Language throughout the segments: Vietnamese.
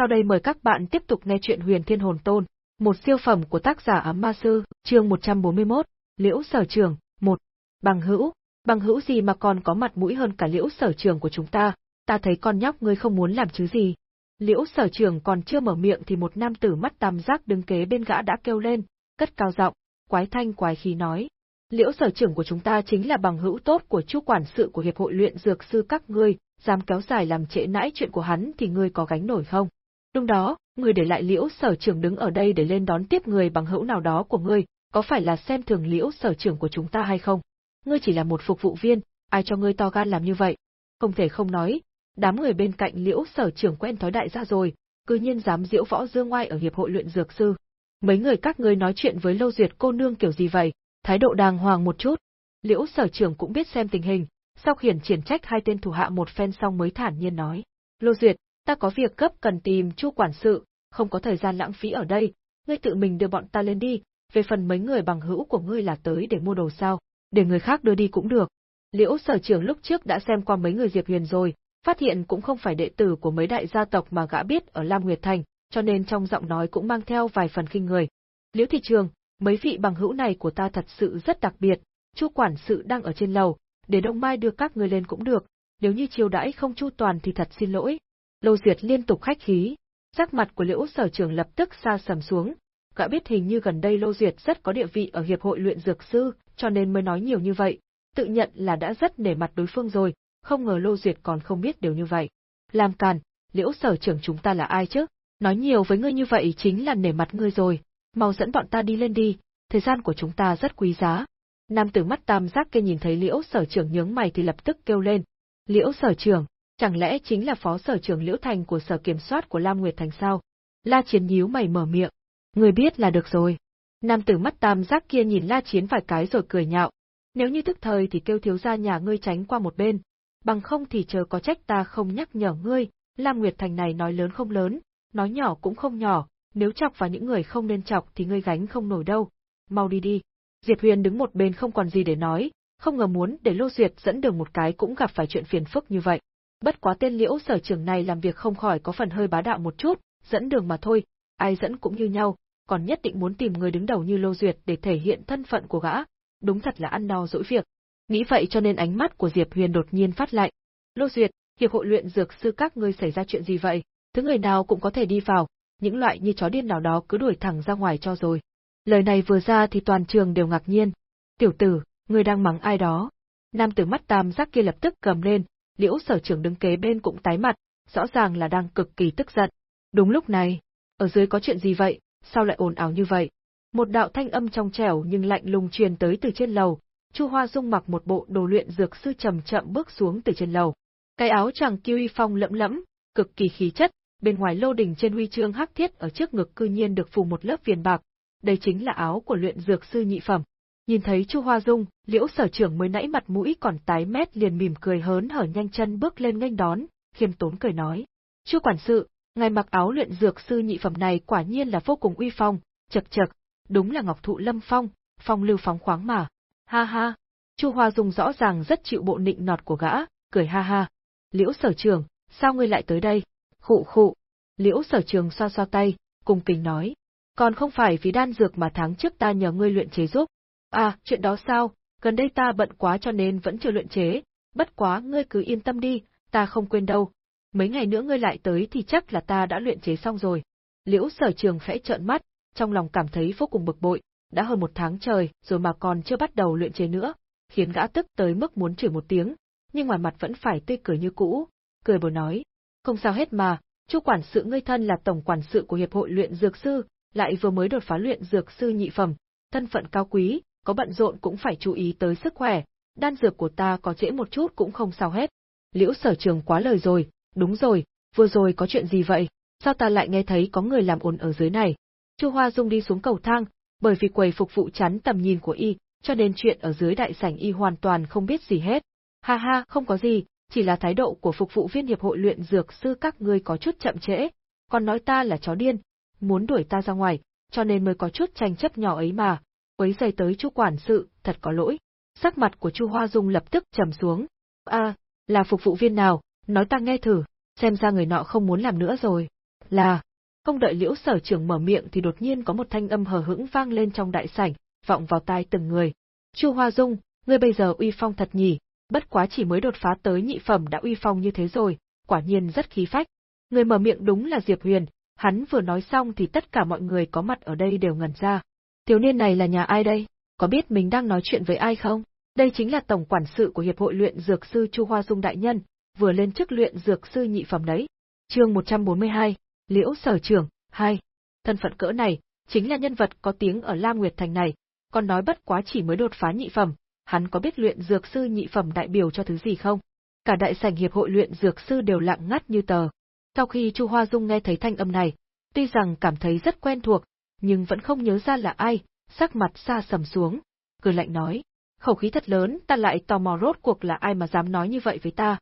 Sau đây mời các bạn tiếp tục nghe chuyện Huyền Thiên Hồn Tôn, một siêu phẩm của tác giả Ám Ma Sư, chương 141, Liễu Sở Trường, 1. Bằng hữu, bằng hữu gì mà còn có mặt mũi hơn cả Liễu Sở Trường của chúng ta, ta thấy con nhóc ngươi không muốn làm chứ gì. Liễu Sở Trường còn chưa mở miệng thì một nam tử mắt tam giác đứng kế bên gã đã kêu lên, cất cao giọng, quái thanh quái khí nói. Liễu Sở Trường của chúng ta chính là bằng hữu tốt của chu quản sự của Hiệp hội luyện dược sư các ngươi, dám kéo dài làm trễ nãi chuyện của hắn thì ngươi có gánh nổi không? Lúc đó, người để lại liễu sở trưởng đứng ở đây để lên đón tiếp người bằng hữu nào đó của ngươi, có phải là xem thường liễu sở trưởng của chúng ta hay không? Ngươi chỉ là một phục vụ viên, ai cho ngươi to gan làm như vậy? Không thể không nói, đám người bên cạnh liễu sở trưởng quen thói đại gia rồi, cư nhiên dám diễu võ dương ngoai ở hiệp hội luyện dược sư. Mấy người các ngươi nói chuyện với lâu duyệt cô nương kiểu gì vậy, thái độ đàng hoàng một chút. Liễu sở trưởng cũng biết xem tình hình, sau khiển triển trách hai tên thủ hạ một phen xong mới thản nhiên nói. Lô Duyệt, ta có việc cấp cần tìm chu quản sự, không có thời gian lãng phí ở đây, ngươi tự mình đưa bọn ta lên đi, về phần mấy người bằng hữu của ngươi là tới để mua đồ sao, để người khác đưa đi cũng được. Liễu sở trưởng lúc trước đã xem qua mấy người Diệp Huyền rồi, phát hiện cũng không phải đệ tử của mấy đại gia tộc mà gã biết ở Lam Nguyệt Thành, cho nên trong giọng nói cũng mang theo vài phần kinh người. Liễu thị trường, mấy vị bằng hữu này của ta thật sự rất đặc biệt, chu quản sự đang ở trên lầu, để Đông Mai đưa các người lên cũng được, nếu như chiêu đãi không chu toàn thì thật xin lỗi, Lô Duyệt liên tục khách khí, sắc mặt của Liễu Sở Trường lập tức xa sầm xuống, gã biết hình như gần đây Lô Duyệt rất có địa vị ở hiệp hội luyện dược sư, cho nên mới nói nhiều như vậy, tự nhận là đã rất nể mặt đối phương rồi, không ngờ Lô Duyệt còn không biết điều như vậy. Làm càn, Liễu Sở Trường chúng ta là ai chứ? Nói nhiều với ngươi như vậy chính là nể mặt ngươi rồi, mau dẫn bọn ta đi lên đi, thời gian của chúng ta rất quý giá. Nam tử mắt tam giác kia nhìn thấy Liễu Sở Trường nhướng mày thì lập tức kêu lên. Liễu Sở Trường, chẳng lẽ chính là phó sở trưởng Liễu Thành của sở kiểm soát của Lam Nguyệt Thành sao? La Chiến nhíu mày mở miệng. Người biết là được rồi. Nam tử mắt tam giác kia nhìn La Chiến vài cái rồi cười nhạo. Nếu như tức thời thì kêu thiếu gia nhà ngươi tránh qua một bên, bằng không thì chờ có trách ta không nhắc nhở ngươi, Lam Nguyệt Thành này nói lớn không lớn, nói nhỏ cũng không nhỏ, nếu chọc vào những người không nên chọc thì ngươi gánh không nổi đâu. Mau đi đi. Diệp Huyền đứng một bên không còn gì để nói, không ngờ muốn để Lô Duyệt dẫn đường một cái cũng gặp phải chuyện phiền phức như vậy. Bất quá tên liễu sở trưởng này làm việc không khỏi có phần hơi bá đạo một chút, dẫn đường mà thôi, ai dẫn cũng như nhau, còn nhất định muốn tìm người đứng đầu như Lô Duyệt để thể hiện thân phận của gã, đúng thật là ăn no dỗi việc. Nghĩ vậy cho nên ánh mắt của Diệp Huyền đột nhiên phát lạnh. Lô Duyệt, hiệp hội luyện dược sư các ngươi xảy ra chuyện gì vậy? Thứ người nào cũng có thể đi vào, những loại như chó điên nào đó cứ đuổi thẳng ra ngoài cho rồi. Lời này vừa ra thì toàn trường đều ngạc nhiên. Tiểu tử, người đang mắng ai đó? Nam tử mắt tam giác kia lập tức cầm lên, liễu sở trưởng đứng kế bên cũng tái mặt, rõ ràng là đang cực kỳ tức giận. Đúng lúc này, ở dưới có chuyện gì vậy, sao lại ồn ào như vậy? Một đạo thanh âm trong trẻo nhưng lạnh lùng truyền tới từ trên lầu, Chu Hoa Dung mặc một bộ đồ luyện dược sư chậm chậm bước xuống từ trên lầu. Cái áo chàng kiêu phong lẫm lẫm, cực kỳ khí chất, bên ngoài lô đỉnh trên huy chương hắc thiết ở trước ngực cư nhiên được phủ một lớp viền bạc, đây chính là áo của luyện dược sư nhị phẩm. Nhìn thấy Chu Hoa Dung, Liễu Sở Trưởng mới nãy mặt mũi còn tái mét liền mỉm cười hớn hở nhanh chân bước lên nghênh đón, khiêm tốn cười nói: "Chu quản sự, ngài mặc áo luyện dược sư nhị phẩm này quả nhiên là vô cùng uy phong, chậc chậc, đúng là Ngọc Thụ Lâm Phong, phong lưu phóng khoáng mà." Ha ha. Chu Hoa Dung rõ ràng rất chịu bộ nịnh nọt của gã, cười ha ha. "Liễu Sở Trưởng, sao ngươi lại tới đây?" Khụ khụ. Liễu Sở Trường xoa xoa tay, cung kính nói: "Còn không phải vì đan dược mà tháng trước ta nhờ ngươi luyện chế giúp." À, chuyện đó sao, gần đây ta bận quá cho nên vẫn chưa luyện chế, bất quá ngươi cứ yên tâm đi, ta không quên đâu. Mấy ngày nữa ngươi lại tới thì chắc là ta đã luyện chế xong rồi. Liễu sở trường khẽ trợn mắt, trong lòng cảm thấy vô cùng bực bội, đã hơn một tháng trời rồi mà còn chưa bắt đầu luyện chế nữa, khiến gã tức tới mức muốn chửi một tiếng, nhưng ngoài mặt vẫn phải tươi cười như cũ, cười bồi nói. Không sao hết mà, chu quản sự ngươi thân là tổng quản sự của hiệp hội luyện dược sư, lại vừa mới đột phá luyện dược sư nhị phẩm, thân phận cao quý, có bận rộn cũng phải chú ý tới sức khỏe, đan dược của ta có trễ một chút cũng không sao hết. Liễu sở trường quá lời rồi, đúng rồi, vừa rồi có chuyện gì vậy, sao ta lại nghe thấy có người làm ồn ở dưới này. Chu Hoa Dung đi xuống cầu thang, bởi vì quầy phục vụ chắn tầm nhìn của y, cho nên chuyện ở dưới đại sảnh y hoàn toàn không biết gì hết. Ha ha, không có gì, chỉ là thái độ của phục vụ viên hiệp hội luyện dược sư các ngươi có chút chậm trễ, còn nói ta là chó điên, muốn đuổi ta ra ngoài, cho nên mới có chút tranh chấp nhỏ ấy mà, quấy giày tới chu quản sự, thật có lỗi. Sắc mặt của Chu Hoa Dung lập tức trầm xuống. A, là phục vụ viên nào, nói ta nghe thử, xem ra người nọ không muốn làm nữa rồi. Là, không đợi liễu sở trưởng mở miệng thì đột nhiên có một thanh âm hờ hững vang lên trong đại sảnh, vọng vào tai từng người. Chu Hoa Dung, ngươi bây giờ uy phong thật nhỉ, bất quá chỉ mới đột phá tới nhị phẩm đã uy phong như thế rồi, quả nhiên rất khí phách. Người mở miệng đúng là Diệp Huyền, hắn vừa nói xong thì tất cả mọi người có mặt ở đây đều ngẩn ra. Thiếu niên này là nhà ai đây? Có biết mình đang nói chuyện với ai không? Đây chính là tổng quản sự của Hiệp hội luyện dược sư Chu Hoa Dung đại nhân, vừa lên chức luyện dược sư nhị phẩm đấy. Chương 142, Liễu Sở trưởng 2. Thân phận cỡ này, chính là nhân vật có tiếng ở Lam Nguyệt Thành này, còn nói bất quá chỉ mới đột phá nhị phẩm, hắn có biết luyện dược sư nhị phẩm đại biểu cho thứ gì không? Cả đại sảnh hiệp hội luyện dược sư đều lặng ngắt như tờ. Sau khi Chu Hoa Dung nghe thấy thanh âm này, tuy rằng cảm thấy rất quen thuộc, nhưng vẫn không nhớ ra là ai, sắc mặt xa sầm xuống, cười lạnh nói, khẩu khí thật lớn, ta lại tò mò rốt cuộc là ai mà dám nói như vậy với ta.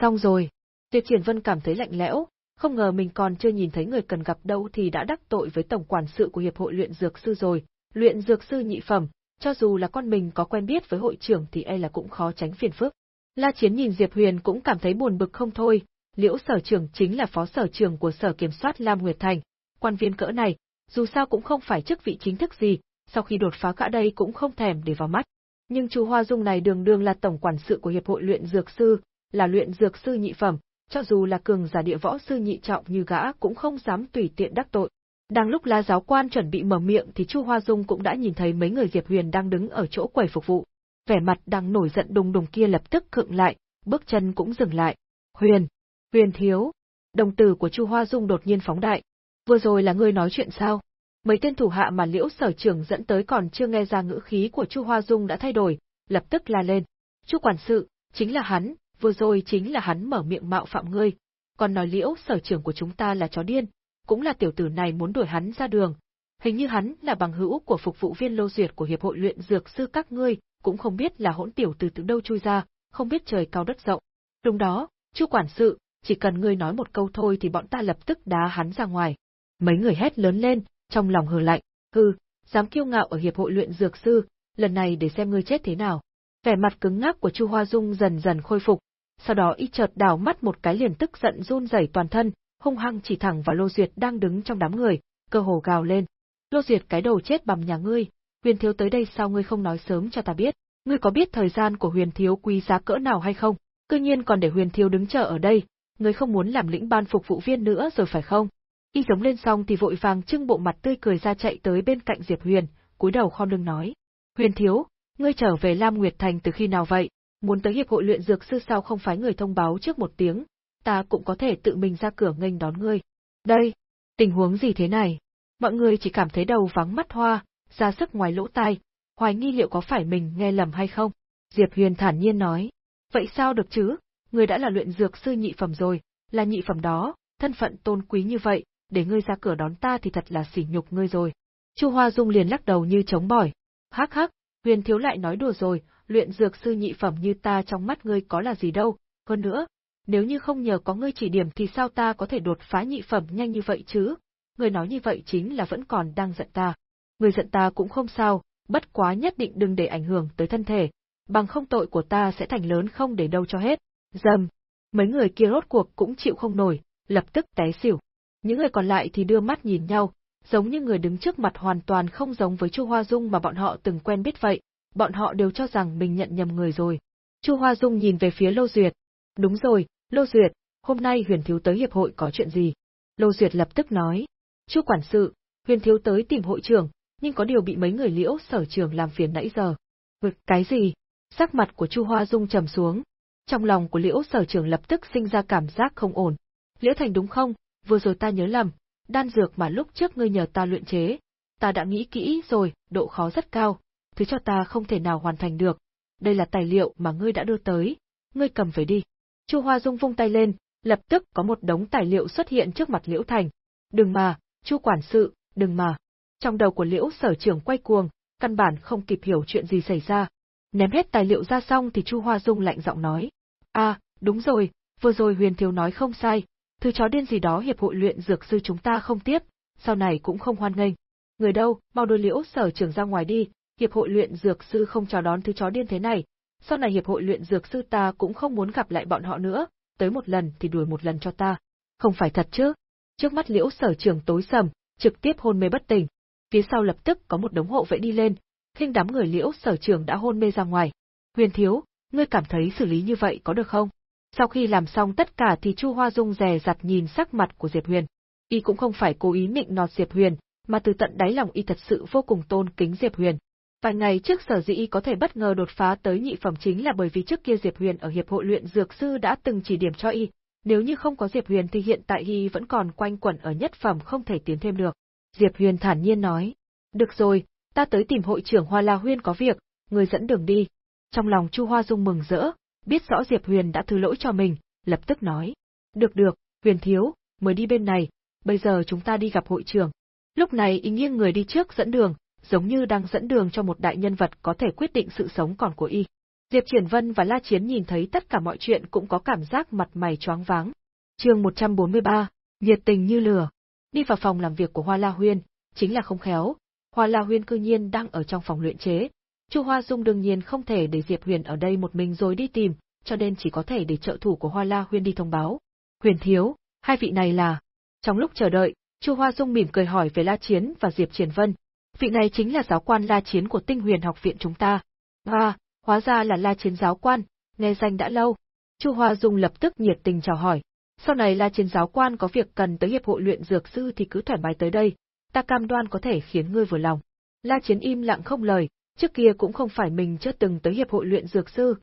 Xong rồi, Diệp Triển Vân cảm thấy lạnh lẽo, không ngờ mình còn chưa nhìn thấy người cần gặp đâu thì đã đắc tội với tổng quản sự của hiệp hội luyện dược sư rồi, luyện dược sư nhị phẩm, cho dù là con mình có quen biết với hội trưởng thì e là cũng khó tránh phiền phức. La Chiến nhìn Diệp Huyền cũng cảm thấy buồn bực không thôi, Liễu Sở trưởng chính là phó sở trưởng của Sở Kiểm soát Lam Nguyệt Thành, quan viên cỡ này, dù sao cũng không phải chức vị chính thức gì, sau khi đột phá gã đây cũng không thèm để vào mắt. Nhưng chú Hoa Dung này đường đường là tổng quản sự của hiệp hội luyện dược sư, là luyện dược sư nhị phẩm, cho dù là cường giả địa võ sư nhị trọng như gã cũng không dám tùy tiện đắc tội. Đang lúc La giáo quan chuẩn bị mở miệng thì Chu Hoa Dung cũng đã nhìn thấy mấy người Diệp Huyền đang đứng ở chỗ quầy phục vụ. Vẻ mặt đang nổi giận đùng đùng kia lập tức khựng lại, bước chân cũng dừng lại. Huyền, Huyền thiếu. Đồng tử của Chu Hoa Dung đột nhiên phóng đại. Vừa rồi là ngươi nói chuyện sao? Mấy tên thủ hạ mà Liễu Sở trưởng dẫn tới còn chưa nghe ra ngữ khí của Chu Hoa Dung đã thay đổi, lập tức la lên. Chu quản sự, chính là hắn, vừa rồi chính là hắn mở miệng mạo phạm ngươi, còn nói Liễu Sở trưởng của chúng ta là chó điên, cũng là tiểu tử này muốn đuổi hắn ra đường. Hình như hắn là bằng hữu của phục vụ viên lô duyệt của hiệp hội luyện dược sư các ngươi, cũng không biết là hỗn tiểu từ từ đâu chui ra, không biết trời cao đất rộng. Đúng đó, Chu quản sự, chỉ cần ngươi nói một câu thôi thì bọn ta lập tức đá hắn ra ngoài. Mấy người hét lớn lên, trong lòng hờ lạnh, hừ, dám kiêu ngạo ở hiệp hội luyện dược sư, lần này để xem ngươi chết thế nào. Vẻ mặt cứng ngắc của Chu Hoa Dung dần dần khôi phục, sau đó y chợt đảo mắt một cái liền tức giận run rẩy toàn thân, hung hăng chỉ thẳng vào Lô Duyệt đang đứng trong đám người, cơ hồ gào lên. Lô Duyệt cái đầu chết bằm nhà ngươi, huyền thiếu tới đây sao ngươi không nói sớm cho ta biết, ngươi có biết thời gian của huyền thiếu quý giá cỡ nào hay không? Cư nhiên còn để huyền thiếu đứng chờ ở đây, ngươi không muốn làm lĩnh ban phục vụ viên nữa rồi phải không? Y giống lên xong thì vội vàng trưng bộ mặt tươi cười ra chạy tới bên cạnh Diệp Huyền, cúi đầu khom lưng nói. Huyền thiếu, ngươi trở về Lam Nguyệt Thành từ khi nào vậy? Muốn tới hiệp hội luyện dược sư sao không phái người thông báo trước một tiếng, ta cũng có thể tự mình ra cửa nghênh đón ngươi. Đây, tình huống gì thế này? Mọi người chỉ cảm thấy đầu vắng mắt hoa, ra sức ngoài lỗ tai, hoài nghi liệu có phải mình nghe lầm hay không. Diệp Huyền thản nhiên nói, vậy sao được chứ, ngươi đã là luyện dược sư nhị phẩm rồi, là nhị phẩm đó, thân phận tôn quý như vậy, để ngươi ra cửa đón ta thì thật là sỉ nhục ngươi rồi. Chu Hoa Dung liền lắc đầu như chống bỏi. Hắc hắc, Huyền thiếu lại nói đùa rồi, luyện dược sư nhị phẩm như ta trong mắt ngươi có là gì đâu, hơn nữa, nếu như không nhờ có ngươi chỉ điểm thì sao ta có thể đột phá nhị phẩm nhanh như vậy chứ? Ngươi nói như vậy chính là vẫn còn đang giận ta. Ngươi giận ta cũng không sao, bất quá nhất định đừng để ảnh hưởng tới thân thể, bằng không tội của ta sẽ thành lớn không để đâu cho hết. Dầm. Mấy người kia rốt cuộc cũng chịu không nổi, lập tức té xỉu. Những người còn lại thì đưa mắt nhìn nhau, giống như người đứng trước mặt hoàn toàn không giống với Chu Hoa Dung mà bọn họ từng quen biết vậy, bọn họ đều cho rằng mình nhận nhầm người rồi. Chu Hoa Dung nhìn về phía Lô Duyệt. Đúng rồi, Lô Duyệt, hôm nay huyền thiếu tới hiệp hội có chuyện gì? Lô Duyệt lập tức nói. Chu quản sự, huyền thiếu tới tìm hội trưởng, nhưng có điều bị mấy người liễu sở trưởng làm phiền nãy giờ. Vực cái gì? Sắc mặt của Chu Hoa Dung trầm xuống. Trong lòng của liễu sở trưởng lập tức sinh ra cảm giác không ổn. Liễu Thành đúng không? Vừa rồi ta nhớ lầm, đan dược mà lúc trước ngươi nhờ ta luyện chế, ta đã nghĩ kỹ rồi, độ khó rất cao, thứ cho ta không thể nào hoàn thành được. Đây là tài liệu mà ngươi đã đưa tới, ngươi cầm về đi. Chu Hoa Dung vung tay lên, lập tức có một đống tài liệu xuất hiện trước mặt Liễu Thành. Đừng mà, Chu quản sự, đừng mà. Trong đầu của Liễu sở trưởng quay cuồng, căn bản không kịp hiểu chuyện gì xảy ra. Ném hết tài liệu ra xong thì Chu Hoa Dung lạnh giọng nói. À, đúng rồi, vừa rồi Huyền Thiếu nói không sai, thứ chó điên gì đó hiệp hội luyện dược sư chúng ta không tiếp, sau này cũng không hoan nghênh. Người đâu, mau đưa Liễu sở trưởng ra ngoài đi, hiệp hội luyện dược sư không chào đón thứ chó điên thế này, sau này hiệp hội luyện dược sư ta cũng không muốn gặp lại bọn họ nữa, tới một lần thì đuổi một lần cho ta. Không phải thật chứ? Trước mắt Liễu Sở trưởng tối sầm, trực tiếp hôn mê bất tỉnh. Phía sau lập tức có một đống hộ vệ đi lên, khinh đám người Liễu Sở trưởng đã hôn mê ra ngoài. Huyền thiếu, ngươi cảm thấy xử lý như vậy có được không? Sau khi làm xong tất cả thì Chu Hoa Dung dè dặt nhìn sắc mặt của Diệp Huyền. Y cũng không phải cố ý nịnh nọt Diệp Huyền, mà từ tận đáy lòng y thật sự vô cùng tôn kính Diệp Huyền. Vài ngày trước sở dĩ y có thể bất ngờ đột phá tới nhị phẩm chính là bởi vì trước kia Diệp Huyền ở hiệp hội luyện dược sư đã từng chỉ điểm cho y, nếu như không có Diệp Huyền thì hiện tại y vẫn còn quanh quẩn ở nhất phẩm không thể tiến thêm được. Diệp Huyền thản nhiên nói, được rồi, ta tới tìm hội trưởng Hoa La Huyên có việc, người dẫn đường đi. Trong lòng Chu Hoa Dung mừng rỡ, biết rõ Diệp Huyền đã thứ lỗi cho mình, lập tức nói, được được, Huyền thiếu, mới đi bên này, bây giờ chúng ta đi gặp hội trưởng. Lúc này y nghiêng người đi trước dẫn đường, giống như đang dẫn đường cho một đại nhân vật có thể quyết định sự sống còn của y. Diệp Triển Vân và La Chiến nhìn thấy tất cả mọi chuyện cũng có cảm giác mặt mày choáng váng. Chương 143, nhiệt tình như lửa. Đi vào phòng làm việc của Hoa La Huyên, chính là không khéo. Hoa La Huyên cư nhiên đang ở trong phòng luyện chế. Chu Hoa Dung đương nhiên không thể để Diệp Huyền ở đây một mình rồi đi tìm, cho nên chỉ có thể để trợ thủ của Hoa La Huyên đi thông báo. Huyền thiếu, hai vị này là. Trong lúc chờ đợi, Chu Hoa Dung mỉm cười hỏi về La Chiến và Diệp Triển Vân. Vị này chính là giáo quan La Chiến của Tinh Huyền học viện chúng ta. À, hóa ra là La Chiến giáo quan, nghe danh đã lâu. Chu Hoa Dung lập tức nhiệt tình chào hỏi. Sau này La Chiến giáo quan có việc cần tới hiệp hội luyện dược sư thì cứ thoải mái tới đây, ta cam đoan có thể khiến ngươi vừa lòng. La Chiến im lặng không lời, trước kia cũng không phải mình chưa từng tới hiệp hội luyện dược sư,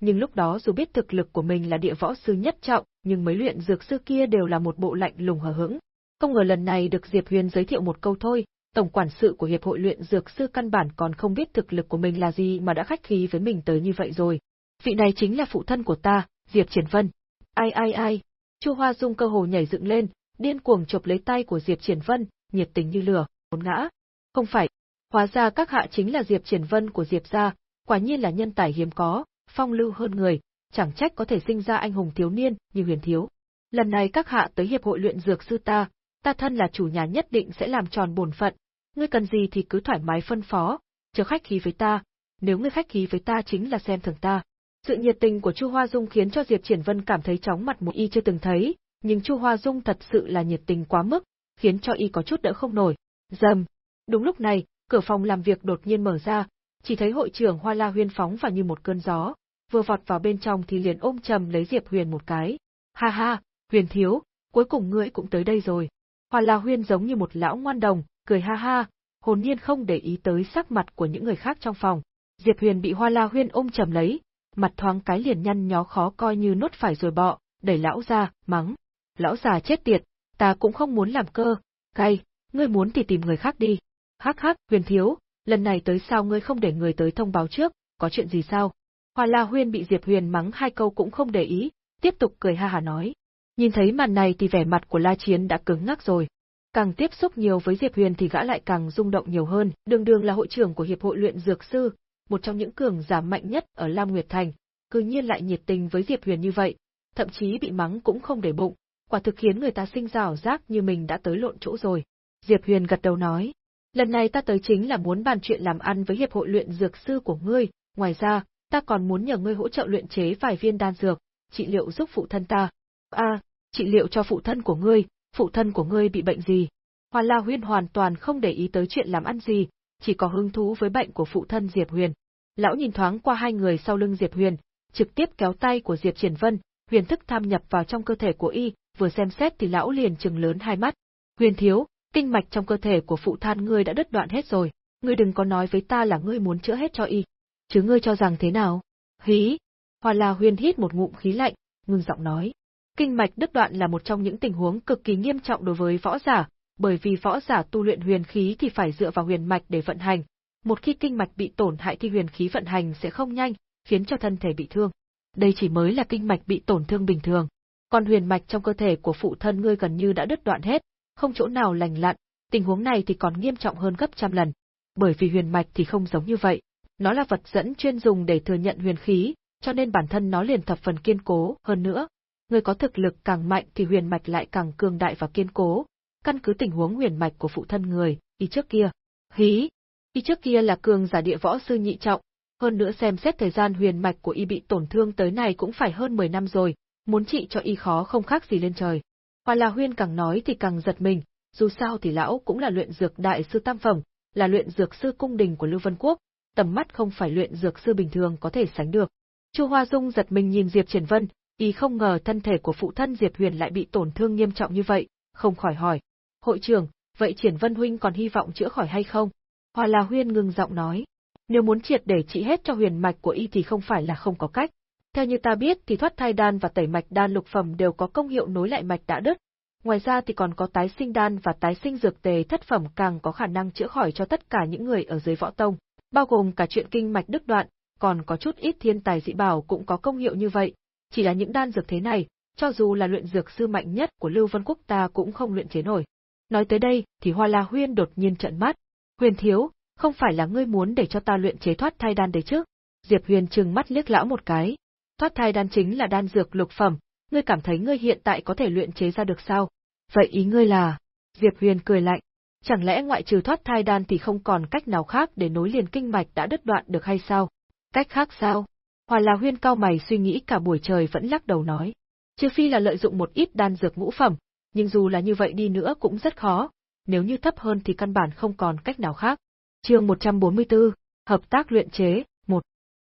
nhưng lúc đó dù biết thực lực của mình là địa võ sư nhất trọng, nhưng mấy luyện dược sư kia đều là một bộ lạnh lùng hờ hững. Không ngờ lần này được Diệp Huyền giới thiệu một câu thôi, tổng quản sự của hiệp hội luyện dược sư căn bản còn không biết thực lực của mình là gì mà đã khách khí với mình tới như vậy rồi. Vị này chính là phụ thân của ta, Diệp Triển Vân. Ai ai ai, Chu Hoa Dung cơ hồ nhảy dựng lên, điên cuồng chộp lấy tay của Diệp Triển Vân, nhiệt tình như lửa, muốn ngã. Không phải, hóa ra các hạ chính là Diệp Triển Vân của Diệp gia, quả nhiên là nhân tài hiếm có, phong lưu hơn người, chẳng trách có thể sinh ra anh hùng thiếu niên như huyền thiếu. Lần này các hạ tới hiệp hội luyện dược sư ta, ta thân là chủ nhà nhất định sẽ làm tròn bổn phận, ngươi cần gì thì cứ thoải mái phân phó, chờ khách khí với ta, nếu ngươi khách khí với ta chính là xem thường ta. Sự nhiệt tình của Chu Hoa Dung khiến cho Diệp Triển Vân cảm thấy chóng mặt một y chưa từng thấy, nhưng Chu Hoa Dung thật sự là nhiệt tình quá mức, khiến cho y có chút đỡ không nổi. Dầm. Đúng lúc này, cửa phòng làm việc đột nhiên mở ra, chỉ thấy hội trưởng Hoa La Huyên phóng vào như một cơn gió, vừa vọt vào bên trong thì liền ôm chầm lấy Diệp Huyền một cái. Ha ha, Huyền thiếu, cuối cùng ngươi cũng tới đây rồi. Hoa La Huyên giống như một lão ngoan đồng, cười ha ha, hồn nhiên không để ý tới sắc mặt của những người khác trong phòng. Diệp Huyền bị Hoa La Huyên ôm chầm lấy, mặt thoáng cái liền nhăn nhó khó coi như nốt phải rồi bọ, đẩy lão ra, mắng. Lão già chết tiệt, ta cũng không muốn làm cơ, cay, ngươi muốn thì tìm người khác đi. Hắc hắc, Huyền thiếu, lần này tới sao ngươi không để người tới thông báo trước, có chuyện gì sao? Hoa La Huyên bị Diệp Huyền mắng hai câu cũng không để ý, tiếp tục cười ha hà nói. Nhìn thấy màn này thì vẻ mặt của La Chiến đã cứng ngắc rồi. Càng tiếp xúc nhiều với Diệp Huyền thì gã lại càng rung động nhiều hơn, đường đường là hội trưởng của Hiệp hội luyện dược sư, một trong những cường giả mạnh nhất ở Lam Nguyệt Thành, cư nhiên lại nhiệt tình với Diệp Huyền như vậy, thậm chí bị mắng cũng không để bụng, quả thực khiến người ta sinh ra ảo giác như mình đã tới lộn chỗ rồi. Diệp Huyền gật đầu nói, lần này ta tới chính là muốn bàn chuyện làm ăn với Hiệp hội luyện dược sư của ngươi, ngoài ra, ta còn muốn nhờ ngươi hỗ trợ luyện chế vài viên đan dược, trị liệu giúp phụ thân ta. A, à, trị liệu cho phụ thân của ngươi, phụ thân của ngươi bị bệnh gì? Hoa La Huyên hoàn toàn không để ý tới chuyện làm ăn gì, chỉ có hứng thú với bệnh của phụ thân Diệp Huyền. Lão nhìn thoáng qua hai người sau lưng Diệp Huyền, trực tiếp kéo tay của Diệp Triển Vân, huyền thức tham nhập vào trong cơ thể của y, vừa xem xét thì lão liền trừng lớn hai mắt. Huyền thiếu, kinh mạch trong cơ thể của phụ thân ngươi đã đứt đoạn hết rồi, ngươi đừng có nói với ta là ngươi muốn chữa hết cho y. Chứ ngươi cho rằng thế nào? Hí! Hoa La Huyên hít một ngụm khí lạnh, ngưng giọng nói. Kinh mạch đứt đoạn là một trong những tình huống cực kỳ nghiêm trọng đối với võ giả, bởi vì võ giả tu luyện huyền khí thì phải dựa vào huyền mạch để vận hành. Một khi kinh mạch bị tổn hại thì huyền khí vận hành sẽ không nhanh, khiến cho thân thể bị thương. Đây chỉ mới là kinh mạch bị tổn thương bình thường. Còn huyền mạch trong cơ thể của phụ thân ngươi gần như đã đứt đoạn hết, không chỗ nào lành lặn, tình huống này thì còn nghiêm trọng hơn gấp trăm lần. Bởi vì huyền mạch thì không giống như vậy, nó là vật dẫn chuyên dùng để thừa nhận huyền khí, cho nên bản thân nó liền thập phần kiên cố, hơn nữa, người có thực lực càng mạnh thì huyền mạch lại càng cường đại và kiên cố. Căn cứ tình huống huyền mạch của phụ thân người, y trước kia, hí, y trước kia là cường giả địa võ sư nhị trọng, hơn nữa xem xét thời gian huyền mạch của y bị tổn thương tới này cũng phải hơn 10 năm rồi, muốn trị cho y khó không khác gì lên trời. Hoa La Huyên càng nói thì càng giật mình, dù sao thì lão cũng là luyện dược đại sư tam phẩm, là luyện dược sư cung đình của Lưu Vân Quốc, tầm mắt không phải luyện dược sư bình thường có thể sánh được. Chu Hoa Dung giật mình nhìn Diệp Triển Vân, y không ngờ thân thể của phụ thân Diệp Huyền lại bị tổn thương nghiêm trọng như vậy, không khỏi hỏi. Hội trưởng, vậy Triển Vân huynh còn hy vọng chữa khỏi hay không? Hoa La Huyên ngừng giọng nói. Nếu muốn triệt để trị hết cho huyền mạch của y thì không phải là không có cách. Theo như ta biết thì thoát thai đan và tẩy mạch đan lục phẩm đều có công hiệu nối lại mạch đã đứt. Ngoài ra thì còn có tái sinh đan và tái sinh dược tề thất phẩm càng có khả năng chữa khỏi cho tất cả những người ở dưới võ tông, bao gồm cả chuyện kinh mạch đứt đoạn, còn có chút ít thiên tài dị bảo cũng có công hiệu như vậy. Chỉ là những đan dược thế này, cho dù là luyện dược sư mạnh nhất của Lưu Vân Quốc ta cũng không luyện chế nổi. Nói tới đây, thì Hoa La Huyên đột nhiên trợn mắt. Huyền thiếu, không phải là ngươi muốn để cho ta luyện chế thoát thai đan đấy chứ? Diệp Huyền trừng mắt liếc lão một cái. Thoát thai đan chính là đan dược lục phẩm, ngươi cảm thấy ngươi hiện tại có thể luyện chế ra được sao? Vậy ý ngươi là? Diệp Huyền cười lạnh. Chẳng lẽ ngoại trừ thoát thai đan thì không còn cách nào khác để nối liền kinh mạch đã đứt đoạn được hay sao? Cách khác sao? Hoa La Huyên cao mày suy nghĩ cả buổi trời vẫn lắc đầu nói. Trừ phi là lợi dụng một ít đan dược ngũ phẩm, nhưng dù là như vậy đi nữa cũng rất khó, nếu như thấp hơn thì căn bản không còn cách nào khác. Chương 144, hợp tác luyện chế,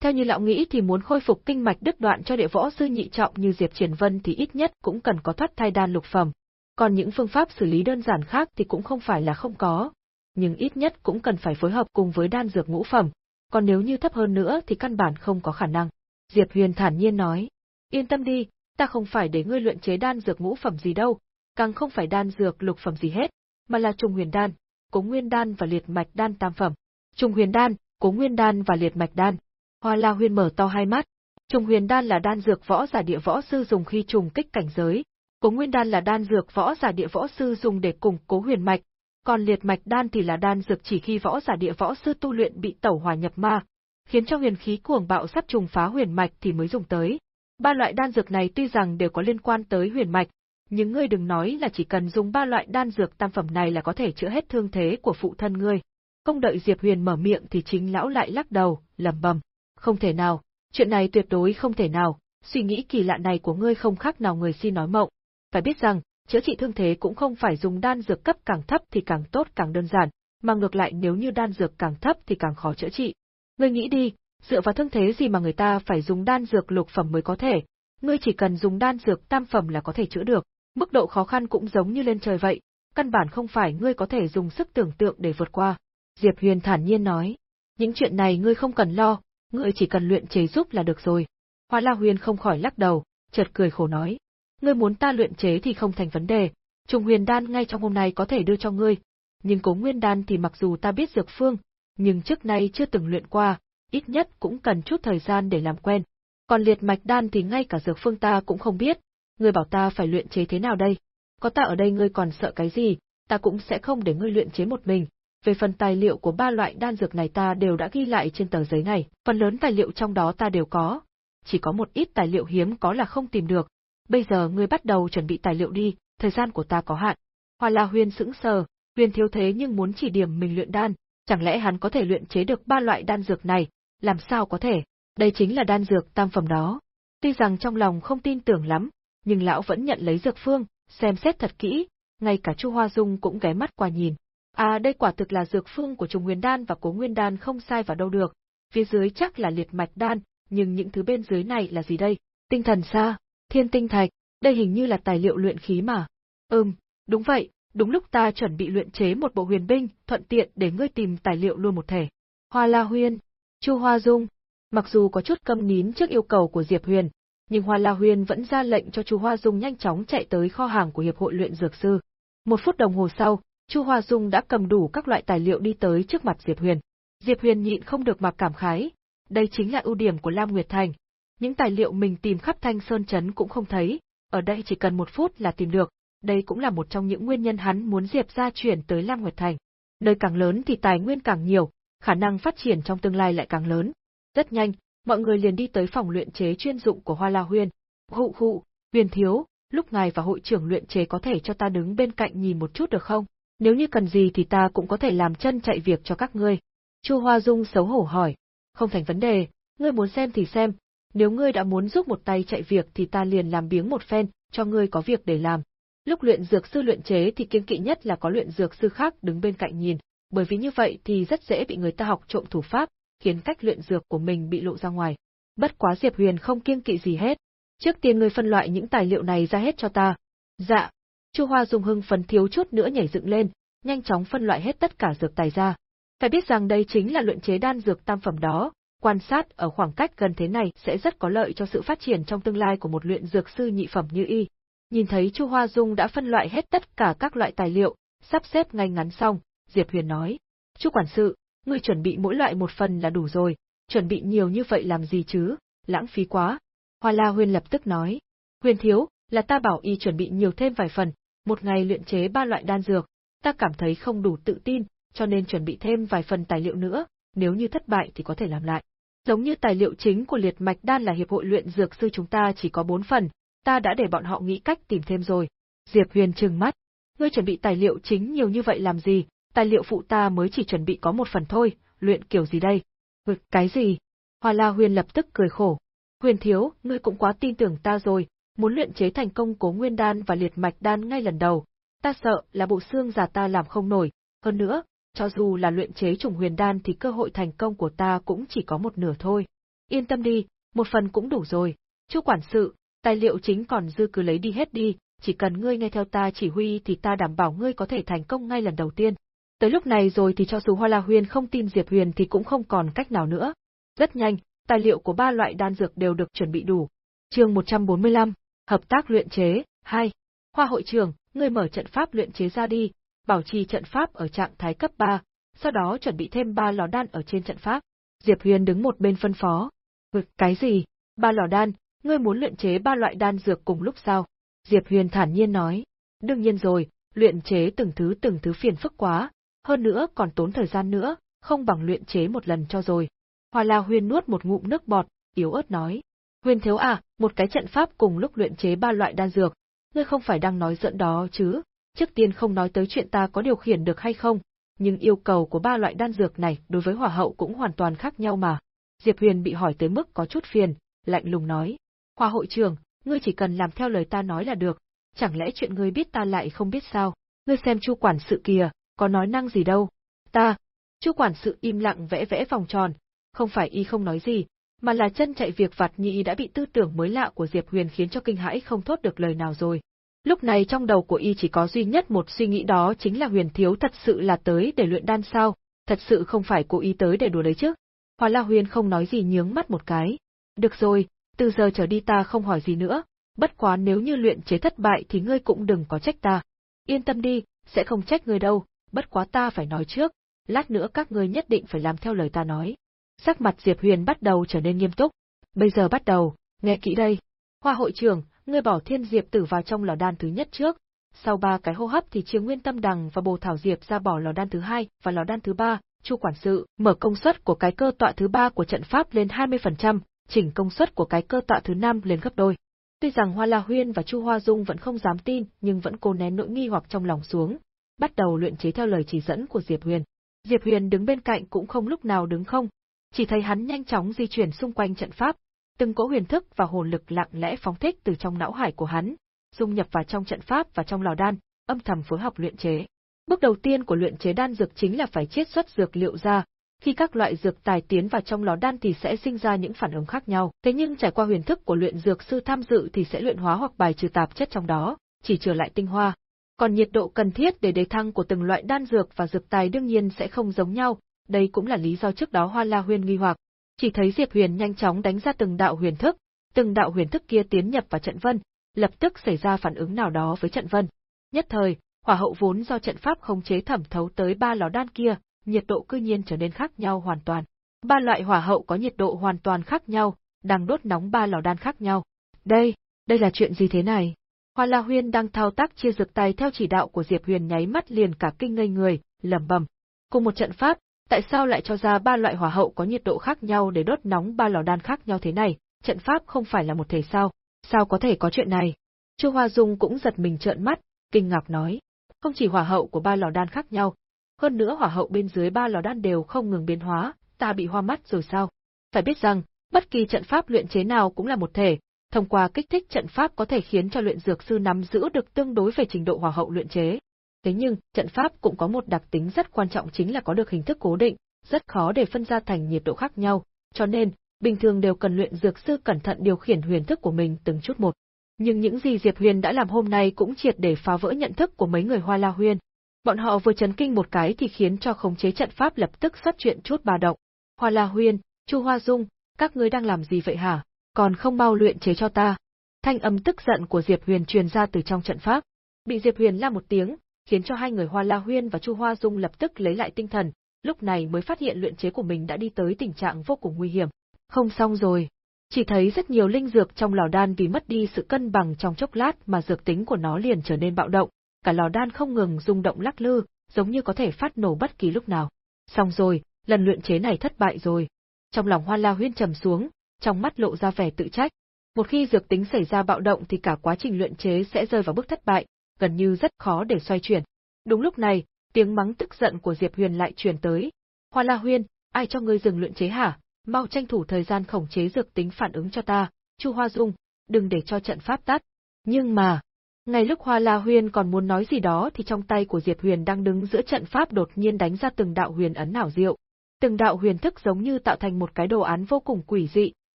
theo như lão nghĩ thì muốn khôi phục kinh mạch đứt đoạn cho địa võ sư nhị trọng như Diệp Triển Vân thì ít nhất cũng cần có thoát thai đan lục phẩm. Còn những phương pháp xử lý đơn giản khác thì cũng không phải là không có, nhưng ít nhất cũng cần phải phối hợp cùng với đan dược ngũ phẩm, còn nếu như thấp hơn nữa thì căn bản không có khả năng. Diệp Huyền thản nhiên nói, yên tâm đi, ta không phải để ngươi luyện chế đan dược ngũ phẩm gì đâu, càng không phải đan dược lục phẩm gì hết, mà là trùng huyền đan, cố nguyên đan và liệt mạch đan tam phẩm. Trùng huyền đan, cố nguyên đan và liệt mạch đan. Hoa La Huyên mở to hai mắt. Trùng huyền đan là đan dược võ giả địa võ sư dùng khi trùng kích cảnh giới. Cố nguyên đan là đan dược võ giả địa võ sư dùng để củng cố huyền mạch, còn liệt mạch đan thì là đan dược chỉ khi võ giả địa võ sư tu luyện bị tẩu hỏa nhập ma, khiến cho huyền khí cuồng bạo sắp trùng phá huyền mạch thì mới dùng tới. Ba loại đan dược này tuy rằng đều có liên quan tới huyền mạch, nhưng ngươi đừng nói là chỉ cần dùng ba loại đan dược tam phẩm này là có thể chữa hết thương thế của phụ thân ngươi. Không đợi Diệp Huyền mở miệng thì chính lão lại lắc đầu, lẩm bẩm, không thể nào, chuyện này tuyệt đối không thể nào, suy nghĩ kỳ lạ này của ngươi không khác nào người si nói mộng. Phải biết rằng, chữa trị thương thế cũng không phải dùng đan dược cấp càng thấp thì càng tốt càng đơn giản, mà ngược lại nếu như đan dược càng thấp thì càng khó chữa trị. Ngươi nghĩ đi, dựa vào thương thế gì mà người ta phải dùng đan dược lục phẩm mới có thể, ngươi chỉ cần dùng đan dược tam phẩm là có thể chữa được, mức độ khó khăn cũng giống như lên trời vậy, căn bản không phải ngươi có thể dùng sức tưởng tượng để vượt qua. Diệp Huyền thản nhiên nói, những chuyện này ngươi không cần lo, ngươi chỉ cần luyện chế giúp là được rồi. Hoa La Huyền không khỏi lắc đầu, chợt cười khổ nói, ngươi muốn ta luyện chế thì không thành vấn đề, trùng huyền đan ngay trong hôm nay có thể đưa cho ngươi, nhưng cố nguyên đan thì mặc dù ta biết dược phương, nhưng trước nay chưa từng luyện qua, ít nhất cũng cần chút thời gian để làm quen. Còn liệt mạch đan thì ngay cả dược phương ta cũng không biết, ngươi bảo ta phải luyện chế thế nào đây? Có ta ở đây ngươi còn sợ cái gì, ta cũng sẽ không để ngươi luyện chế một mình. Về phần tài liệu của ba loại đan dược này ta đều đã ghi lại trên tờ giấy này, phần lớn tài liệu trong đó ta đều có. Chỉ có một ít tài liệu hiếm có là không tìm được. Bây giờ ngươi bắt đầu chuẩn bị tài liệu đi, thời gian của ta có hạn. Hoa La Huyên sững sờ, Huyền thiếu thế nhưng muốn chỉ điểm mình luyện đan, chẳng lẽ hắn có thể luyện chế được ba loại đan dược này, làm sao có thể, đây chính là đan dược tam phẩm đó. Tuy rằng trong lòng không tin tưởng lắm, nhưng lão vẫn nhận lấy dược phương, xem xét thật kỹ, ngay cả Chu Hoa Dung cũng ghé mắt qua nhìn. À đây quả thực là dược phương của Trùng Nguyên Đan và Cố Nguyên Đan không sai vào đâu được, phía dưới chắc là liệt mạch đan, nhưng những thứ bên dưới này là gì đây? Tinh thần xa, thiên tinh thạch, đây hình như là tài liệu luyện khí mà. Ừm, đúng vậy, đúng lúc ta chuẩn bị luyện chế một bộ huyền binh, thuận tiện để ngươi tìm tài liệu luôn một thể. Hoa La Huyên, Chu Hoa Dung, mặc dù có chút câm nín trước yêu cầu của Diệp Huyền, nhưng Hoa La Huyên vẫn ra lệnh cho Chu Hoa Dung nhanh chóng chạy tới kho hàng của hiệp hội luyện dược sư. Một phút đồng hồ sau, Chu Hoa Dung đã cầm đủ các loại tài liệu đi tới trước mặt Diệp Huyền. Diệp Huyền nhịn không được mà cảm khái, đây chính là ưu điểm của Lam Nguyệt Thành. Những tài liệu mình tìm khắp Thanh Sơn Trấn cũng không thấy, ở đây chỉ cần một phút là tìm được, đây cũng là một trong những nguyên nhân hắn muốn Diệp gia chuyển tới Lam Nguyệt Thành. Nơi càng lớn thì tài nguyên càng nhiều, khả năng phát triển trong tương lai lại càng lớn. Rất nhanh, mọi người liền đi tới phòng luyện chế chuyên dụng của Hoa La Huyền. Hụ hụ, Huyền thiếu, lúc ngài và hội trưởng luyện chế có thể cho ta đứng bên cạnh nhìn một chút được không? Nếu như cần gì thì ta cũng có thể làm chân chạy việc cho các ngươi. Chu Hoa Dung xấu hổ hỏi. Không thành vấn đề, ngươi muốn xem thì xem, nếu ngươi đã muốn giúp một tay chạy việc thì ta liền làm biếng một phen, cho ngươi có việc để làm. Lúc luyện dược sư luyện chế thì kiêng kỵ nhất là có luyện dược sư khác đứng bên cạnh nhìn, bởi vì như vậy thì rất dễ bị người ta học trộm thủ pháp, khiến cách luyện dược của mình bị lộ ra ngoài. Bất quá Diệp Huyền không kiêng kỵ gì hết. Trước tiên ngươi phân loại những tài liệu này ra hết cho ta. Dạ. Chu Hoa Dung hưng phấn thiếu chút nữa nhảy dựng lên, nhanh chóng phân loại hết tất cả dược tài ra. Phải biết rằng đây chính là luyện chế đan dược tam phẩm đó, quan sát ở khoảng cách gần thế này sẽ rất có lợi cho sự phát triển trong tương lai của một luyện dược sư nhị phẩm như y. Nhìn thấy Chu Hoa Dung đã phân loại hết tất cả các loại tài liệu, sắp xếp ngay ngắn xong, Diệp Huyền nói: "Chu quản sự, ngươi chuẩn bị mỗi loại một phần là đủ rồi, chuẩn bị nhiều như vậy làm gì chứ, lãng phí quá." Hoa La Huyền lập tức nói: "Huyền thiếu, là ta bảo y chuẩn bị nhiều thêm vài phần, một ngày luyện chế ba loại đan dược, ta cảm thấy không đủ tự tin, cho nên chuẩn bị thêm vài phần tài liệu nữa, nếu như thất bại thì có thể làm lại." Giống như tài liệu chính của liệt mạch đan là hiệp hội luyện dược sư chúng ta chỉ có bốn phần, ta đã để bọn họ nghĩ cách tìm thêm rồi. Diệp Huyền trừng mắt, ngươi chuẩn bị tài liệu chính nhiều như vậy làm gì, tài liệu phụ ta mới chỉ chuẩn bị có một phần thôi, luyện kiểu gì đây? Ngực cái gì? Hoa La Huyền lập tức cười khổ. Huyền thiếu, ngươi cũng quá tin tưởng ta rồi, muốn luyện chế thành công cố nguyên đan và liệt mạch đan ngay lần đầu. Ta sợ là bộ xương già ta làm không nổi, hơn nữa, cho dù là luyện chế trùng huyền đan thì cơ hội thành công của ta cũng chỉ có một nửa thôi. Yên tâm đi, một phần cũng đủ rồi. Chu quản sự, tài liệu chính còn dư cứ lấy đi hết đi, chỉ cần ngươi nghe theo ta chỉ huy thì ta đảm bảo ngươi có thể thành công ngay lần đầu tiên. Tới lúc này rồi thì cho dù Hoa La Huyền không tin Diệp Huyền thì cũng không còn cách nào nữa. Rất nhanh, tài liệu của ba loại đan dược đều được chuẩn bị đủ. Chương 145, hợp tác luyện chế 2. Hoa hội trưởng, ngươi mở trận pháp luyện chế ra đi, bảo trì trận pháp ở trạng thái cấp 3, sau đó chuẩn bị thêm ba lò đan ở trên trận pháp. Diệp Huyền đứng một bên phân phó. Vực cái gì? Ba lò đan, ngươi muốn luyện chế ba loại đan dược cùng lúc sao? Diệp Huyền thản nhiên nói. Đương nhiên rồi, luyện chế từng thứ từng thứ phiền phức quá, hơn nữa còn tốn thời gian nữa, không bằng luyện chế một lần cho rồi. Hoa La Huyền nuốt một ngụm nước bọt, yếu ớt nói. Huyền thiếu à, một cái trận pháp cùng lúc luyện chế ba loại đan dược, ngươi không phải đang nói giỡn đó chứ? Trước tiên không nói tới chuyện ta có điều khiển được hay không, nhưng yêu cầu của ba loại đan dược này đối với hỏa hậu cũng hoàn toàn khác nhau mà. Diệp Huyền bị hỏi tới mức có chút phiền, lạnh lùng nói. Hoa hội trưởng, ngươi chỉ cần làm theo lời ta nói là được, chẳng lẽ chuyện ngươi biết ta lại không biết sao? Ngươi xem chu quản sự kìa, có nói năng gì đâu. Ta, chu quản sự im lặng vẽ vẽ vòng tròn, không phải y không nói gì, mà là chân chạy việc vặt nhị đã bị tư tưởng mới lạ của Diệp Huyền khiến cho kinh hãi không thốt được lời nào rồi. Lúc này trong đầu của y chỉ có duy nhất một suy nghĩ đó chính là huyền thiếu thật sự là tới để luyện đan sao, thật sự không phải cố ý tới để đùa đấy chứ. Hoa La Huyền không nói gì nhướng mắt một cái. Được rồi, từ giờ trở đi ta không hỏi gì nữa, bất quá nếu như luyện chế thất bại thì ngươi cũng đừng có trách ta. Yên tâm đi, sẽ không trách ngươi đâu, bất quá ta phải nói trước, lát nữa các ngươi nhất định phải làm theo lời ta nói. Sắc mặt Diệp Huyền bắt đầu trở nên nghiêm túc. Bây giờ bắt đầu, nghe kỹ đây. Hoa hội trưởng, ngươi bỏ thiên diệp tử vào trong lò đan thứ nhất trước, sau ba cái hô hấp thì chia nguyên tâm đằng và bồ thảo diệp ra bỏ lò đan thứ hai và lò đan thứ ba, chu quản sự, mở công suất của cái cơ tọa thứ ba của trận pháp lên 20%, chỉnh công suất của cái cơ tọa thứ năm lên gấp đôi. Tuy rằng Hoa La Huyên và Chu Hoa Dung vẫn không dám tin, nhưng vẫn cố nén nỗi nghi hoặc trong lòng xuống, bắt đầu luyện chế theo lời chỉ dẫn của Diệp Huyền. Diệp Huyền đứng bên cạnh cũng không lúc nào đứng không, chỉ thấy hắn nhanh chóng di chuyển xung quanh trận pháp, từng cỗ huyền thức và hồn lực lặng lẽ phóng thích từ trong não hải của hắn, dung nhập vào trong trận pháp và trong lò đan, âm thầm phối hợp luyện chế. Bước đầu tiên của luyện chế đan dược chính là phải chiết xuất dược liệu ra, khi các loại dược tài tiến vào trong lò đan thì sẽ sinh ra những phản ứng khác nhau. Thế nhưng trải qua huyền thức của luyện dược sư tham dự thì sẽ luyện hóa hoặc bài trừ tạp chất trong đó, chỉ trở lại tinh hoa. Còn nhiệt độ cần thiết để đề thăng của từng loại đan dược và dược tài đương nhiên sẽ không giống nhau, đây cũng là lý do trước đó Hoa La Huyên nghi hoặc, chỉ thấy Diệp Huyền nhanh chóng đánh ra từng đạo huyền thức, từng đạo huyền thức kia tiến nhập vào trận vân, lập tức xảy ra phản ứng nào đó với trận vân. Nhất thời, hỏa hậu vốn do trận pháp khống chế thẩm thấu tới ba lò đan kia, nhiệt độ cư nhiên trở nên khác nhau hoàn toàn. Ba loại hỏa hậu có nhiệt độ hoàn toàn khác nhau, đang đốt nóng ba lò đan khác nhau. Đây, đây là chuyện gì thế này? Hoa La Huyên đang thao tác chia dược tay theo chỉ đạo của Diệp Huyền nháy mắt liền cả kinh ngây người, lẩm bẩm. Cùng một trận pháp, tại sao lại cho ra ba loại hỏa hậu có nhiệt độ khác nhau để đốt nóng ba lò đan khác nhau thế này, trận pháp không phải là một thể sao, sao có thể có chuyện này? Chu Hoa Dung cũng giật mình trợn mắt, kinh ngạc nói, không chỉ hỏa hậu của ba lò đan khác nhau, hơn nữa hỏa hậu bên dưới ba lò đan đều không ngừng biến hóa, ta bị hoa mắt rồi sao? Phải biết rằng, bất kỳ trận pháp luyện chế nào cũng là một thể, thông qua kích thích trận pháp có thể khiến cho luyện dược sư nắm giữ được tương đối về trình độ hỏa hậu luyện chế. Thế nhưng, trận pháp cũng có một đặc tính rất quan trọng chính là có được hình thức cố định, rất khó để phân ra thành nhiệt độ khác nhau, cho nên, bình thường đều cần luyện dược sư cẩn thận điều khiển huyền thức của mình từng chút một. Nhưng những gì Diệp Huyền đã làm hôm nay cũng triệt để phá vỡ nhận thức của mấy người Hoa La Huyên. Bọn họ vừa chấn kinh một cái thì khiến cho khống chế trận pháp lập tức xuất chuyện chút ba động. Hoa La Huyên, Chu Hoa Dung, các ngươi đang làm gì vậy hả? Còn không mau luyện chế cho ta. Thanh âm tức giận của Diệp Huyền truyền ra từ trong trận pháp. Bị Diệp Huyền la một tiếng, khiến cho hai người Hoa La Huyên và Chu Hoa Dung lập tức lấy lại tinh thần, lúc này mới phát hiện luyện chế của mình đã đi tới tình trạng vô cùng nguy hiểm. Không xong rồi. Chỉ thấy rất nhiều linh dược trong lò đan vì mất đi sự cân bằng trong chốc lát mà dược tính của nó liền trở nên bạo động, cả lò đan không ngừng rung động lắc lư, giống như có thể phát nổ bất kỳ lúc nào. Xong rồi, lần luyện chế này thất bại rồi. Trong lòng Hoa La Huyên trầm xuống, trong mắt lộ ra vẻ tự trách. Một khi dược tính xảy ra bạo động thì cả quá trình luyện chế sẽ rơi vào bước thất bại, gần như rất khó để xoay chuyển. Đúng lúc này, tiếng mắng tức giận của Diệp Huyền lại truyền tới. Hoa La Huyên, ai cho ngươi dừng luyện chế hả? Mau tranh thủ thời gian khống chế dược tính phản ứng cho ta, Chu Hoa Dung, đừng để cho trận pháp tắt. Nhưng mà, ngay lúc Hoa La Huyên còn muốn nói gì đó thì trong tay của Diệp Huyền đang đứng giữa trận pháp đột nhiên đánh ra từng đạo huyền ấn ảo diệu. Từng đạo huyền thức giống như tạo thành một cái đồ án vô cùng quỷ dị,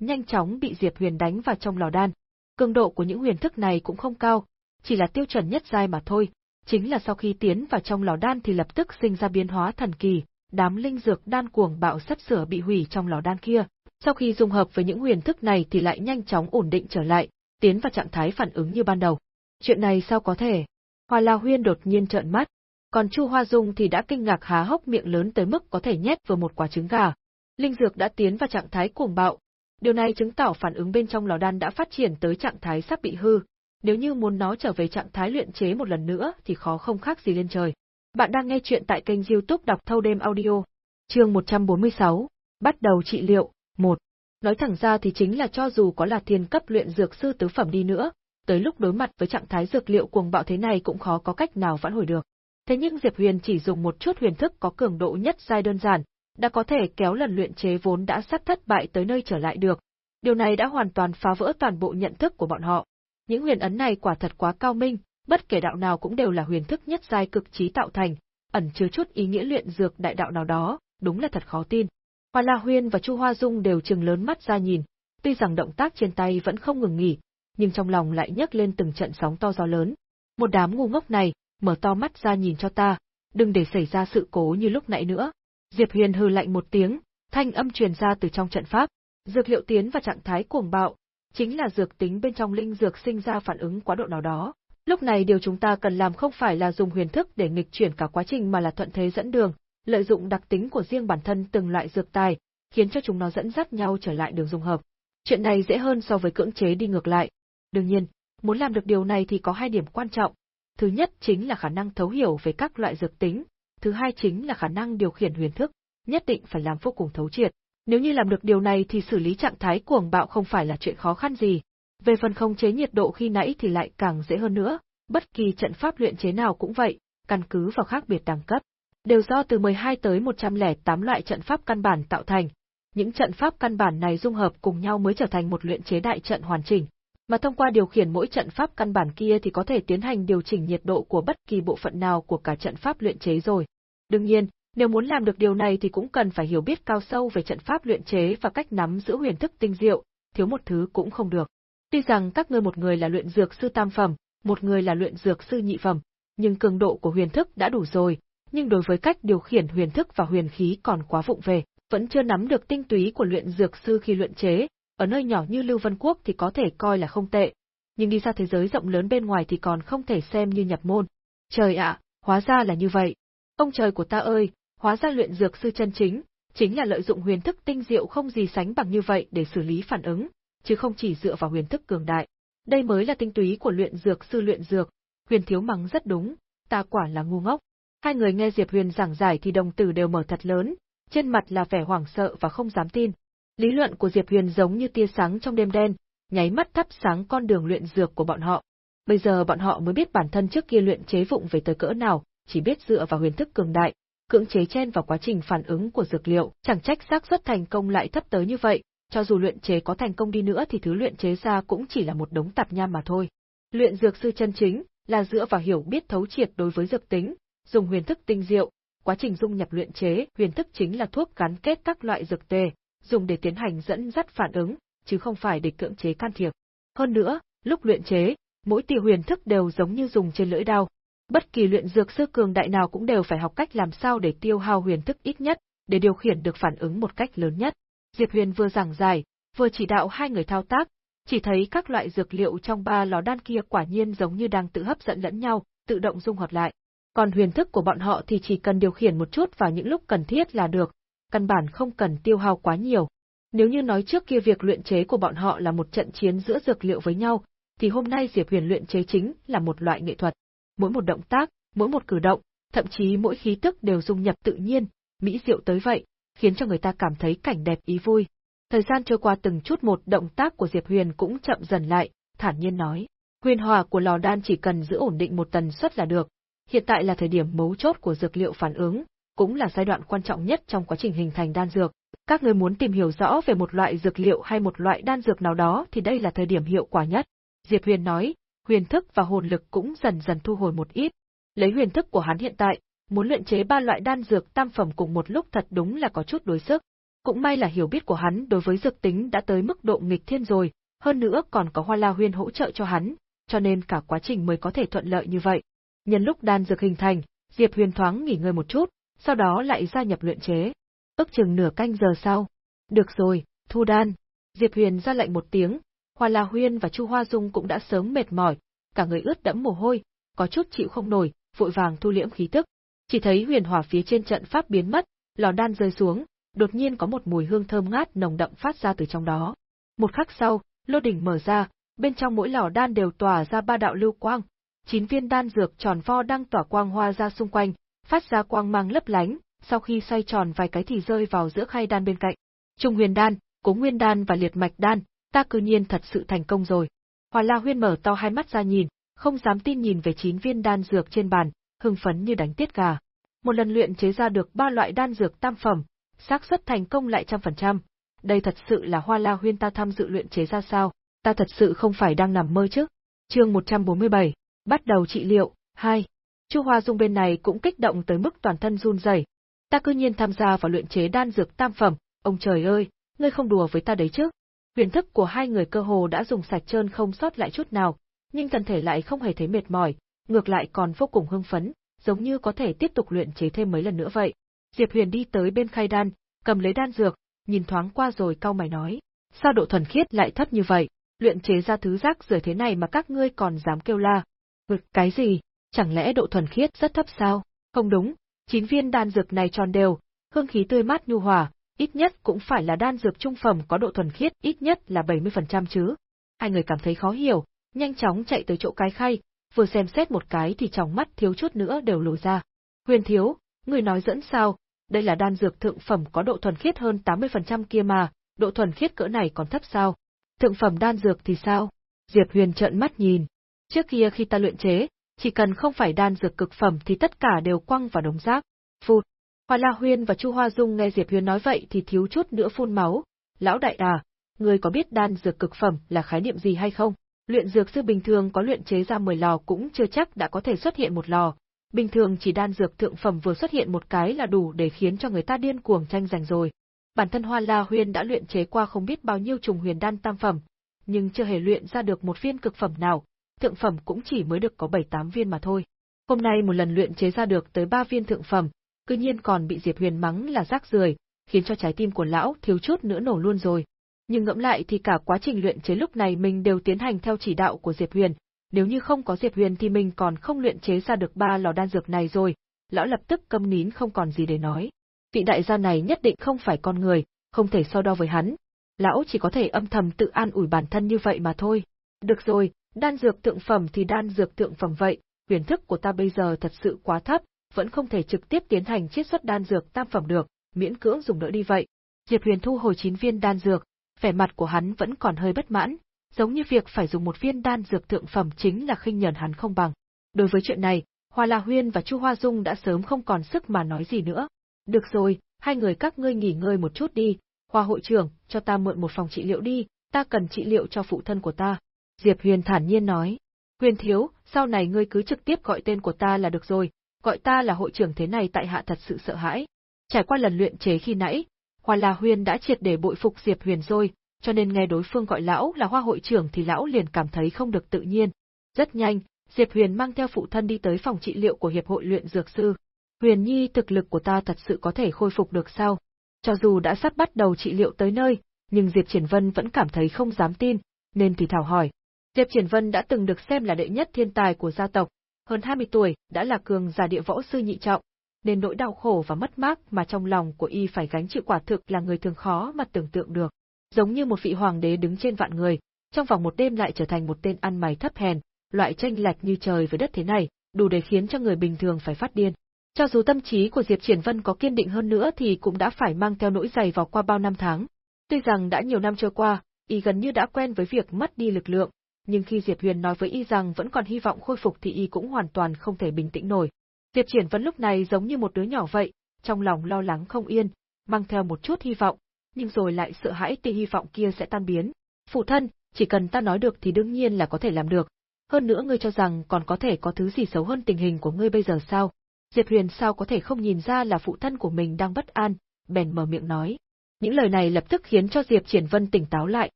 nhanh chóng bị Diệp Huyền đánh vào trong lò đan. Cường độ của những huyền thức này cũng không cao, chỉ là tiêu chuẩn nhất giai mà thôi, chính là sau khi tiến vào trong lò đan thì lập tức sinh ra biến hóa thần kỳ, đám linh dược đan cuồng bạo sắp sửa bị hủy trong lò đan kia. Sau khi dung hợp với những huyền thức này thì lại nhanh chóng ổn định trở lại, tiến vào trạng thái phản ứng như ban đầu. Chuyện này sao có thể? Hoa La Huyên đột nhiên trợn mắt, còn Chu Hoa Dung thì đã kinh ngạc há hốc miệng lớn tới mức có thể nhét vào một quả trứng gà. Linh dược đã tiến vào trạng thái cuồng bạo, điều này chứng tỏ phản ứng bên trong lò đan đã phát triển tới trạng thái sắp bị hư, nếu như muốn nó trở về trạng thái luyện chế một lần nữa thì khó không khác gì lên trời. Bạn đang nghe chuyện tại kênh youtube đọc thâu đêm audio. Chương 146, bắt đầu trị liệu, 1. Nói thẳng ra thì chính là cho dù có là thiên cấp luyện dược sư tứ phẩm đi nữa, tới lúc đối mặt với trạng thái dược liệu cuồng bạo thế này cũng khó có cách nào vãn hồi được. Thế nhưng Diệp Huyền chỉ dùng một chút huyền thức có cường độ nhất giai đơn giản, đã có thể kéo lần luyện chế vốn đã sắp thất bại tới nơi trở lại được. Điều này đã hoàn toàn phá vỡ toàn bộ nhận thức của bọn họ. Những huyền ấn này quả thật quá cao minh, bất kể đạo nào cũng đều là huyền thức nhất giai cực trí tạo thành, ẩn chứa chút ý nghĩa luyện dược đại đạo nào đó, đúng là thật khó tin. Hoa La Huyên và Chu Hoa Dung đều trừng lớn mắt ra nhìn, tuy rằng động tác trên tay vẫn không ngừng nghỉ, nhưng trong lòng lại nhấc lên từng trận sóng to gió lớn. Một đám ngu ngốc này, mở to mắt ra nhìn cho ta, đừng để xảy ra sự cố như lúc nãy nữa. Diệp Huyền hừ lạnh một tiếng, thanh âm truyền ra từ trong trận pháp, dược liệu tiến vào trạng thái cuồng bạo, chính là dược tính bên trong linh dược sinh ra phản ứng quá độ nào đó. Lúc này điều chúng ta cần làm không phải là dùng huyền thức để nghịch chuyển cả quá trình mà là thuận thế dẫn đường, lợi dụng đặc tính của riêng bản thân từng loại dược tài, khiến cho chúng nó dẫn dắt nhau trở lại đường dung hợp. Chuyện này dễ hơn so với cưỡng chế đi ngược lại. Đương nhiên, muốn làm được điều này thì có hai điểm quan trọng. Thứ nhất chính là khả năng thấu hiểu về các loại dược tính, thứ hai chính là khả năng điều khiển huyền thức, nhất định phải làm vô cùng thấu triệt. Nếu như làm được điều này thì xử lý trạng thái cuồng bạo không phải là chuyện khó khăn gì. Về phần không chế nhiệt độ khi nãy thì lại càng dễ hơn nữa, bất kỳ trận pháp luyện chế nào cũng vậy, căn cứ vào khác biệt đẳng cấp. Đều do từ 12 tới 108 loại trận pháp căn bản tạo thành. Những trận pháp căn bản này dung hợp cùng nhau mới trở thành một luyện chế đại trận hoàn chỉnh. Mà thông qua điều khiển mỗi trận pháp căn bản kia thì có thể tiến hành điều chỉnh nhiệt độ của bất kỳ bộ phận nào của cả trận pháp luyện chế rồi. Đương nhiên, nếu muốn làm được điều này thì cũng cần phải hiểu biết cao sâu về trận pháp luyện chế và cách nắm giữ huyền thức tinh diệu, thiếu một thứ cũng không được. Tuy rằng các ngươi một người là luyện dược sư tam phẩm, một người là luyện dược sư nhị phẩm, nhưng cường độ của huyền thức đã đủ rồi, nhưng đối với cách điều khiển huyền thức và huyền khí còn quá vụng về, vẫn chưa nắm được tinh túy của luyện dược sư khi luyện chế, ở nơi nhỏ như Lưu Vân Quốc thì có thể coi là không tệ, nhưng đi ra thế giới rộng lớn bên ngoài thì còn không thể xem như nhập môn. Trời ạ, hóa ra là như vậy. Ông trời của ta ơi, hóa ra luyện dược sư chân chính, chính là lợi dụng huyền thức tinh diệu không gì sánh bằng như vậy để xử lý phản ứng, chứ không chỉ dựa vào huyền thức cường đại. Đây mới là tinh túy của luyện dược sư luyện dược, huyền thiếu mắng rất đúng, ta quả là ngu ngốc. Hai người nghe Diệp Huyền giảng giải thì đồng tử đều mở thật lớn, trên mặt là vẻ hoảng sợ và không dám tin. Lý luận của Diệp Huyền giống như tia sáng trong đêm đen, nháy mắt thắp sáng con đường luyện dược của bọn họ. Bây giờ bọn họ mới biết bản thân trước kia luyện chế vụng về tới cỡ nào, chỉ biết dựa vào huyền thức cường đại, cưỡng chế chen vào quá trình phản ứng của dược liệu, chẳng trách xác suất thành công lại thấp tới như vậy, cho dù luyện chế có thành công đi nữa thì thứ luyện chế ra cũng chỉ là một đống tạp nham mà thôi. Luyện dược sư chân chính là dựa vào hiểu biết thấu triệt đối với dược tính, dùng huyền thức tinh diệu, quá trình dung nhập luyện chế, huyền thức chính là thuốc gắn kết các loại dược tề, dùng để tiến hành dẫn dắt phản ứng, chứ không phải để cưỡng chế can thiệp. Hơn nữa, lúc luyện chế, mỗi tia huyền thức đều giống như dùng trên lưỡi dao. Bất kỳ luyện dược sư cường đại nào cũng đều phải học cách làm sao để tiêu hao huyền thức ít nhất, để điều khiển được phản ứng một cách lớn nhất. Diệp Huyền vừa giảng giải, vừa chỉ đạo hai người thao tác, chỉ thấy các loại dược liệu trong ba lò đan kia quả nhiên giống như đang tự hấp dẫn lẫn nhau, tự động dung hợp lại. Còn huyền thức của bọn họ thì chỉ cần điều khiển một chút vào những lúc cần thiết là được, căn bản không cần tiêu hao quá nhiều. Nếu như nói trước kia việc luyện chế của bọn họ là một trận chiến giữa dược liệu với nhau, thì hôm nay Diệp Huyền luyện chế chính là một loại nghệ thuật. Mỗi một động tác, mỗi một cử động, thậm chí mỗi khí tức đều dung nhập tự nhiên, mỹ diệu tới vậy, khiến cho người ta cảm thấy cảnh đẹp ý vui. Thời gian trôi qua từng chút một động tác của Diệp Huyền cũng chậm dần lại, thản nhiên nói. Huyền hòa của lò đan chỉ cần giữ ổn định một tần suất là được. Hiện tại là thời điểm mấu chốt của dược liệu phản ứng, cũng là giai đoạn quan trọng nhất trong quá trình hình thành đan dược. Các người muốn tìm hiểu rõ về một loại dược liệu hay một loại đan dược nào đó thì đây là thời điểm hiệu quả nhất. Diệp Huyền nói, huyền thức và hồn lực cũng dần dần thu hồi một ít. Lấy huyền thức của hắn hiện tại, muốn luyện chế ba loại đan dược tam phẩm cùng một lúc thật đúng là có chút đối sức. Cũng may là hiểu biết của hắn đối với dược tính đã tới mức độ nghịch thiên rồi, hơn nữa còn có Hoa La Huyên hỗ trợ cho hắn, cho nên cả quá trình mới có thể thuận lợi như vậy. Nhân lúc đan dược hình thành, Diệp Huyền thoáng nghỉ ngơi một chút, sau đó lại gia nhập luyện chế. Ước chừng nửa canh giờ sau. Được rồi, thu đan. Diệp Huyền ra lệnh một tiếng, Hoa La Huyên và Chu Hoa Dung cũng đã sớm mệt mỏi, cả người ướt đẫm mồ hôi, có chút chịu không nổi, vội vàng thu liễm khí tức. Chỉ thấy huyền hỏa phía trên trận pháp biến mất, lò đan rơi xuống, đột nhiên có một mùi hương thơm ngát nồng đậm phát ra từ trong đó. Một khắc sau, lô đỉnh mở ra, bên trong mỗi lò đan đều tỏa ra ba đạo lưu quang, chín viên đan dược tròn vo đang tỏa quang hoa ra xung quanh, phát ra quang mang lấp lánh, sau khi xoay tròn vài cái thì rơi vào giữa khay đan bên cạnh. Trung huyền đan, cố nguyên đan và liệt mạch đan, ta cư nhiên thật sự thành công rồi. Hoa La Huyên mở to hai mắt ra nhìn, không dám tin nhìn về chín viên đan dược trên bàn, hưng phấn như đánh tiết gà. Một lần luyện chế ra được ba loại đan dược tam phẩm, xác suất thành công lại trăm phần trăm. Đây thật sự là Hoa La Huyên ta tham dự luyện chế ra sao, ta thật sự không phải đang nằm mơ chứ. Chương 147, bắt đầu trị liệu, 2. Chu Hoa Dung bên này cũng kích động tới mức toàn thân run rẩy. Ta cư nhiên tham gia vào luyện chế đan dược tam phẩm, ông trời ơi, ngươi không đùa với ta đấy chứ? Huyền thức của hai người cơ hồ đã dùng sạch trơn không sót lại chút nào, nhưng thân thể lại không hề thấy mệt mỏi, ngược lại còn vô cùng hưng phấn, giống như có thể tiếp tục luyện chế thêm mấy lần nữa vậy. Diệp Huyền đi tới bên khay đan, cầm lấy đan dược, nhìn thoáng qua rồi cau mày nói, sao độ thuần khiết lại thấp như vậy, luyện chế ra thứ rác rưởi thế này mà các ngươi còn dám kêu la. Ngực cái gì, chẳng lẽ độ thuần khiết rất thấp sao? Không đúng, chín viên đan dược này tròn đều, hương khí tươi mát nhu hòa, ít nhất cũng phải là đan dược trung phẩm có độ thuần khiết ít nhất là 70% chứ. Hai người cảm thấy khó hiểu, nhanh chóng chạy tới chỗ cái khay, vừa xem xét một cái thì trong mắt thiếu chút nữa đều lồi ra. Huyền thiếu, người nói dẫn sao, đây là đan dược thượng phẩm có độ thuần khiết hơn 80% kia mà, độ thuần khiết cỡ này còn thấp sao? Thượng phẩm đan dược thì sao? Diệp Huyền trợn mắt nhìn. Trước kia khi ta luyện chế, chỉ cần không phải đan dược cực phẩm thì tất cả đều quăng vào đống rác. Phụt. Hoa La Huyên và Chu Hoa Dung nghe Diệp Huyền nói vậy thì thiếu chút nữa phun máu. Lão đại à, người có biết đan dược cực phẩm là khái niệm gì hay không? Luyện dược sư bình thường có luyện chế ra 10 lò cũng chưa chắc đã có thể xuất hiện một lò. Bình thường chỉ đan dược thượng phẩm vừa xuất hiện một cái là đủ để khiến cho người ta điên cuồng tranh giành rồi. Bản thân Hoa La Huyên đã luyện chế qua không biết bao nhiêu trùng huyền đan tam phẩm, nhưng chưa hề luyện ra được một viên cực phẩm nào, thượng phẩm cũng chỉ mới được có 7-8 viên mà thôi. Hôm nay một lần luyện chế ra được tới 3 viên thượng phẩm, cư nhiên còn bị Diệp Huyền mắng là rác rưởi, khiến cho trái tim của lão thiếu chút nữa nổ luôn rồi. Nhưng ngẫm lại thì cả quá trình luyện chế lúc này mình đều tiến hành theo chỉ đạo của Diệp Huyền, nếu như không có Diệp Huyền thì mình còn không luyện chế ra được ba lò đan dược này rồi, lão lập tức câm nín không còn gì để nói. Vị đại gia này nhất định không phải con người, không thể so đo với hắn. Lão chỉ có thể âm thầm tự an ủi bản thân như vậy mà thôi. Được rồi, đan dược tượng phẩm thì đan dược tượng phẩm vậy, huyền thức của ta bây giờ thật sự quá thấp, vẫn không thể trực tiếp tiến hành chiết xuất đan dược tam phẩm được, miễn cưỡng dùng đỡ đi vậy. Diệp Huyền thu hồi chín viên đan dược, vẻ mặt của hắn vẫn còn hơi bất mãn, giống như việc phải dùng một viên đan dược thượng phẩm chính là khinh nhẫn hắn không bằng. Đối với chuyện này, Hoa La Huyên và Chu Hoa Dung đã sớm không còn sức mà nói gì nữa. Được rồi, hai người các ngươi nghỉ ngơi một chút đi, Hoa hội trưởng, cho ta mượn một phòng trị liệu đi, ta cần trị liệu cho phụ thân của ta. Diệp Huyền thản nhiên nói. Huyền thiếu, sau này ngươi cứ trực tiếp gọi tên của ta là được rồi, gọi ta là hội trưởng thế này tại hạ thật sự sợ hãi. Trải qua lần luyện chế khi nãy, Hoa La huyên đã triệt để bội phục Diệp Huyền rồi, cho nên nghe đối phương gọi lão là Hoa hội trưởng thì lão liền cảm thấy không được tự nhiên. Rất nhanh, Diệp Huyền mang theo phụ thân đi tới phòng trị liệu của hiệp hội luyện dược sư. Huyền Nhi thực lực của ta thật sự có thể khôi phục được sao? Cho dù đã sắp bắt đầu trị liệu tới nơi, nhưng Diệp Triển Vân vẫn cảm thấy không dám tin, nên thì thảo hỏi. Diệp Triển Vân đã từng được xem là đệ nhất thiên tài của gia tộc, hơn 20 tuổi, đã là cường giả địa võ sư nhị trọng, nên nỗi đau khổ và mất mát mà trong lòng của y phải gánh chịu quả thực là người thường khó mà tưởng tượng được. Giống như một vị hoàng đế đứng trên vạn người, trong vòng một đêm lại trở thành một tên ăn mày thấp hèn, loại tranh lệch như trời với đất thế này, đủ để khiến cho người bình thường phải phát điên. Cho dù tâm trí của Diệp Triển Vân có kiên định hơn nữa thì cũng đã phải mang theo nỗi dày vào qua bao năm tháng. Tuy rằng đã nhiều năm trôi qua, y gần như đã quen với việc mất đi lực lượng, nhưng khi Diệp Huyền nói với y rằng vẫn còn hy vọng khôi phục thì y cũng hoàn toàn không thể bình tĩnh nổi. Diệp Triển Vân lúc này giống như một đứa nhỏ vậy, trong lòng lo lắng không yên, mang theo một chút hy vọng, nhưng rồi lại sợ hãi tia hy vọng kia sẽ tan biến. Phụ thân, chỉ cần ta nói được thì đương nhiên là có thể làm được. Hơn nữa ngươi cho rằng còn có thể có thứ gì xấu hơn tình hình của ngươi bây giờ sao? Diệp Huyền sao có thể không nhìn ra là phụ thân của mình đang bất an, bèn mở miệng nói. Những lời này lập tức khiến cho Diệp Triển Vân tỉnh táo lại.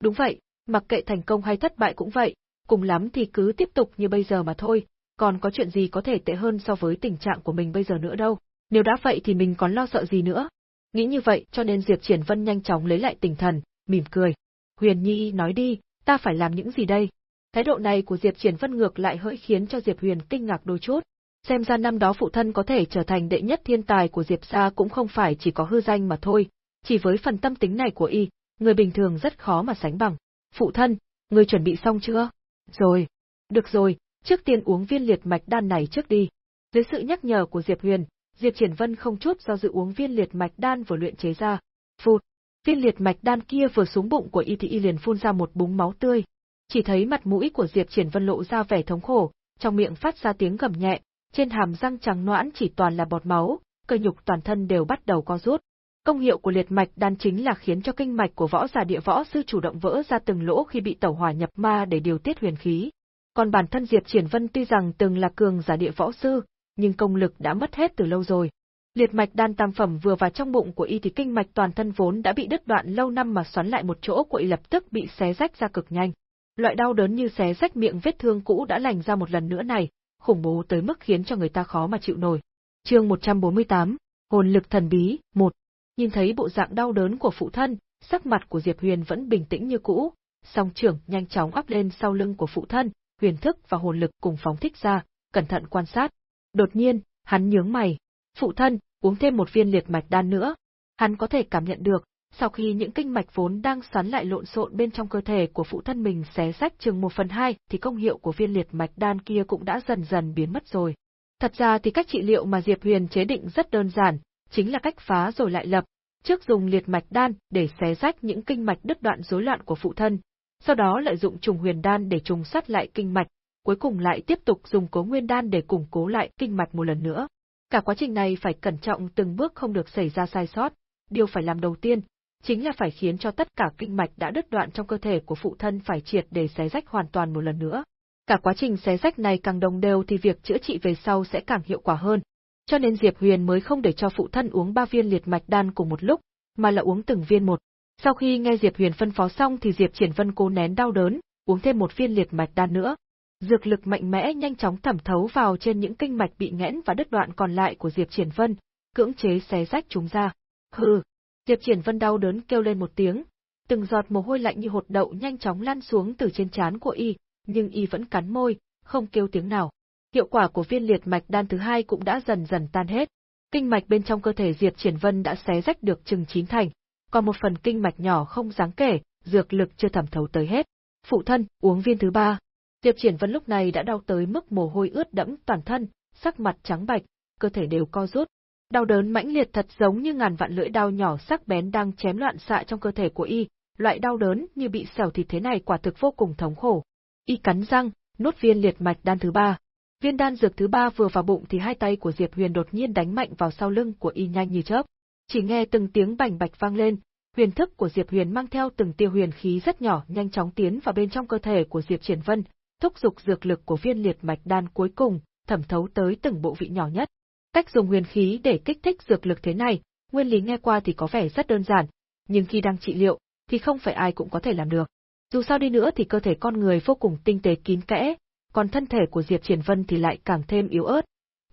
Đúng vậy, mặc kệ thành công hay thất bại cũng vậy, cùng lắm thì cứ tiếp tục như bây giờ mà thôi, còn có chuyện gì có thể tệ hơn so với tình trạng của mình bây giờ nữa đâu. Nếu đã vậy thì mình còn lo sợ gì nữa. Nghĩ như vậy cho nên Diệp Triển Vân nhanh chóng lấy lại tinh thần, mỉm cười. Huyền Nhi nói đi, ta phải làm những gì đây? Thái độ này của Diệp Triển Vân ngược lại hơi khiến cho Diệp Huyền kinh ngạc đôi chút. Xem ra năm đó phụ thân có thể trở thành đệ nhất thiên tài của Diệp gia cũng không phải chỉ có hư danh mà thôi, chỉ với phần tâm tính này của y, người bình thường rất khó mà sánh bằng. Phụ thân, ngươi chuẩn bị xong chưa? Rồi. Được rồi, trước tiên uống viên liệt mạch đan này trước đi. Dưới sự nhắc nhở của Diệp Huyền, Diệp Triển Vân không chút do dự uống viên liệt mạch đan vừa luyện chế ra. Phụt. Viên liệt mạch đan kia vừa xuống bụng của y Thị y liền phun ra một búng máu tươi. Chỉ thấy mặt mũi của Diệp Triển Vân lộ ra vẻ thống khổ, trong miệng phát ra tiếng gầm nhẹ, trên hàm răng trắng noãn chỉ toàn là bọt máu, cơ nhục toàn thân đều bắt đầu co rút. Công hiệu của liệt mạch đan chính là khiến cho kinh mạch của võ giả địa võ sư chủ động vỡ ra từng lỗ khi bị tẩu hỏa nhập ma để điều tiết huyền khí. Còn bản thân Diệp Triển Vân tuy rằng từng là cường giả địa võ sư, nhưng công lực đã mất hết từ lâu rồi. Liệt mạch đan tam phẩm vừa vào trong bụng của y thì kinh mạch toàn thân vốn đã bị đứt đoạn lâu năm mà xoắn lại một chỗ của y lập tức bị xé rách ra cực nhanh. Loại đau đớn như xé rách miệng vết thương cũ đã lành ra một lần nữa này, khủng bố tới mức khiến cho người ta khó mà chịu nổi. Chương 148, Hồn lực thần bí, 1. Nhìn thấy bộ dạng đau đớn của phụ thân, sắc mặt của Diệp Huyền vẫn bình tĩnh như cũ, song trưởng nhanh chóng áp lên sau lưng của phụ thân, huyền thức và hồn lực cùng phóng thích ra, cẩn thận quan sát. Đột nhiên, hắn nhướng mày, phụ thân, uống thêm một viên liệt mạch đan nữa. Hắn có thể cảm nhận được, sau khi những kinh mạch vốn đang xoắn lại lộn xộn bên trong cơ thể của phụ thân mình xé rách chừng một phần hai, thì công hiệu của viên liệt mạch đan kia cũng đã dần dần biến mất rồi. Thật ra thì cách trị liệu mà Diệp Huyền chế định rất đơn giản, chính là cách phá rồi lại lập, trước dùng liệt mạch đan để xé rách những kinh mạch đứt đoạn rối loạn của phụ thân, sau đó lợi dụng trùng huyền đan để trùng sắt lại kinh mạch, cuối cùng lại tiếp tục dùng cố nguyên đan để củng cố lại kinh mạch một lần nữa. Cả quá trình này phải cẩn trọng từng bước không được xảy ra sai sót, điều phải làm đầu tiên chính là phải khiến cho tất cả kinh mạch đã đứt đoạn trong cơ thể của phụ thân phải triệt để xé rách hoàn toàn một lần nữa. Cả quá trình xé rách này càng đồng đều thì việc chữa trị về sau sẽ càng hiệu quả hơn. Cho nên Diệp Huyền mới không để cho phụ thân uống ba viên liệt mạch đan cùng một lúc, mà là uống từng viên một. Sau khi nghe Diệp Huyền phân phó xong thì Diệp Triển Vân cố nén đau đớn, uống thêm một viên liệt mạch đan nữa. Dược lực mạnh mẽ nhanh chóng thẩm thấu vào trên những kinh mạch bị nghẽn và đứt đoạn còn lại của Diệp Triển Vân, cưỡng chế xé rách chúng ra. Hừ, Diệp Triển Vân đau đớn kêu lên một tiếng, từng giọt mồ hôi lạnh như hột đậu nhanh chóng lan xuống từ trên trán của y, nhưng y vẫn cắn môi, không kêu tiếng nào. Hiệu quả của viên liệt mạch đan thứ hai cũng đã dần dần tan hết. Kinh mạch bên trong cơ thể Diệp Triển Vân đã xé rách được chừng chín thành, còn một phần kinh mạch nhỏ không đáng kể, dược lực chưa thẩm thấu tới hết. Phụ thân, uống viên thứ ba. Diệp Triển Vân lúc này đã đau tới mức mồ hôi ướt đẫm toàn thân, sắc mặt trắng bạch, cơ thể đều co rút, Đau đớn mãnh liệt thật giống như ngàn vạn lưỡi đao nhỏ sắc bén đang chém loạn xạ trong cơ thể của y, loại đau đớn như bị xẻo thịt thế này quả thực vô cùng thống khổ. Y cắn răng, nuốt viên liệt mạch đan thứ ba. Viên đan dược thứ ba vừa vào bụng thì hai tay của Diệp Huyền đột nhiên đánh mạnh vào sau lưng của y nhanh như chớp. Chỉ nghe từng tiếng bành bạch vang lên, Huyền thức của Diệp Huyền mang theo từng tia huyền khí rất nhỏ nhanh chóng tiến vào bên trong cơ thể của Diệp Triển Vân, thúc giục dược lực của viên liệt mạch đan cuối cùng, thẩm thấu tới từng bộ vị nhỏ nhất. Cách dùng huyền khí để kích thích dược lực thế này, nguyên lý nghe qua thì có vẻ rất đơn giản, nhưng khi đang trị liệu, thì không phải ai cũng có thể làm được. Dù sao đi nữa thì cơ thể con người vô cùng tinh tế kín kẽ, còn thân thể của Diệp Triển Vân thì lại càng thêm yếu ớt.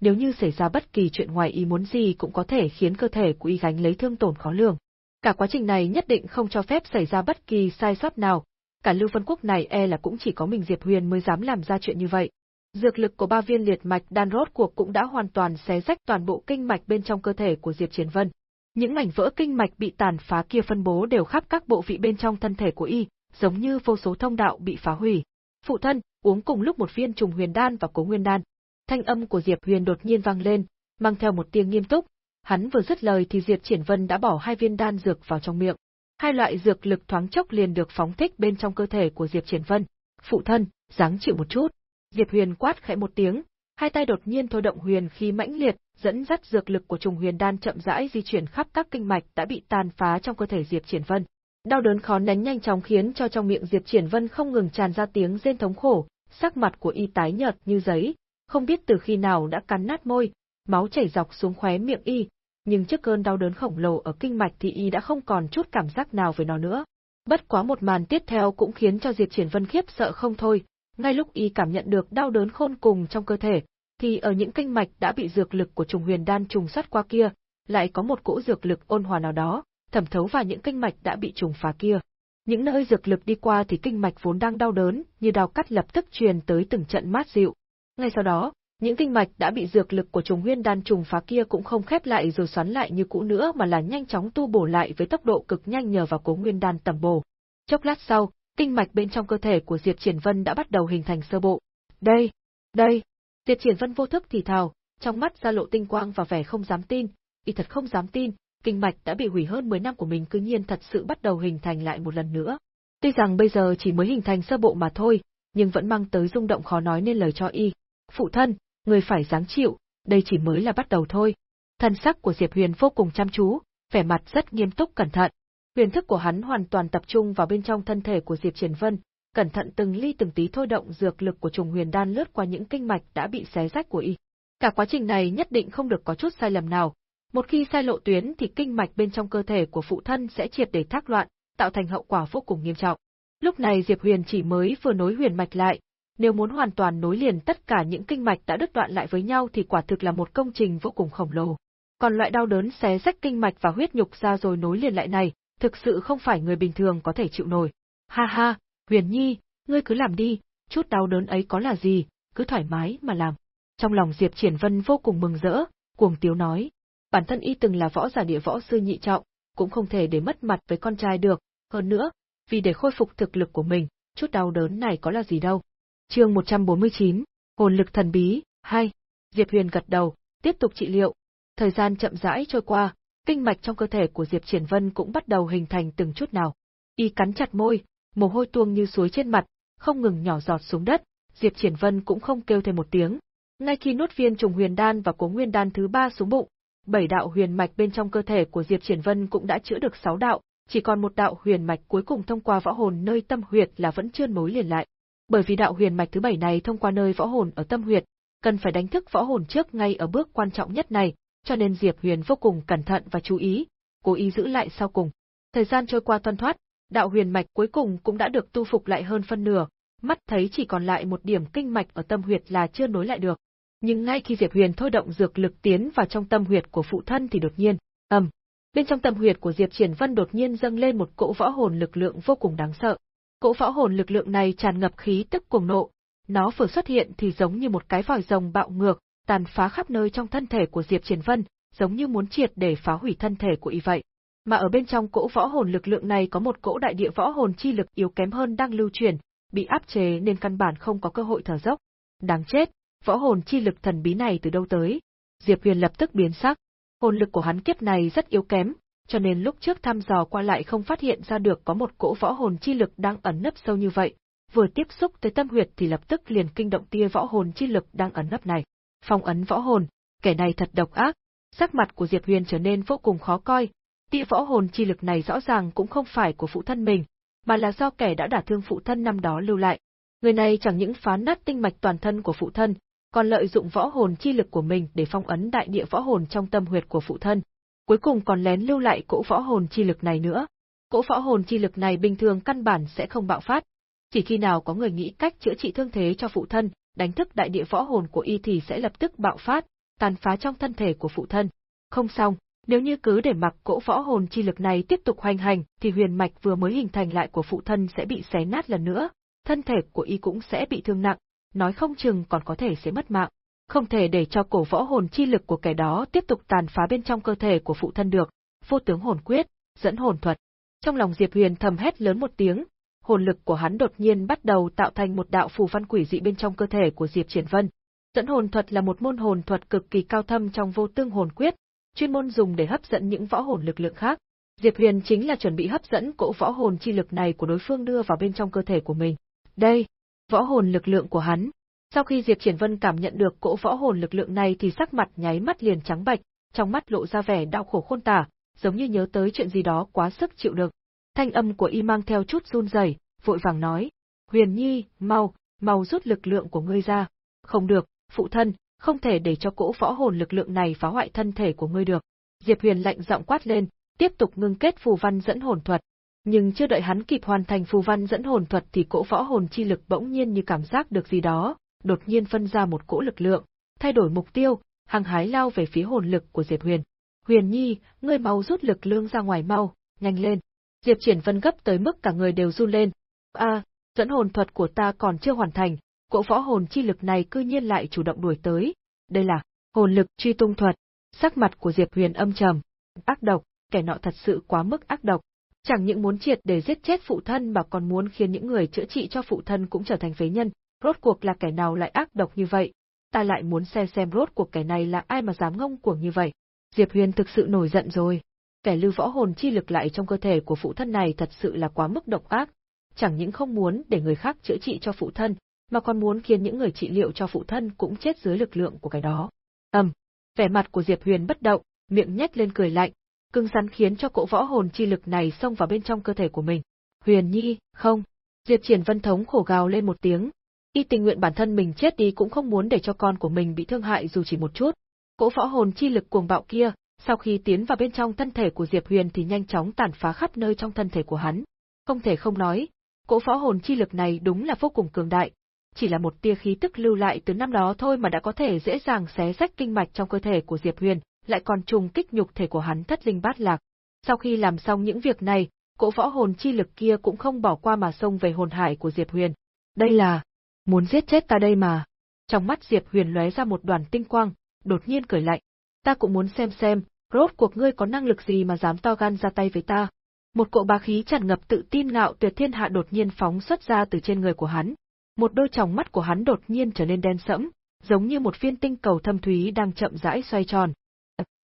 Nếu như xảy ra bất kỳ chuyện ngoài ý muốn gì cũng có thể khiến cơ thể của y gánh lấy thương tổn khó lường. Cả quá trình này nhất định không cho phép xảy ra bất kỳ sai sót nào, cả Lưu Vân Quốc này e là cũng chỉ có mình Diệp Huyền mới dám làm ra chuyện như vậy. Dược lực của ba viên liệt mạch đan rốt cuộc cũng đã hoàn toàn xé rách toàn bộ kinh mạch bên trong cơ thể của Diệp Chiến Vân. Những mảnh vỡ kinh mạch bị tàn phá kia phân bố đều khắp các bộ vị bên trong thân thể của y, giống như vô số thông đạo bị phá hủy. Phụ thân, uống cùng lúc một viên trùng huyền đan và cố nguyên đan. Thanh âm của Diệp Huyền đột nhiên vang lên, mang theo một tiếng nghiêm túc. Hắn vừa dứt lời thì Diệp Triển Vân đã bỏ hai viên đan dược vào trong miệng. Hai loại dược lực thoáng chốc liền được phóng thích bên trong cơ thể của Diệp Triển Vân. Phụ thân, dáng chịu một chút. Diệp Huyền quát khẽ một tiếng, hai tay đột nhiên thôi động huyền khí mãnh liệt, dẫn dắt dược lực của trùng huyền đan chậm rãi di chuyển khắp các kinh mạch đã bị tàn phá trong cơ thể Diệp Triển Vân. Đau đớn khó nén nhanh chóng khiến cho trong miệng Diệp Triển Vân không ngừng tràn ra tiếng rên thống khổ, sắc mặt của y tái nhợt như giấy, không biết từ khi nào đã cắn nát môi, máu chảy dọc xuống khóe miệng y, nhưng trước cơn đau đớn khổng lồ ở kinh mạch thì y đã không còn chút cảm giác nào về nó nữa. Bất quá một màn tiếp theo cũng khiến cho Diệp Triển Vân khiếp sợ không thôi, ngay lúc y cảm nhận được đau đớn khôn cùng trong cơ thể, thì ở những kinh mạch đã bị dược lực của trùng huyền đan trùng sát qua kia, lại có một cỗ dược lực ôn hòa nào đó, thẩm thấu vào những kinh mạch đã bị trùng phá kia. Những nơi dược lực đi qua thì kinh mạch vốn đang đau đớn, như đau cắt lập tức truyền tới từng trận mát dịu. Ngay sau đó, những kinh mạch đã bị dược lực của trùng nguyên đan trùng phá kia cũng không khép lại rồi xoắn lại như cũ nữa mà là nhanh chóng tu bổ lại với tốc độ cực nhanh nhờ vào cố nguyên đan tầm bổ. Chốc lát sau, kinh mạch bên trong cơ thể của Diệp Triển Vân đã bắt đầu hình thành sơ bộ. Đây, đây. Diệp Triển Vân vô thức thì thào, trong mắt ra lộ tinh quang và vẻ không dám tin, y thật không dám tin, kinh mạch đã bị hủy hơn 10 năm của mình cư nhiên thật sự bắt đầu hình thành lại một lần nữa. Tuy rằng bây giờ chỉ mới hình thành sơ bộ mà thôi, nhưng vẫn mang tới rung động khó nói nên lời cho y. Phụ thân, người phải dáng chịu, đây chỉ mới là bắt đầu thôi. Thân sắc của Diệp Huyền vô cùng chăm chú, vẻ mặt rất nghiêm túc cẩn thận. Huyền thức của hắn hoàn toàn tập trung vào bên trong thân thể của Diệp Triển Vân, cẩn thận từng ly từng tí thôi động dược lực của trùng huyền đan lướt qua những kinh mạch đã bị xé rách của y. Cả quá trình này nhất định không được có chút sai lầm nào. Một khi sai lộ tuyến thì kinh mạch bên trong cơ thể của phụ thân sẽ triệt để thác loạn, tạo thành hậu quả vô cùng nghiêm trọng. Lúc này Diệp Huyền chỉ mới vừa nối huyền mạch lại, nếu muốn hoàn toàn nối liền tất cả những kinh mạch đã đứt đoạn lại với nhau thì quả thực là một công trình vô cùng khổng lồ. Còn loại đau đớn xé rách kinh mạch và huyết nhục ra rồi nối liền lại này, thực sự không phải người bình thường có thể chịu nổi. Ha ha, Huyền Nhi, ngươi cứ làm đi, chút đau đớn ấy có là gì, cứ thoải mái mà làm. Trong lòng Diệp Triển Vân vô cùng mừng rỡ, cuồng tiếu nói. Bản thân y từng là võ giả địa võ sư nhị trọng, cũng không thể để mất mặt với con trai được, hơn nữa, vì để khôi phục thực lực của mình, chút đau đớn này có là gì đâu. Chương 149, Hồn lực thần bí, 2. Diệp Huyền gật đầu, tiếp tục trị liệu. Thời gian chậm rãi trôi qua, kinh mạch trong cơ thể của Diệp Triển Vân cũng bắt đầu hình thành từng chút nào. Y cắn chặt môi, mồ hôi tuông như suối trên mặt, không ngừng nhỏ giọt xuống đất, Diệp Triển Vân cũng không kêu thêm một tiếng. Ngay khi nuốt viên trùng huyền đan và cố nguyên đan thứ ba xuống bụng, bảy đạo huyền mạch bên trong cơ thể của Diệp Triển Vân cũng đã chữa được sáu đạo, chỉ còn một đạo huyền mạch cuối cùng thông qua võ hồn nơi tâm huyệt là vẫn chưa nối liền lại. Bởi vì đạo huyền mạch thứ bảy này thông qua nơi võ hồn ở tâm huyệt, cần phải đánh thức võ hồn trước ngay ở bước quan trọng nhất này, cho nên Diệp Huyền vô cùng cẩn thận và chú ý, cố ý giữ lại sau cùng. Thời gian trôi qua toan thoát, đạo huyền mạch cuối cùng cũng đã được tu phục lại hơn phân nửa, mắt thấy chỉ còn lại một điểm kinh mạch ở tâm huyệt là chưa nối lại được. Nhưng ngay khi Diệp Huyền thôi động dược lực tiến vào trong tâm huyệt của phụ thân thì đột nhiên, ầm, bên trong tâm huyệt của Diệp Triển Vân đột nhiên dâng lên một cỗ võ hồn lực lượng vô cùng đáng sợ. Cỗ võ hồn lực lượng này tràn ngập khí tức cuồng nộ, nó vừa xuất hiện thì giống như một cái vòi rồng bạo ngược, tàn phá khắp nơi trong thân thể của Diệp Triển Vân, giống như muốn triệt để phá hủy thân thể của y vậy. Mà ở bên trong cỗ võ hồn lực lượng này có một cỗ đại địa võ hồn chi lực yếu kém hơn đang lưu truyền, bị áp chế nên căn bản không có cơ hội thở dốc. Đáng chết, võ hồn chi lực thần bí này từ đâu tới? Diệp Huyền lập tức biến sắc. Hồn lực của hắn kiếp này rất yếu kém, cho nên lúc trước thăm dò qua lại không phát hiện ra được có một cỗ võ hồn chi lực đang ẩn nấp sâu như vậy, vừa tiếp xúc tới tâm huyệt thì lập tức liền kinh động tia võ hồn chi lực đang ẩn nấp này. Phong ấn võ hồn, kẻ này thật độc ác. Sắc mặt của Diệp Huyền trở nên vô cùng khó coi, Tia võ hồn chi lực này rõ ràng cũng không phải của phụ thân mình, mà là do kẻ đã đả thương phụ thân năm đó lưu lại. Người này chẳng những phá nát tinh mạch toàn thân của phụ thân, còn lợi dụng võ hồn chi lực của mình để phong ấn đại địa võ hồn trong tâm huyệt của phụ thân. Cuối cùng còn lén lưu lại cỗ võ hồn chi lực này nữa. Cỗ võ hồn chi lực này bình thường căn bản sẽ không bạo phát, chỉ khi nào có người nghĩ cách chữa trị thương thế cho phụ thân, đánh thức đại địa võ hồn của y thì sẽ lập tức bạo phát, tàn phá trong thân thể của phụ thân. Không xong, nếu như cứ để mặc cỗ võ hồn chi lực này tiếp tục hoành hành, thì huyền mạch vừa mới hình thành lại của phụ thân sẽ bị xé nát lần nữa, thân thể của y cũng sẽ bị thương nặng, nói không chừng còn có thể sẽ mất mạng. Không thể để cho cổ võ hồn chi lực của kẻ đó tiếp tục tàn phá bên trong cơ thể của phụ thân được. Vô tướng hồn quyết, dẫn hồn thuật. Trong lòng Diệp Huyền thầm hét lớn một tiếng, hồn lực của hắn đột nhiên bắt đầu tạo thành một đạo phù văn quỷ dị bên trong cơ thể của Diệp Triển Vân. Dẫn hồn thuật là một môn hồn thuật cực kỳ cao thâm trong vô tương hồn quyết, chuyên môn dùng để hấp dẫn những võ hồn lực lượng khác. Diệp Huyền chính là chuẩn bị hấp dẫn cỗ võ hồn chi lực này của đối phương đưa vào bên trong cơ thể của mình. Đây, võ hồn lực lượng của hắn. Sau khi Diệp Triển Vân cảm nhận được cỗ võ hồn lực lượng này thì sắc mặt nháy mắt liền trắng bệch, trong mắt lộ ra vẻ đau khổ khôn tả, giống như nhớ tới chuyện gì đó quá sức chịu đựng. Thanh âm của y mang theo chút run rẩy, vội vàng nói: "Huyền Nhi, mau, mau rút lực lượng của ngươi ra." "Không được, phụ thân, không thể để cho cỗ võ hồn lực lượng này phá hoại thân thể của ngươi được." Diệp Huyền lạnh giọng quát lên, tiếp tục ngưng kết phù văn dẫn hồn thuật. Nhưng chưa đợi hắn kịp hoàn thành phù văn dẫn hồn thuật thì cỗ võ hồn chi lực bỗng nhiên như cảm giác được gì đó, đột nhiên phân ra một cỗ lực lượng, thay đổi mục tiêu, hăng hái lao về phía hồn lực của Diệp Huyền. Huyền Nhi, ngươi mau rút lực lương ra ngoài mau, nhanh lên. Diệp Triển Vân gấp tới mức cả người đều run lên. A, dẫn hồn thuật của ta còn chưa hoàn thành, cỗ võ hồn chi lực này cư nhiên lại chủ động đuổi tới. Đây là hồn lực truy tung thuật. Sắc mặt của Diệp Huyền âm trầm, ác độc, kẻ nọ thật sự quá mức ác độc. Chẳng những muốn triệt để giết chết phụ thân mà còn muốn khiến những người chữa trị cho phụ thân cũng trở thành phế nhân, rốt cuộc là kẻ nào lại ác độc như vậy? Ta lại muốn xem xem rốt cuộc kẻ này là ai mà dám ngông cuồng như vậy. Diệp Huyền thực sự nổi giận rồi. Kẻ lưu võ hồn chi lực lại trong cơ thể của phụ thân này thật sự là quá mức độc ác, chẳng những không muốn để người khác chữa trị cho phụ thân, mà còn muốn khiến những người trị liệu cho phụ thân cũng chết dưới lực lượng của cái đó. Ầm, vẻ mặt của Diệp Huyền bất động, miệng nhếch lên cười lạnh, cứng rắn khiến cho cỗ võ hồn chi lực này xông vào bên trong cơ thể của mình. Huyền Nhi, không. Diệp Triển Vân thống khổ gào lên một tiếng. Y tình nguyện bản thân mình chết đi cũng không muốn để cho con của mình bị thương hại dù chỉ một chút. Cỗ võ hồn chi lực cuồng bạo kia, sau khi tiến vào bên trong thân thể của Diệp Huyền thì nhanh chóng tàn phá khắp nơi trong thân thể của hắn. Không thể không nói, cỗ võ hồn chi lực này đúng là vô cùng cường đại. Chỉ là một tia khí tức lưu lại từ năm đó thôi mà đã có thể dễ dàng xé rách kinh mạch trong cơ thể của Diệp Huyền, lại còn trùng kích nhục thể của hắn thất linh bát lạc. Sau khi làm xong những việc này, cỗ võ hồn chi lực kia cũng không bỏ qua mà xông về hồn hải của Diệp Huyền. Đây là muốn giết chết ta đây mà. Trong mắt Diệp Huyền lóe ra một đoàn tinh quang, đột nhiên cười lạnh. Ta cũng muốn xem xem, rốt cuộc ngươi có năng lực gì mà dám to gan ra tay với ta. Một cỗ bá khí tràn ngập tự tin ngạo tuyệt thiên hạ đột nhiên phóng xuất ra từ trên người của hắn. Một đôi tròng mắt của hắn đột nhiên trở nên đen sẫm, giống như một viên tinh cầu thâm thúy đang chậm rãi xoay tròn,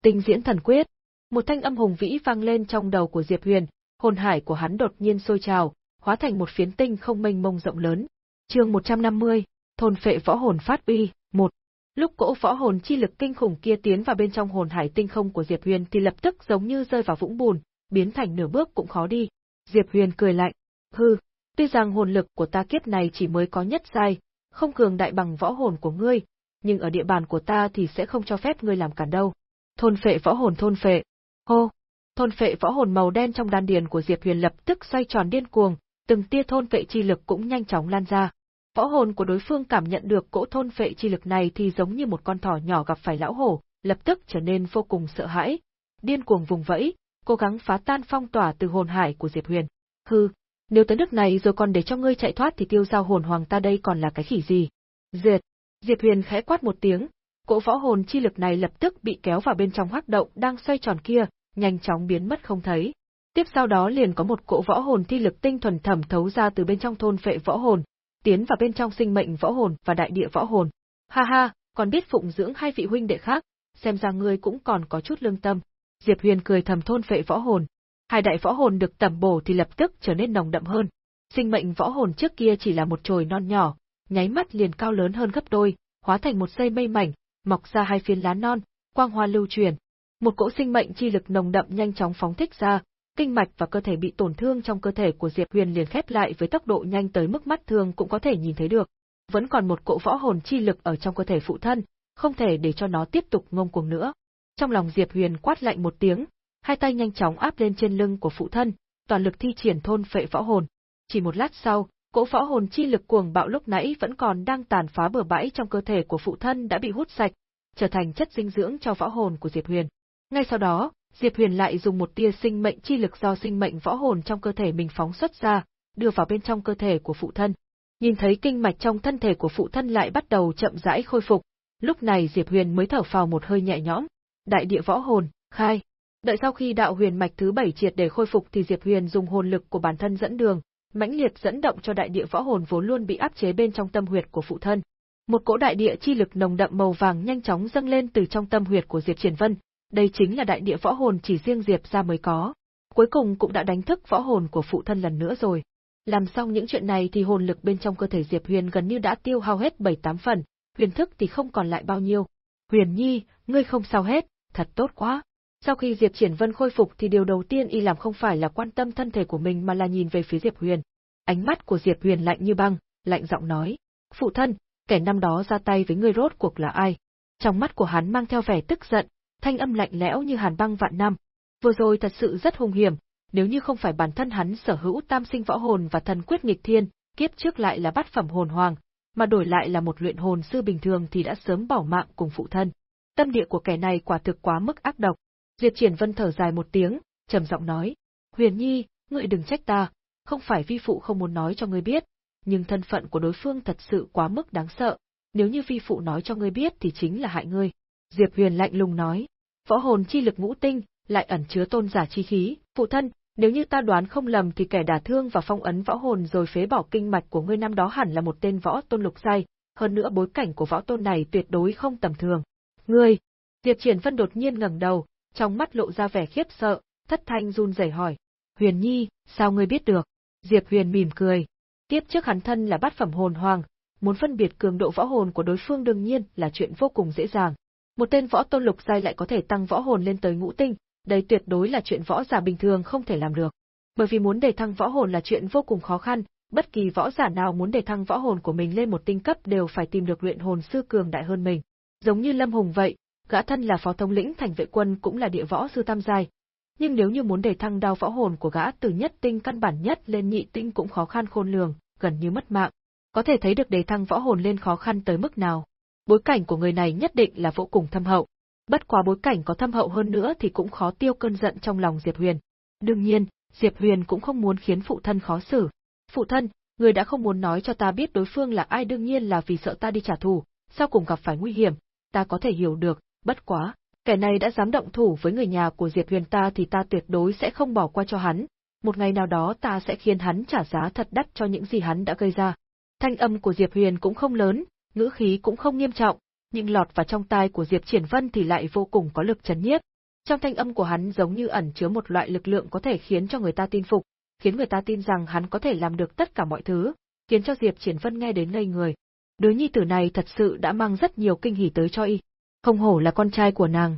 Tinh diễn thần quyết. Một thanh âm hùng vĩ vang lên trong đầu của Diệp Huyền, hồn hải của hắn đột nhiên sôi trào, hóa thành một phiến tinh không mênh mông rộng lớn. Chương 150, thôn phệ võ hồn phát uy, một. Lúc cỗ võ hồn chi lực kinh khủng kia tiến vào bên trong hồn hải tinh không của Diệp Huyền thì lập tức giống như rơi vào vũng bùn, biến thành nửa bước cũng khó đi. Diệp Huyền cười lạnh, hư, tuy rằng hồn lực của ta kiếp này chỉ mới có nhất giai, không cường đại bằng võ hồn của ngươi, nhưng ở địa bàn của ta thì sẽ không cho phép ngươi làm cản đâu thôn phệ võ hồn thôn phệ. Hô! Thôn phệ võ hồn màu đen trong đan điền của Diệp Huyền lập tức xoay tròn điên cuồng, từng tia thôn phệ chi lực cũng nhanh chóng lan ra. Võ hồn của đối phương cảm nhận được cỗ thôn phệ chi lực này thì giống như một con thỏ nhỏ gặp phải lão hổ, lập tức trở nên vô cùng sợ hãi, điên cuồng vùng vẫy, cố gắng phá tan phong tỏa từ hồn hải của Diệp Huyền. Hừ, nếu tới nước này rồi còn để cho ngươi chạy thoát thì tiêu giao hồn hoàng ta đây còn là cái khỉ gì? Diệt! Diệp Huyền khẽ quát một tiếng, cỗ võ hồn chi lực này lập tức bị kéo vào bên trong hắc động đang xoay tròn kia, nhanh chóng biến mất không thấy. Tiếp sau đó liền có một cỗ võ hồn thi lực tinh thuần thẩm thấu ra từ bên trong thôn phệ võ hồn, tiến vào bên trong sinh mệnh võ hồn và đại địa võ hồn. Ha ha, còn biết phụng dưỡng hai vị huynh đệ khác, xem ra ngươi cũng còn có chút lương tâm. Diệp Huyền cười thầm thôn phệ võ hồn. Hai đại võ hồn được tẩm bổ thì lập tức trở nên nồng đậm hơn. Sinh mệnh võ hồn trước kia chỉ là một chồi non nhỏ, nháy mắt liền cao lớn hơn gấp đôi, hóa thành một dây mây mảnh, mọc ra hai phiến lá non, quang hoa lưu truyền. Một cỗ sinh mệnh chi lực nồng đậm nhanh chóng phóng thích ra, kinh mạch và cơ thể bị tổn thương trong cơ thể của Diệp Huyền liền khép lại với tốc độ nhanh tới mức mắt thường cũng có thể nhìn thấy được. Vẫn còn một cỗ võ hồn chi lực ở trong cơ thể phụ thân, không thể để cho nó tiếp tục ngông cuồng nữa. Trong lòng Diệp Huyền quát lạnh một tiếng, hai tay nhanh chóng áp lên trên lưng của phụ thân, toàn lực thi triển thôn phệ võ hồn. Chỉ một lát sau, cỗ võ hồn chi lực cuồng bạo lúc nãy vẫn còn đang tàn phá bừa bãi trong cơ thể của phụ thân đã bị hút sạch, trở thành chất dinh dưỡng cho võ hồn của Diệp Huyền. Ngay sau đó, Diệp Huyền lại dùng một tia sinh mệnh chi lực do sinh mệnh võ hồn trong cơ thể mình phóng xuất ra, đưa vào bên trong cơ thể của phụ thân. Nhìn thấy kinh mạch trong thân thể của phụ thân lại bắt đầu chậm rãi khôi phục, lúc này Diệp Huyền mới thở phào một hơi nhẹ nhõm. Đại địa võ hồn, khai. Đợi sau khi đạo huyền mạch thứ bảy triệt để khôi phục thì Diệp Huyền dùng hồn lực của bản thân dẫn đường, mãnh liệt dẫn động cho đại địa võ hồn vốn luôn bị áp chế bên trong tâm huyệt của phụ thân. Một cỗ đại địa chi lực nồng đậm màu vàng nhanh chóng dâng lên từ trong tâm huyệt của Diệp Triển Vân, đây chính là đại địa võ hồn chỉ riêng Diệp gia mới có. Cuối cùng cũng đã đánh thức võ hồn của phụ thân lần nữa rồi. Làm xong những chuyện này thì hồn lực bên trong cơ thể Diệp Huyền gần như đã tiêu hao hết bảy tám phần, huyền thức thì không còn lại bao nhiêu. Huyền Nhi, ngươi không sao hết, thật tốt quá. Sau khi Diệp Triển Vân khôi phục thì điều đầu tiên y làm không phải là quan tâm thân thể của mình mà là nhìn về phía Diệp Huyền. Ánh mắt của Diệp Huyền lạnh như băng, lạnh giọng nói, phụ thân, kẻ năm đó ra tay với ngươi rốt cuộc là ai? Trong mắt của hắn mang theo vẻ tức giận, thanh âm lạnh lẽo như hàn băng vạn năm. Vừa rồi thật sự rất hung hiểm, nếu như không phải bản thân hắn sở hữu tam sinh võ hồn và thần quyết nghịch thiên, kiếp trước lại là bát phẩm hồn hoàng, mà đổi lại là một luyện hồn sư bình thường thì đã sớm bỏ mạng cùng phụ thân. Tâm địa của kẻ này quả thực quá mức ác độc. Diệp Triển Vân thở dài một tiếng, trầm giọng nói: "Huyền Nhi, ngươi đừng trách ta, không phải vi phụ không muốn nói cho ngươi biết, nhưng thân phận của đối phương thật sự quá mức đáng sợ, nếu như vi phụ nói cho ngươi biết thì chính là hại ngươi." Diệp Huyền lạnh lùng nói: "Võ hồn chi lực ngũ tinh, lại ẩn chứa tôn giả chi khí, phụ thân, nếu như ta đoán không lầm thì kẻ đả thương và phong ấn võ hồn rồi phế bỏ kinh mạch của ngươi năm đó hẳn là một tên võ tôn lục giai, hơn nữa bối cảnh của võ tôn này tuyệt đối không tầm thường. Ngươi, Diệp Triển Vân đột nhiên ngẩng đầu, trong mắt lộ ra vẻ khiếp sợ, thất thanh run rẩy hỏi, Huyền Nhi, sao ngươi biết được? Diệp Huyền mỉm cười. Tiếp trước hắn thân là bát phẩm hồn hoàng, muốn phân biệt cường độ võ hồn của đối phương đương nhiên là chuyện vô cùng dễ dàng. Một tên võ tôn lục giai lại có thể tăng võ hồn lên tới ngũ tinh, đây tuyệt đối là chuyện võ giả bình thường không thể làm được. Bởi vì muốn đề thăng võ hồn là chuyện vô cùng khó khăn, bất kỳ võ giả nào muốn đề thăng võ hồn của mình lên một tinh cấp đều phải tìm được luyện hồn sư cường đại hơn mình. Giống như Lâm Hùng vậy, gã thân là phó thống lĩnh thành vệ quân cũng là địa võ sư tam giai. Nhưng nếu như muốn đề thăng đao võ hồn của gã từ nhất tinh căn bản nhất lên nhị tinh cũng khó khăn khôn lường, gần như mất mạng. Có thể thấy được đề thăng võ hồn lên khó khăn tới mức nào. Bối cảnh của người này nhất định là vô cùng thâm hậu. Bất quá bối cảnh có thâm hậu hơn nữa thì cũng khó tiêu cơn giận trong lòng Diệp Huyền. Đương nhiên, Diệp Huyền cũng không muốn khiến phụ thân khó xử. Phụ thân, người đã không muốn nói cho ta biết đối phương là ai đương nhiên là vì sợ ta đi trả thù, sau cùng gặp phải nguy hiểm, ta có thể hiểu được, bất quá, kẻ này đã dám động thủ với người nhà của Diệp Huyền ta thì ta tuyệt đối sẽ không bỏ qua cho hắn, một ngày nào đó ta sẽ khiến hắn trả giá thật đắt cho những gì hắn đã gây ra. Thanh âm của Diệp Huyền cũng không lớn, ngữ khí cũng không nghiêm trọng, nhưng lọt vào trong tai của Diệp Triển Vân thì lại vô cùng có lực chấn nhiếp. Trong thanh âm của hắn giống như ẩn chứa một loại lực lượng có thể khiến cho người ta tin phục, khiến người ta tin rằng hắn có thể làm được tất cả mọi thứ, khiến cho Diệp Triển Vân nghe đến ngây người. Đứa nhi tử này thật sự đã mang rất nhiều kinh hỉ tới cho y. Không hổ là con trai của nàng.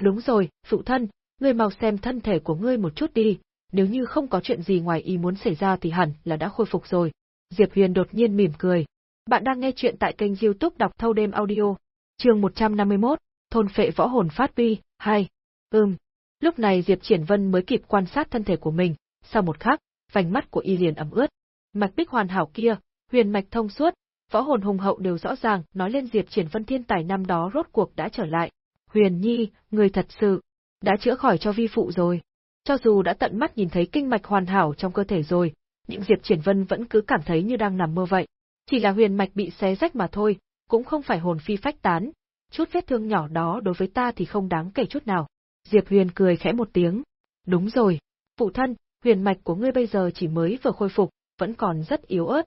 Đúng rồi, phụ thân, ngươi mau xem thân thể của ngươi một chút đi, nếu như không có chuyện gì ngoài ý muốn xảy ra thì hẳn là đã khôi phục rồi. Diệp Huyền đột nhiên mỉm cười. Bạn đang nghe chuyện tại kênh youtube đọc thâu đêm audio chương 151, thôn phệ võ hồn phát bi, 2. Ừm. Lúc này Diệp Triển Vân mới kịp quan sát thân thể của mình, sau một khắc, vành mắt của y liền ẩm ướt. Mạch bích hoàn hảo kia, huyền mạch thông suốt, võ hồn hùng hậu đều rõ ràng, nói lên Diệp Triển Vân thiên tài năm đó rốt cuộc đã trở lại. Huyền Nhi, người thật sự, đã chữa khỏi cho vi phụ rồi. Cho dù đã tận mắt nhìn thấy kinh mạch hoàn hảo trong cơ thể rồi, nhưng Diệp Triển Vân vẫn cứ cảm thấy như đang nằm mơ vậy. Chỉ là huyền mạch bị xé rách mà thôi, cũng không phải hồn phi phách tán, chút vết thương nhỏ đó đối với ta thì không đáng kể chút nào. Diệp Huyền cười khẽ một tiếng. Đúng rồi, phụ thân, huyền mạch của ngươi bây giờ chỉ mới vừa khôi phục, vẫn còn rất yếu ớt.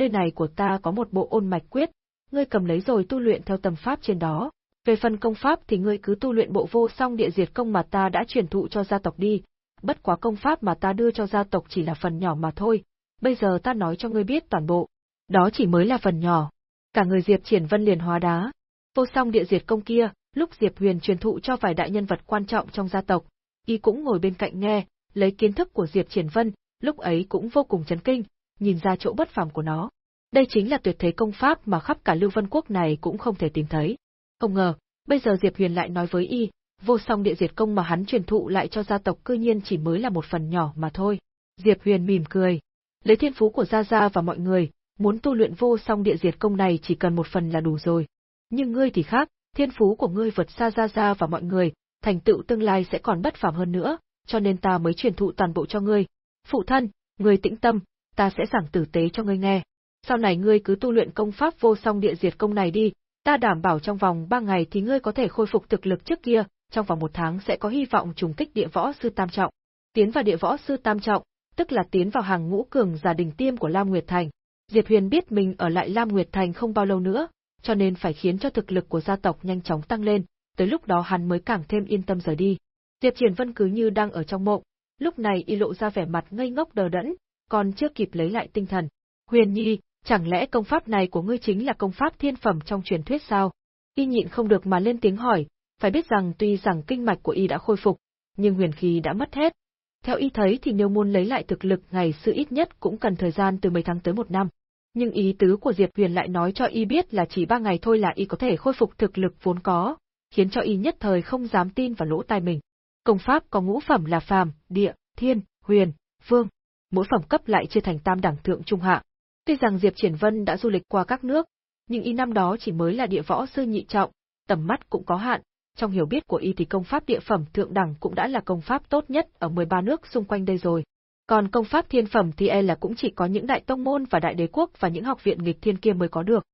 Nơi này của ta có một bộ ôn mạch quyết, ngươi cầm lấy rồi tu luyện theo tầm pháp trên đó. Về phần công pháp thì ngươi cứ tu luyện bộ vô song địa diệt công mà ta đã truyền thụ cho gia tộc đi, bất quá công pháp mà ta đưa cho gia tộc chỉ là phần nhỏ mà thôi, bây giờ ta nói cho ngươi biết toàn bộ. Đó chỉ mới là phần nhỏ, Cả người Diệp Triển Vân liền hóa đá. Vô song địa diệt công kia, Lúc Diệp Huyền truyền thụ cho vài đại nhân vật quan trọng trong gia tộc, y cũng ngồi bên cạnh nghe, lấy kiến thức của Diệp Triển Vân, lúc ấy cũng vô cùng chấn kinh, nhìn ra chỗ bất phàm của nó. Đây chính là tuyệt thế công pháp mà khắp cả Lưu Vân Quốc này cũng không thể tìm thấy. Không ngờ, bây giờ Diệp Huyền lại nói với y, vô song địa diệt công mà hắn truyền thụ lại cho gia tộc cư nhiên chỉ mới là một phần nhỏ mà thôi. Diệp Huyền mỉm cười. Lấy thiên phú của Gia Gia và mọi người, muốn tu luyện vô song địa diệt công này chỉ cần một phần là đủ rồi. Nhưng ngươi thì khác, thiên phú của ngươi vượt xa Gia Gia và mọi người, thành tựu tương lai sẽ còn bất phàm hơn nữa, cho nên ta mới truyền thụ toàn bộ cho ngươi. Phụ thân, ngươi tĩnh tâm, ta sẽ giảng tử tế cho ngươi nghe. Sau này ngươi cứ tu luyện công pháp vô song địa diệt công này đi, ta đảm bảo trong vòng ba ngày thì ngươi có thể khôi phục thực lực trước kia, trong vòng một tháng sẽ có hy vọng trùng kích địa võ sư tam trọng. Tiến vào địa võ sư tam trọng, tức là tiến vào hàng ngũ cường giả đỉnh tiêm của Lam Nguyệt Thành. Diệp Huyền biết mình ở lại Lam Nguyệt Thành không bao lâu nữa, cho nên phải khiến cho thực lực của gia tộc nhanh chóng tăng lên, tới lúc đó hắn mới càng thêm yên tâm rời đi. Diệp Triển Vân cứ như đang ở trong mộng, lúc này y lộ ra vẻ mặt ngây ngốc đờ đẫn, còn chưa kịp lấy lại tinh thần. Huyền Nhi, chẳng lẽ công pháp này của ngươi chính là công pháp thiên phẩm trong truyền thuyết sao? Y nhịn không được mà lên tiếng hỏi, phải biết rằng tuy rằng kinh mạch của y đã khôi phục, nhưng huyền khí đã mất hết. Theo y thấy thì nếu muốn lấy lại thực lực ngày xưa ít nhất cũng cần thời gian từ mấy tháng tới một năm. Nhưng ý tứ của Diệp Huyền lại nói cho y biết là chỉ ba ngày thôi là y có thể khôi phục thực lực vốn có, khiến cho y nhất thời không dám tin vào lỗ tai mình. Công pháp có ngũ phẩm là phàm, địa, thiên, huyền, vương, mỗi phẩm cấp lại chia thành tam đẳng thượng trung hạ. Tuy rằng Diệp Triển Vân đã du lịch qua các nước, nhưng y năm đó chỉ mới là địa võ sư nhị trọng, tầm mắt cũng có hạn, trong hiểu biết của y thì công pháp địa phẩm thượng đẳng cũng đã là công pháp tốt nhất ở 13 nước xung quanh đây rồi. Còn công pháp thiên phẩm thì e là cũng chỉ có những đại tông môn và đại đế quốc và những học viện nghịch thiên kia mới có được.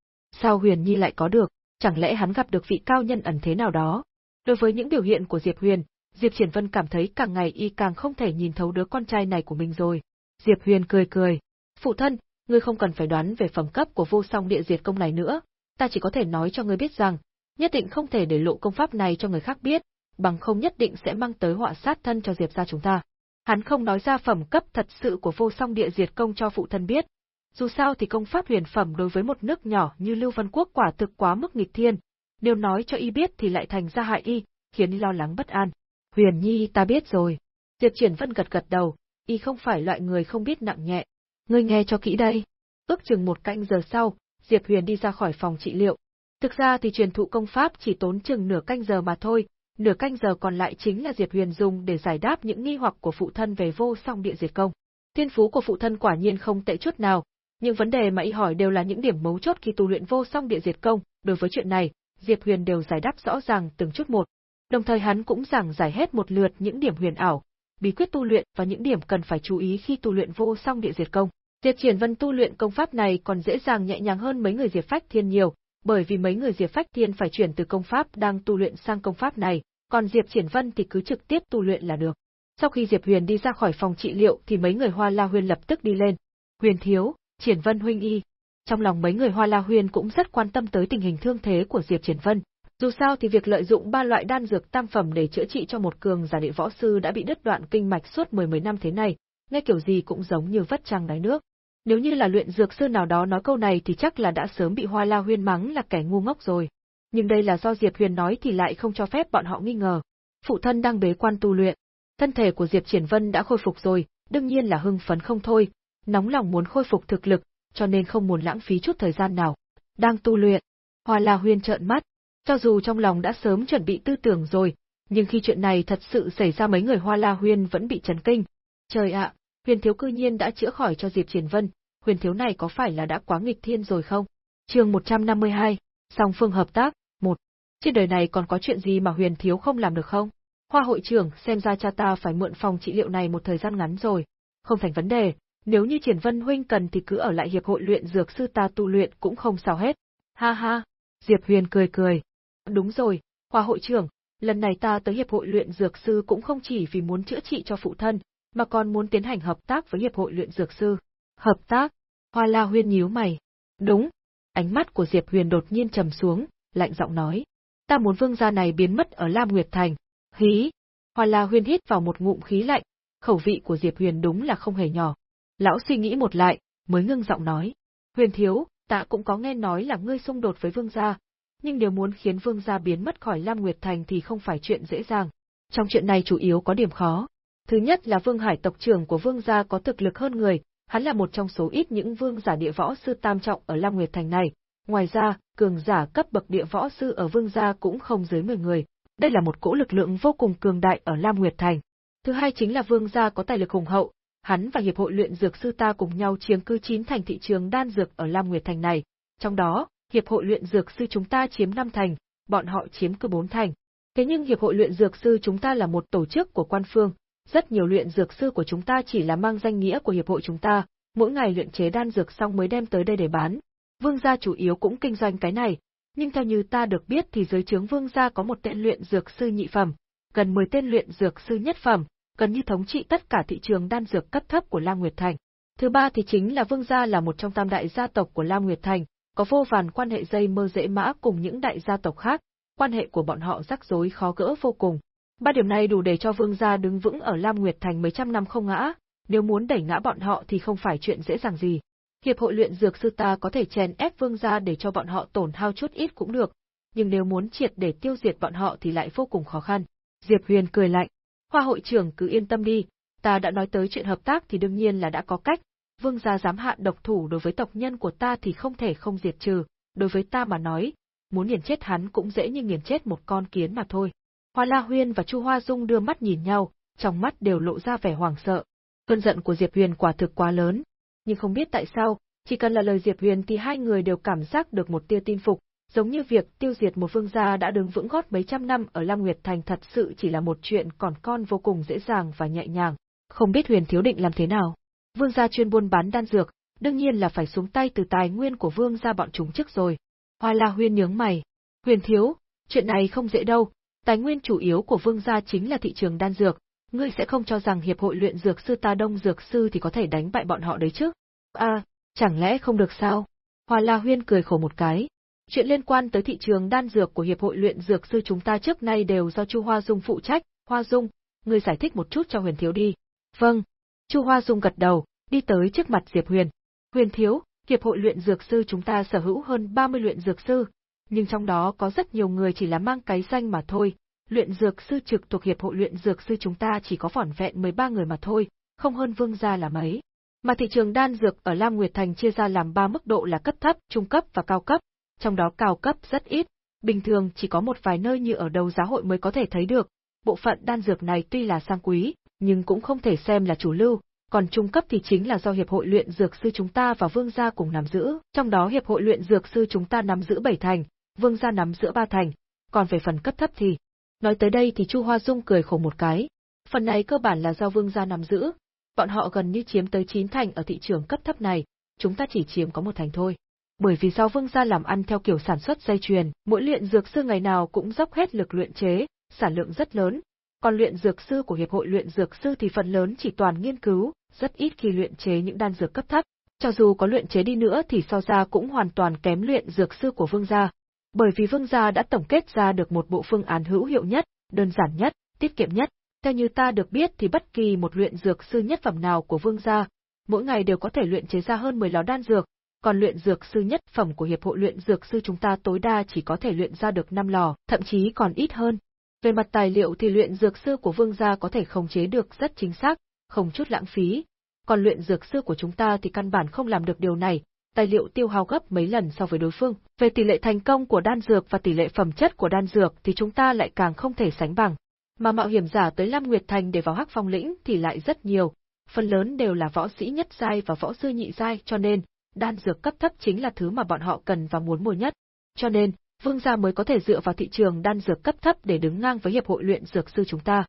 Sao Huyền Nhi lại có được, chẳng lẽ hắn gặp được vị cao nhân ẩn thế nào đó? Đối với những biểu hiện của Diệp Huyền, Diệp Triển Vân cảm thấy càng ngày y càng không thể nhìn thấu đứa con trai này của mình rồi. Diệp Huyền cười cười, phụ thân, ngươi không cần phải đoán về phẩm cấp của vô song địa diệt công này nữa, ta chỉ có thể nói cho ngươi biết rằng, nhất định không thể để lộ công pháp này cho người khác biết, bằng không nhất định sẽ mang tới họa sát thân cho Diệp gia chúng ta. Hắn không nói ra phẩm cấp thật sự của vô song địa diệt công cho phụ thân biết. Dù sao thì công pháp huyền phẩm đối với một nước nhỏ như Lưu Vân Quốc quả thực quá mức nghịch thiên, nếu nói cho y biết thì lại thành ra hại y, khiến y lo lắng bất an. Huyền Nhi ta biết rồi. Diệp Triển Vân gật gật đầu, y không phải loại người không biết nặng nhẹ. Ngươi nghe cho kỹ đây. Ước chừng một canh giờ sau, Diệp Huyền đi ra khỏi phòng trị liệu, Thực ra thì truyền thụ công pháp chỉ tốn chừng nửa canh giờ mà thôi, nửa canh giờ còn lại chính là Diệp Huyền dùng để giải đáp những nghi hoặc của phụ thân về vô song địa diệt công. Thiên phú của phụ thân quả nhiên không tệ chút nào, Những vấn đề mà y hỏi đều là những điểm mấu chốt khi tu luyện vô song địa diệt công, đối với chuyện này, Diệp Huyền đều giải đáp rõ ràng từng chút một. Đồng thời hắn cũng giảng giải hết một lượt những điểm huyền ảo, bí quyết tu luyện và những điểm cần phải chú ý khi tu luyện vô song địa diệt công. Diệp Triển Vân tu luyện công pháp này còn dễ dàng nhẹ nhàng hơn mấy người Diệp Phách Thiên nhiều, bởi vì mấy người Diệp Phách Thiên phải chuyển từ công pháp đang tu luyện sang công pháp này, còn Diệp Triển Vân thì cứ trực tiếp tu luyện là được. Sau khi Diệp Huyền đi ra khỏi phòng trị liệu thì mấy người Hoa La Huyền lập tức đi lên. Huyền thiếu, Triển Vân huynh y. Trong lòng mấy người Hoa La Huyền cũng rất quan tâm tới tình hình thương thế của Diệp Triển Vân. Dù sao thì việc lợi dụng ba loại đan dược tam phẩm để chữa trị cho một cường giả địa võ sư đã bị đứt đoạn kinh mạch suốt mười mấy năm thế này, nghe kiểu gì cũng giống như vất trăng đáy nước. Nếu như là luyện dược sư nào đó nói câu này thì chắc là đã sớm bị Hoa La Huyên mắng là kẻ ngu ngốc rồi. Nhưng đây là do Diệp Huyền nói thì lại không cho phép bọn họ nghi ngờ. Phụ thân đang bế quan tu luyện. Thân thể của Diệp Triển Vân đã khôi phục rồi, đương nhiên là hưng phấn không thôi, nóng lòng muốn khôi phục thực lực, cho nên không muốn lãng phí chút thời gian nào. Đang tu luyện. Hoa La Huyên trợn mắt. Cho dù trong lòng đã sớm chuẩn bị tư tưởng rồi, nhưng khi chuyện này thật sự xảy ra mấy người Hoa La Huyên vẫn bị chấn kinh. Trời ạ, huyền thiếu cư nhiên đã chữa khỏi cho Diệp Triển Vân, huyền thiếu này có phải là đã quá nghịch thiên rồi không? chương 152, song phương hợp tác, một. Trên đời này còn có chuyện gì mà huyền thiếu không làm được không? Hoa hội trưởng xem ra cha ta phải mượn phòng trị liệu này một thời gian ngắn rồi. Không thành vấn đề, nếu như Triển Vân huynh cần thì cứ ở lại hiệp hội luyện dược sư ta tu luyện cũng không sao hết. Ha ha, Diệp Huyền cười cười. Đúng rồi, Hoa hội trưởng, lần này ta tới hiệp hội luyện dược sư cũng không chỉ vì muốn chữa trị cho phụ thân, mà còn muốn tiến hành hợp tác với hiệp hội luyện dược sư. Hợp tác? Hoa La Huyên nhíu mày. Đúng. Ánh mắt của Diệp Huyền đột nhiên trầm xuống, lạnh giọng nói. Ta muốn vương gia này biến mất ở Lam Nguyệt Thành. Hí. Hoa La Huyên hít vào một ngụm khí lạnh, khẩu vị của Diệp Huyền đúng là không hề nhỏ. Lão suy nghĩ một lại, mới ngưng giọng nói. Huyền thiếu, ta cũng có nghe nói là ngươi xung đột với vương gia nhưng nếu muốn khiến vương gia biến mất khỏi Lam Nguyệt Thành thì không phải chuyện dễ dàng. Trong chuyện này chủ yếu có điểm khó. Thứ nhất là Vương Hải tộc trưởng của vương gia có thực lực hơn người, hắn là một trong số ít những vương giả địa võ sư tam trọng ở Lam Nguyệt Thành này. Ngoài ra, cường giả cấp bậc địa võ sư ở vương gia cũng không dưới 10 người. Đây là một cỗ lực lượng vô cùng cường đại ở Lam Nguyệt Thành. Thứ hai chính là vương gia có tài lực hùng hậu, hắn và hiệp hội luyện dược sư ta cùng nhau chiếm cư chín thành thị trường đan dược ở Lam Nguyệt Thành này. Trong đó, hiệp hội luyện dược sư chúng ta chiếm 5 thành, bọn họ chiếm cứ 4 thành. Thế nhưng hiệp hội luyện dược sư chúng ta là một tổ chức của quan phương, rất nhiều luyện dược sư của chúng ta chỉ là mang danh nghĩa của hiệp hội chúng ta, mỗi ngày luyện chế đan dược xong mới đem tới đây để bán. Vương gia chủ yếu cũng kinh doanh cái này, nhưng theo như ta được biết thì dưới trướng vương gia có một tên luyện dược sư nhị phẩm, gần 10 tên luyện dược sư nhất phẩm, gần như thống trị tất cả thị trường đan dược cấp thấp của Lam Nguyệt Thành. Thứ ba thì chính là vương gia là một trong tam đại gia tộc của Lam Nguyệt Thành, có vô vàn quan hệ dây mơ dễ mã cùng những đại gia tộc khác, quan hệ của bọn họ rắc rối khó gỡ vô cùng. Ba điểm này đủ để cho vương gia đứng vững ở Lam Nguyệt Thành mấy trăm năm không ngã, nếu muốn đẩy ngã bọn họ thì không phải chuyện dễ dàng gì. Hiệp hội luyện dược sư ta có thể chèn ép vương gia để cho bọn họ tổn hao chút ít cũng được, nhưng nếu muốn triệt để tiêu diệt bọn họ thì lại vô cùng khó khăn. Diệp Huyền cười lạnh, Hoa hội trưởng cứ yên tâm đi, ta đã nói tới chuyện hợp tác thì đương nhiên là đã có cách, vương gia dám hạ độc thủ đối với tộc nhân của ta thì không thể không diệt trừ, đối với ta mà nói, muốn nghiền chết hắn cũng dễ như nghiền chết một con kiến mà thôi. Hoa La Huyên và Chu Hoa Dung đưa mắt nhìn nhau, trong mắt đều lộ ra vẻ hoảng sợ. Cơn giận của Diệp Huyền quả thực quá lớn, nhưng không biết tại sao, chỉ cần là lời Diệp Huyền thì hai người đều cảm giác được một tia tin phục, giống như việc tiêu diệt một vương gia đã đứng vững gót mấy trăm năm ở Lam Nguyệt Thành thật sự chỉ là một chuyện còn con vô cùng dễ dàng và nhẹ nhàng. Không biết Huyền Thiếu định làm thế nào? Vương gia chuyên buôn bán đan dược, đương nhiên là phải xuống tay từ tài nguyên của vương gia bọn chúng trước rồi. Hoa La Huyên nhướng mày. Huyền Thiếu, chuyện này không dễ đâu, tài nguyên chủ yếu của vương gia chính là thị trường đan dược, ngươi sẽ không cho rằng hiệp hội luyện dược sư ta đông dược sư thì có thể đánh bại bọn họ đấy chứ? À, chẳng lẽ không được sao? Hoa La Huyên cười khổ một cái. Chuyện liên quan tới thị trường đan dược của hiệp hội luyện dược sư chúng ta trước nay đều do Chu Hoa Dung phụ trách. Hoa Dung, ngươi giải thích một chút cho Huyền Thiếu đi. Vâng. Chu Hoa Dung gật đầu, đi tới trước mặt Diệp Huyền. Huyền Thiếu, hiệp hội luyện dược sư chúng ta sở hữu hơn 30 luyện dược sư, nhưng trong đó có rất nhiều người chỉ là mang cái danh mà thôi, luyện dược sư trực thuộc hiệp hội luyện dược sư chúng ta chỉ có vỏn vẹn 13 người mà thôi, không hơn vương gia là mấy. Mà thị trường đan dược ở Lam Nguyệt Thành chia ra làm 3 mức độ là cấp thấp, trung cấp và cao cấp, trong đó cao cấp rất ít, bình thường chỉ có một vài nơi như ở đầu giáo hội mới có thể thấy được. Bộ phận đan dược này tuy là sang quý, nhưng cũng không thể xem là chủ lưu, còn trung cấp thì chính là do hiệp hội luyện dược sư chúng ta và vương gia cùng nắm giữ, trong đó hiệp hội luyện dược sư chúng ta nắm giữ 7 thành, vương gia nắm giữ 3 thành, còn về phần cấp thấp thì Nói tới đây thì Chu Hoa Dung cười khổ một cái. Phần này cơ bản là do vương gia nắm giữ, bọn họ gần như chiếm tới 9 thành ở thị trường cấp thấp này, chúng ta chỉ chiếm có một thành thôi. Bởi vì do vương gia làm ăn theo kiểu sản xuất dây chuyền, mỗi luyện dược sư ngày nào cũng dốc hết lực luyện chế, sản lượng rất lớn, còn luyện dược sư của hiệp hội luyện dược sư thì phần lớn chỉ toàn nghiên cứu, rất ít khi luyện chế những đan dược cấp thấp. Cho dù có luyện chế đi nữa thì so ra cũng hoàn toàn kém luyện dược sư của vương gia, bởi vì Vương gia đã tổng kết ra được một bộ phương án hữu hiệu nhất, đơn giản nhất, tiết kiệm nhất. Theo như ta được biết thì bất kỳ một luyện dược sư nhất phẩm nào của Vương gia, mỗi ngày đều có thể luyện chế ra hơn 10 lò đan dược, còn luyện dược sư nhất phẩm của hiệp hội luyện dược sư chúng ta tối đa chỉ có thể luyện ra được 5 lò, thậm chí còn ít hơn. Về mặt tài liệu thì luyện dược sư của Vương gia có thể khống chế được rất chính xác, không chút lãng phí, còn luyện dược sư của chúng ta thì căn bản không làm được điều này, tài liệu tiêu hao gấp mấy lần so với đối phương. Về tỷ lệ thành công của đan dược và tỷ lệ phẩm chất của đan dược thì chúng ta lại càng không thể sánh bằng. Mà mạo hiểm giả tới Lam Nguyệt Thành để vào Hắc Phong lĩnh thì lại rất nhiều, phần lớn đều là võ sĩ nhất giai và võ sư nhị giai, cho nên đan dược cấp thấp chính là thứ mà bọn họ cần và muốn mua nhất. Cho nên, Vương gia mới có thể dựa vào thị trường đan dược cấp thấp để đứng ngang với hiệp hội luyện dược sư chúng ta.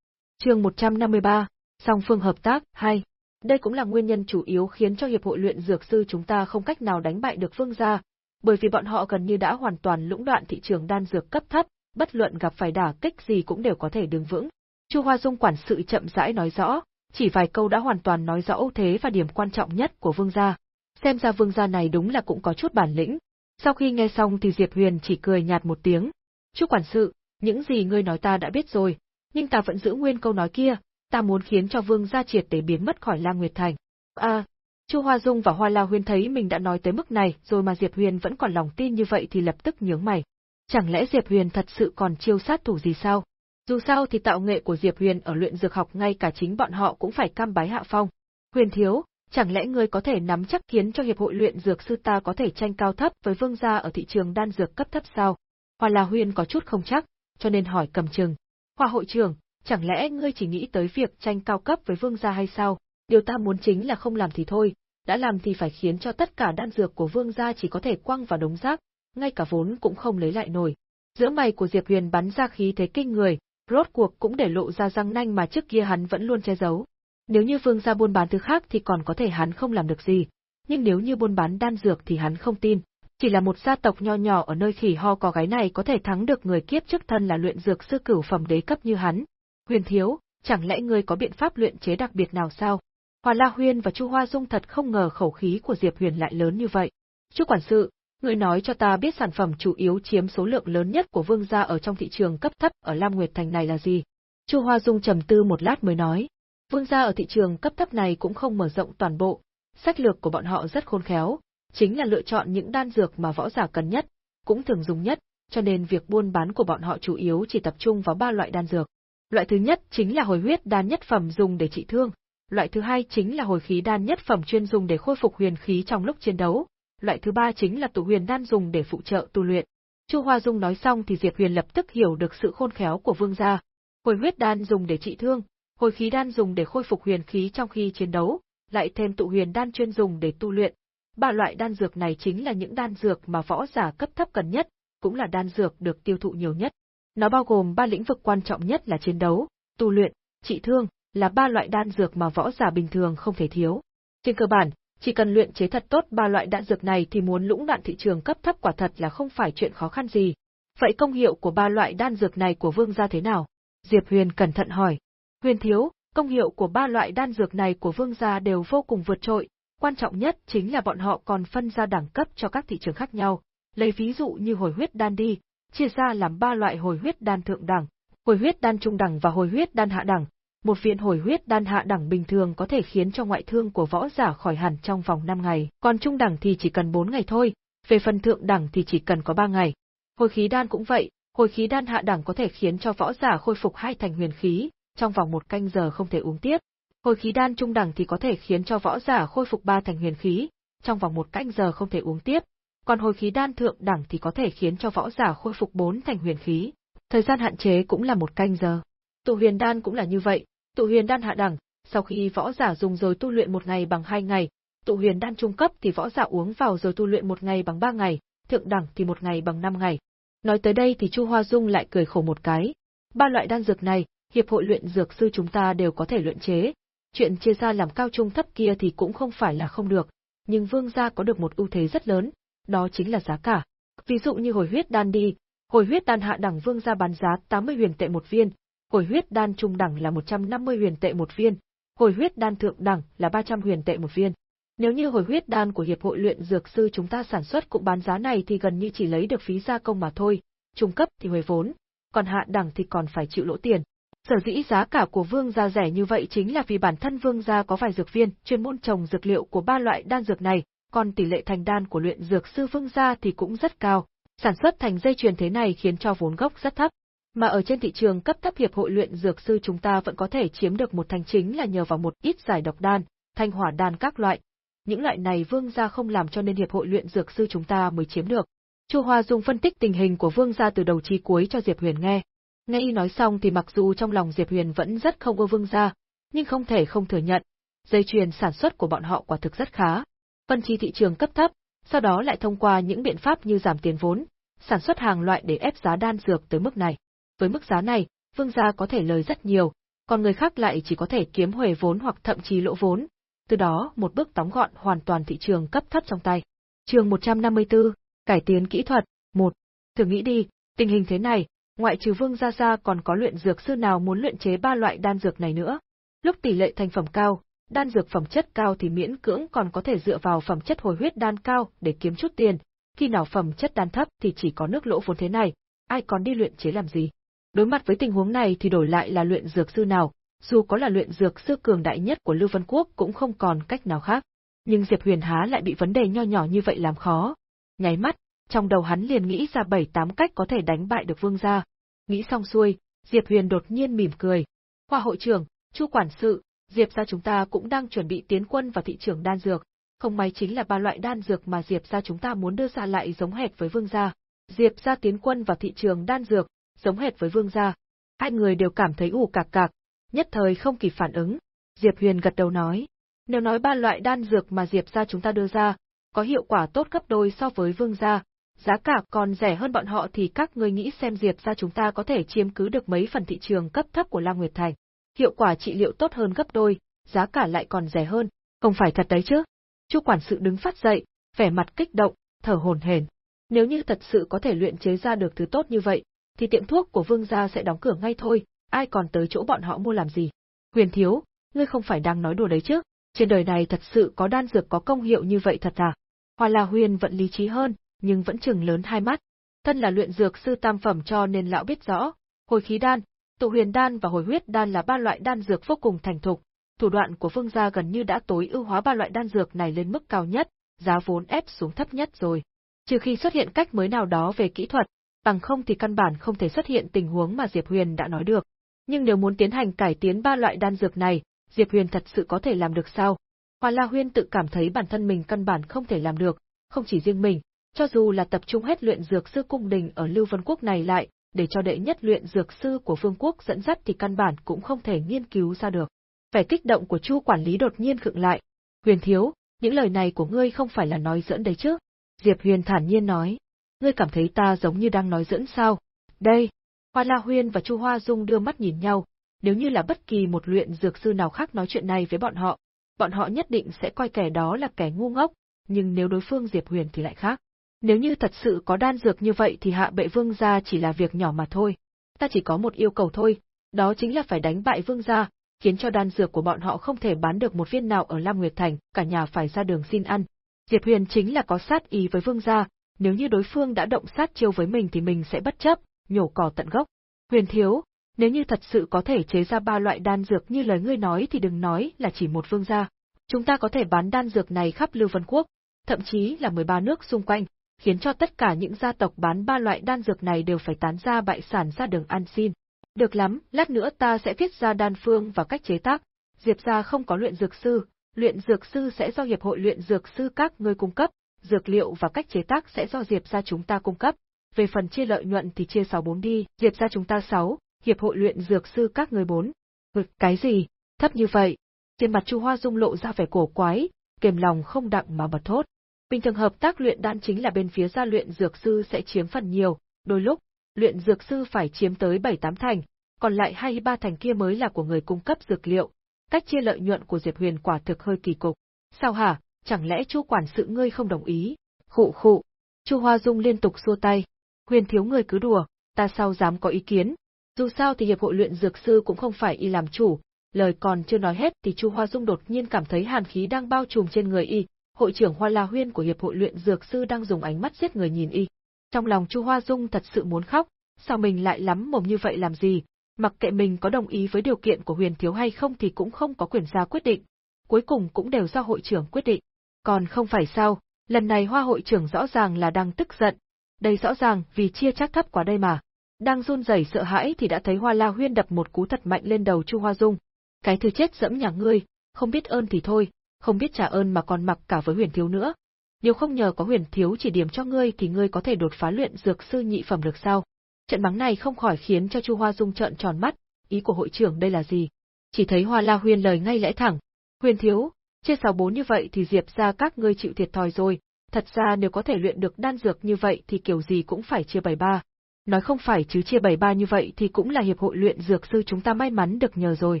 Chương 153, song phương hợp tác 2. Đây cũng là nguyên nhân chủ yếu khiến cho hiệp hội luyện dược sư chúng ta không cách nào đánh bại được Vương gia, bởi vì bọn họ gần như đã hoàn toàn lũng đoạn thị trường đan dược cấp thấp, bất luận gặp phải đả kích gì cũng đều có thể đứng vững. Chu Hoa Dung quản sự chậm rãi nói rõ, chỉ vài câu đã hoàn toàn nói rõ ưu thế và điểm quan trọng nhất của Vương gia. Xem ra Vương gia này đúng là cũng có chút bản lĩnh. Sau khi nghe xong thì Diệp Huyền chỉ cười nhạt một tiếng. Chu quản sự, những gì ngươi nói ta đã biết rồi, nhưng ta vẫn giữ nguyên câu nói kia, ta muốn khiến cho vương gia triệt để biến mất khỏi La Nguyệt Thành. À, Chu Hoa Dung và Hoa La Huyên thấy mình đã nói tới mức này rồi mà Diệp Huyền vẫn còn lòng tin như vậy thì lập tức nhướng mày. Chẳng lẽ Diệp Huyền thật sự còn chiêu sát thủ gì sao? Dù sao thì tạo nghệ của Diệp Huyền ở luyện dược học ngay cả chính bọn họ cũng phải cam bái hạ phong. Huyền thiếu, chẳng lẽ ngươi có thể nắm chắc khiến cho hiệp hội luyện dược sư ta có thể tranh cao thấp với vương gia ở thị trường đan dược cấp thấp sao? Hoa La Huyền có chút không chắc, cho nên hỏi cầm chừng. Hoa hội trưởng, chẳng lẽ ngươi chỉ nghĩ tới việc tranh cao cấp với vương gia hay sao? Điều ta muốn chính là không làm thì thôi, đã làm thì phải khiến cho tất cả đan dược của vương gia chỉ có thể quăng vào đống rác, ngay cả vốn cũng không lấy lại nổi. Giữa mày của Diệp Huyền bắn ra khí thế kinh người, rốt cuộc cũng để lộ ra răng nanh mà trước kia hắn vẫn luôn che giấu. Nếu như vương gia buôn bán thứ khác thì còn có thể hắn không làm được gì, nhưng nếu như buôn bán đan dược thì hắn không tin. Chỉ là một gia tộc nho nhỏ ở nơi khỉ ho có gái này có thể thắng được người kiếp trước thân là luyện dược sư cửu phẩm đế cấp như hắn. Huyền thiếu, chẳng lẽ ngươi có biện pháp luyện chế đặc biệt nào sao? Hoa La Huyên và Chu Hoa Dung thật không ngờ khẩu khí của Diệp Huyền lại lớn như vậy. Chu quản sự, người nói cho ta biết sản phẩm chủ yếu chiếm số lượng lớn nhất của vương gia ở trong thị trường cấp thấp ở Lam Nguyệt Thành này là gì? Chu Hoa Dung trầm tư một lát mới nói. Vương gia ở thị trường cấp thấp này cũng không mở rộng toàn bộ, sách lược của bọn họ rất khôn khéo, chính là lựa chọn những đan dược mà võ giả cần nhất, cũng thường dùng nhất, cho nên việc buôn bán của bọn họ chủ yếu chỉ tập trung vào ba loại đan dược. Loại thứ nhất chính là hồi huyết đan nhất phẩm dùng để trị thương, loại thứ hai chính là hồi khí đan nhất phẩm chuyên dùng để khôi phục huyền khí trong lúc chiến đấu, loại thứ ba chính là tụ huyền đan dùng để phụ trợ tu luyện. Chu Hoa Dung nói xong thì Diệp Huyền lập tức hiểu được sự khôn khéo của vương gia. Hồi huyết đan dùng để trị thương, hồi khí đan dùng để khôi phục huyền khí trong khi chiến đấu, lại thêm tụ huyền đan chuyên dùng để tu luyện. Ba loại đan dược này chính là những đan dược mà võ giả cấp thấp cần nhất, cũng là đan dược được tiêu thụ nhiều nhất. Nó bao gồm ba lĩnh vực quan trọng nhất là chiến đấu, tu luyện, trị thương, là ba loại đan dược mà võ giả bình thường không thể thiếu. Trên cơ bản, chỉ cần luyện chế thật tốt ba loại đan dược này thì muốn lũng đoạn thị trường cấp thấp quả thật là không phải chuyện khó khăn gì. Vậy công hiệu của ba loại đan dược này của vương gia thế nào? Diệp Huyền cẩn thận hỏi. Huyền thiếu, công hiệu của ba loại đan dược này của vương gia đều vô cùng vượt trội, quan trọng nhất chính là bọn họ còn phân ra đẳng cấp cho các thị trường khác nhau. Lấy ví dụ như hồi huyết đan đi, chia ra làm ba loại hồi huyết đan thượng đẳng, hồi huyết đan trung đẳng và hồi huyết đan hạ đẳng, một viên hồi huyết đan hạ đẳng bình thường có thể khiến cho ngoại thương của võ giả khỏi hẳn trong vòng 5 ngày, còn trung đẳng thì chỉ cần 4 ngày thôi, về phần thượng đẳng thì chỉ cần có 3 ngày. Hồi khí đan cũng vậy, hồi khí đan hạ đẳng có thể khiến cho võ giả khôi phục hai thành huyền khí, trong vòng một canh giờ không thể uống tiếp. Hồi khí đan trung đẳng thì có thể khiến cho võ giả khôi phục ba thành huyền khí, trong vòng một canh giờ không thể uống tiếp. Còn hồi khí đan thượng đẳng thì có thể khiến cho võ giả khôi phục bốn thành huyền khí. Thời gian hạn chế cũng là một canh giờ. Tụ huyền đan cũng là như vậy, tụ huyền đan hạ đẳng, sau khi võ giả dùng rồi tu luyện một ngày bằng hai ngày, tụ huyền đan trung cấp thì võ giả uống vào rồi tu luyện một ngày bằng ba ngày, thượng đẳng thì một ngày bằng năm ngày. Nói tới đây thì Chu Hoa Dung lại cười khổ một cái. Ba loại đan dược này, hiệp hội luyện dược sư chúng ta đều có thể luyện chế. Chuyện chia ra làm cao trung thấp kia thì cũng không phải là không được, nhưng vương gia có được một ưu thế rất lớn, đó chính là giá cả. Ví dụ như hồi huyết đan đi, hồi huyết đan hạ đẳng vương gia bán giá 80 huyền tệ một viên, hồi huyết đan trung đẳng là 150 huyền tệ một viên, hồi huyết đan thượng đẳng là 300 huyền tệ một viên. Nếu như hồi huyết đan của hiệp hội luyện dược sư chúng ta sản xuất cũng bán giá này thì gần như chỉ lấy được phí gia công mà thôi, trung cấp thì hồi vốn, còn hạ đẳng thì còn phải chịu lỗ tiền. Sở dĩ giá cả của vương gia rẻ như vậy chính là vì bản thân vương gia có vài dược viên chuyên môn trồng dược liệu của ba loại đan dược này, còn tỷ lệ thành đan của luyện dược sư vương gia thì cũng rất cao. Sản xuất thành dây chuyền thế này khiến cho vốn gốc rất thấp, mà ở trên thị trường cấp thấp hiệp hội luyện dược sư chúng ta vẫn có thể chiếm được một thành chính là nhờ vào một ít giải độc đan, thanh hỏa đan các loại. Những loại này vương gia không làm cho nên hiệp hội luyện dược sư chúng ta mới chiếm được. Chu Hoa Dung phân tích tình hình của vương gia từ đầu chí cuối cho Diệp Huyền nghe. Nghe y nói xong thì mặc dù trong lòng Diệp Huyền vẫn rất không ưa vương gia, nhưng không thể không thừa nhận, dây chuyền sản xuất của bọn họ quả thực rất khá. Phân chi thị trường cấp thấp, sau đó lại thông qua những biện pháp như giảm tiền vốn, sản xuất hàng loại để ép giá đan dược tới mức này với mức giá này, vương gia có thể lời rất nhiều, còn người khác lại chỉ có thể kiếm huề vốn hoặc thậm chí lỗ vốn, từ đó một bước tóm gọn hoàn toàn thị trường cấp thấp trong tay. Chương 154, cải tiến kỹ thuật, 1. Thử nghĩ đi, tình hình thế này, ngoại trừ Vương gia gia còn có luyện dược sư nào muốn luyện chế ba loại đan dược này nữa. Lúc tỷ lệ thành phẩm cao, đan dược phẩm chất cao thì miễn cưỡng còn có thể dựa vào phẩm chất hồi huyết đan cao để kiếm chút tiền, khi nào phẩm chất đan thấp thì chỉ có nước lỗ vốn thế này, ai còn đi luyện chế làm gì. Đối mặt với tình huống này thì đổi lại là luyện dược sư nào, dù có là luyện dược sư cường đại nhất của Lưu Vân Quốc cũng không còn cách nào khác. Nhưng Diệp Huyền há lại bị vấn đề nho nhỏ như vậy làm khó. Nháy mắt, trong đầu hắn liền nghĩ ra bảy tám cách có thể đánh bại được vương gia. Nghĩ xong xuôi, Diệp Huyền đột nhiên mỉm cười. Hoa hội trưởng, Chu quản sự, Diệp gia chúng ta cũng đang chuẩn bị tiến quân vào thị trường đan dược. Không may chính là ba loại đan dược mà Diệp gia chúng ta muốn đưa ra lại giống hệt với vương gia. Diệp gia tiến quân vào thị trường đan dược, giống hệt với vương gia. Hai người đều cảm thấy ủ cạc cạc, nhất thời không kịp phản ứng. Diệp Huyền gật đầu nói, nếu nói ba loại đan dược mà Diệp gia chúng ta đưa ra, có hiệu quả tốt gấp đôi so với vương gia, giá cả còn rẻ hơn bọn họ thì các ngươi nghĩ xem Diệp gia chúng ta có thể chiếm cứ được mấy phần thị trường cấp thấp của La Nguyệt Thành. Hiệu quả trị liệu tốt hơn gấp đôi, giá cả lại còn rẻ hơn, không phải thật đấy chứ? Chu quản sự đứng phát dậy, vẻ mặt kích động, thở hổn hển. Nếu như thật sự có thể luyện chế ra được thứ tốt như vậy, thì tiệm thuốc của Vương gia sẽ đóng cửa ngay thôi, ai còn tới chỗ bọn họ mua làm gì? Huyền thiếu, ngươi không phải đang nói đùa đấy chứ? Trên đời này thật sự có đan dược có công hiệu như vậy thật à? Hoa La Huyền vẫn lý trí hơn, nhưng vẫn chừng lớn hai mắt. Thân là luyện dược sư tam phẩm cho nên lão biết rõ, hồi khí đan, tụ huyền đan và hồi huyết đan là ba loại đan dược vô cùng thành thục. Thủ đoạn của Vương gia gần như đã tối ưu hóa ba loại đan dược này lên mức cao nhất, giá vốn ép xuống thấp nhất rồi. Trừ khi xuất hiện cách mới nào đó về kỹ thuật, bằng không thì căn bản không thể xuất hiện tình huống mà Diệp Huyền đã nói được. Nhưng nếu muốn tiến hành cải tiến ba loại đan dược này, Diệp Huyền thật sự có thể làm được sao? Hoa La Huyên tự cảm thấy bản thân mình căn bản không thể làm được, không chỉ riêng mình, cho dù là tập trung hết luyện dược sư cung đình ở Lưu Vân Quốc này lại, để cho đệ nhất luyện dược sư của vương quốc dẫn dắt thì căn bản cũng không thể nghiên cứu ra được. Vẻ kích động của Chu quản lý đột nhiên khựng lại. Huyền thiếu, những lời này của ngươi không phải là nói dẫn đấy chứ? Diệp Huyền thản nhiên nói. Ngươi cảm thấy ta giống như đang nói dẫn sao? Đây. Hoa La Huyên và Chu Hoa Dung đưa mắt nhìn nhau, nếu như là bất kỳ một luyện dược sư nào khác nói chuyện này với bọn họ, bọn họ nhất định sẽ coi kẻ đó là kẻ ngu ngốc, nhưng nếu đối phương Diệp Huyền thì lại khác. Nếu như thật sự có đan dược như vậy thì hạ bệ vương gia chỉ là việc nhỏ mà thôi. Ta chỉ có một yêu cầu thôi, đó chính là phải đánh bại vương gia, khiến cho đan dược của bọn họ không thể bán được một viên nào ở Lam Nguyệt Thành, cả nhà phải ra đường xin ăn. Diệp Huyền chính là có sát ý với vương gia, nếu như đối phương đã động sát chiêu với mình thì mình sẽ bất chấp, nhổ cỏ tận gốc. Huyền thiếu, nếu như thật sự có thể chế ra ba loại đan dược như lời ngươi nói thì đừng nói là chỉ một vương gia. Chúng ta có thể bán đan dược này khắp Lưu Vân Quốc, thậm chí là 13 nước xung quanh, khiến cho tất cả những gia tộc bán ba loại đan dược này đều phải tán ra bại sản ra đường ăn xin. Được lắm, lát nữa ta sẽ viết ra đan phương và cách chế tác. Diệp gia không có luyện dược sư, luyện dược sư sẽ do hiệp hội luyện dược sư các ngươi cung cấp, dược liệu và cách chế tác sẽ do Diệp gia chúng ta cung cấp. Về phần chia lợi nhuận thì chia 6 4 đi, Diệp gia chúng ta 6, hiệp hội luyện dược sư các ngươi 4. Ừ, cái gì? Thấp như vậy? Trên mặt Chu Hoa Dung lộ ra vẻ cổ quái, kềm lòng không đặng mà bật thốt. Bình thường hợp tác luyện đan chính là bên phía gia luyện dược sư sẽ chiếm phần nhiều, đôi lúc, luyện dược sư phải chiếm tới 7-8 thành, còn lại 2-3 thành kia mới là của người cung cấp dược liệu. Cách chia lợi nhuận của Diệp Huyền quả thực hơi kỳ cục. Sao hả, chẳng lẽ Chu quản sự ngươi không đồng ý? Khụ khụ. Chu Hoa Dung liên tục xua tay. Huyền thiếu người cứ đùa, ta sao dám có ý kiến? Dù sao thì hiệp hội luyện dược sư cũng không phải y làm chủ. Lời còn chưa nói hết thì Chu Hoa Dung đột nhiên cảm thấy hàn khí đang bao trùm trên người y, hội trưởng Hoa La Huyên của hiệp hội luyện dược sư đang dùng ánh mắt giết người nhìn y. Trong lòng Chu Hoa Dung thật sự muốn khóc, sao mình lại lắm mồm như vậy làm gì? Mặc kệ mình có đồng ý với điều kiện của Huyền Thiếu hay không thì cũng không có quyền ra quyết định, cuối cùng cũng đều do hội trưởng quyết định. Còn không phải sao, lần này Hoa hội trưởng rõ ràng là đang tức giận, đây rõ ràng vì chia chắc thấp quá đây mà. Đang run rẩy sợ hãi thì đã thấy Hoa La Huyên đập một cú thật mạnh lên đầu Chu Hoa Dung. Cái thứ chết dẫm nhà ngươi, không biết ơn thì thôi, không biết trả ơn mà còn mặc cả với huyền thiếu nữa. Nếu không nhờ có huyền thiếu chỉ điểm cho ngươi thì ngươi có thể đột phá luyện dược sư nhị phẩm được sao? Trận mắng này không khỏi khiến cho Chu Hoa Dung trợn tròn mắt, ý của hội trưởng đây là gì? Chỉ thấy Hoa La Huyền lời ngay lẽ thẳng, huyền thiếu, chia sáu bốn như vậy thì diệp ra các ngươi chịu thiệt thòi rồi, thật ra nếu có thể luyện được đan dược như vậy thì kiểu gì cũng phải chia bảy ba. Nói không phải chứ chia bảy ba như vậy thì cũng là hiệp hội luyện dược sư chúng ta may mắn được nhờ rồi.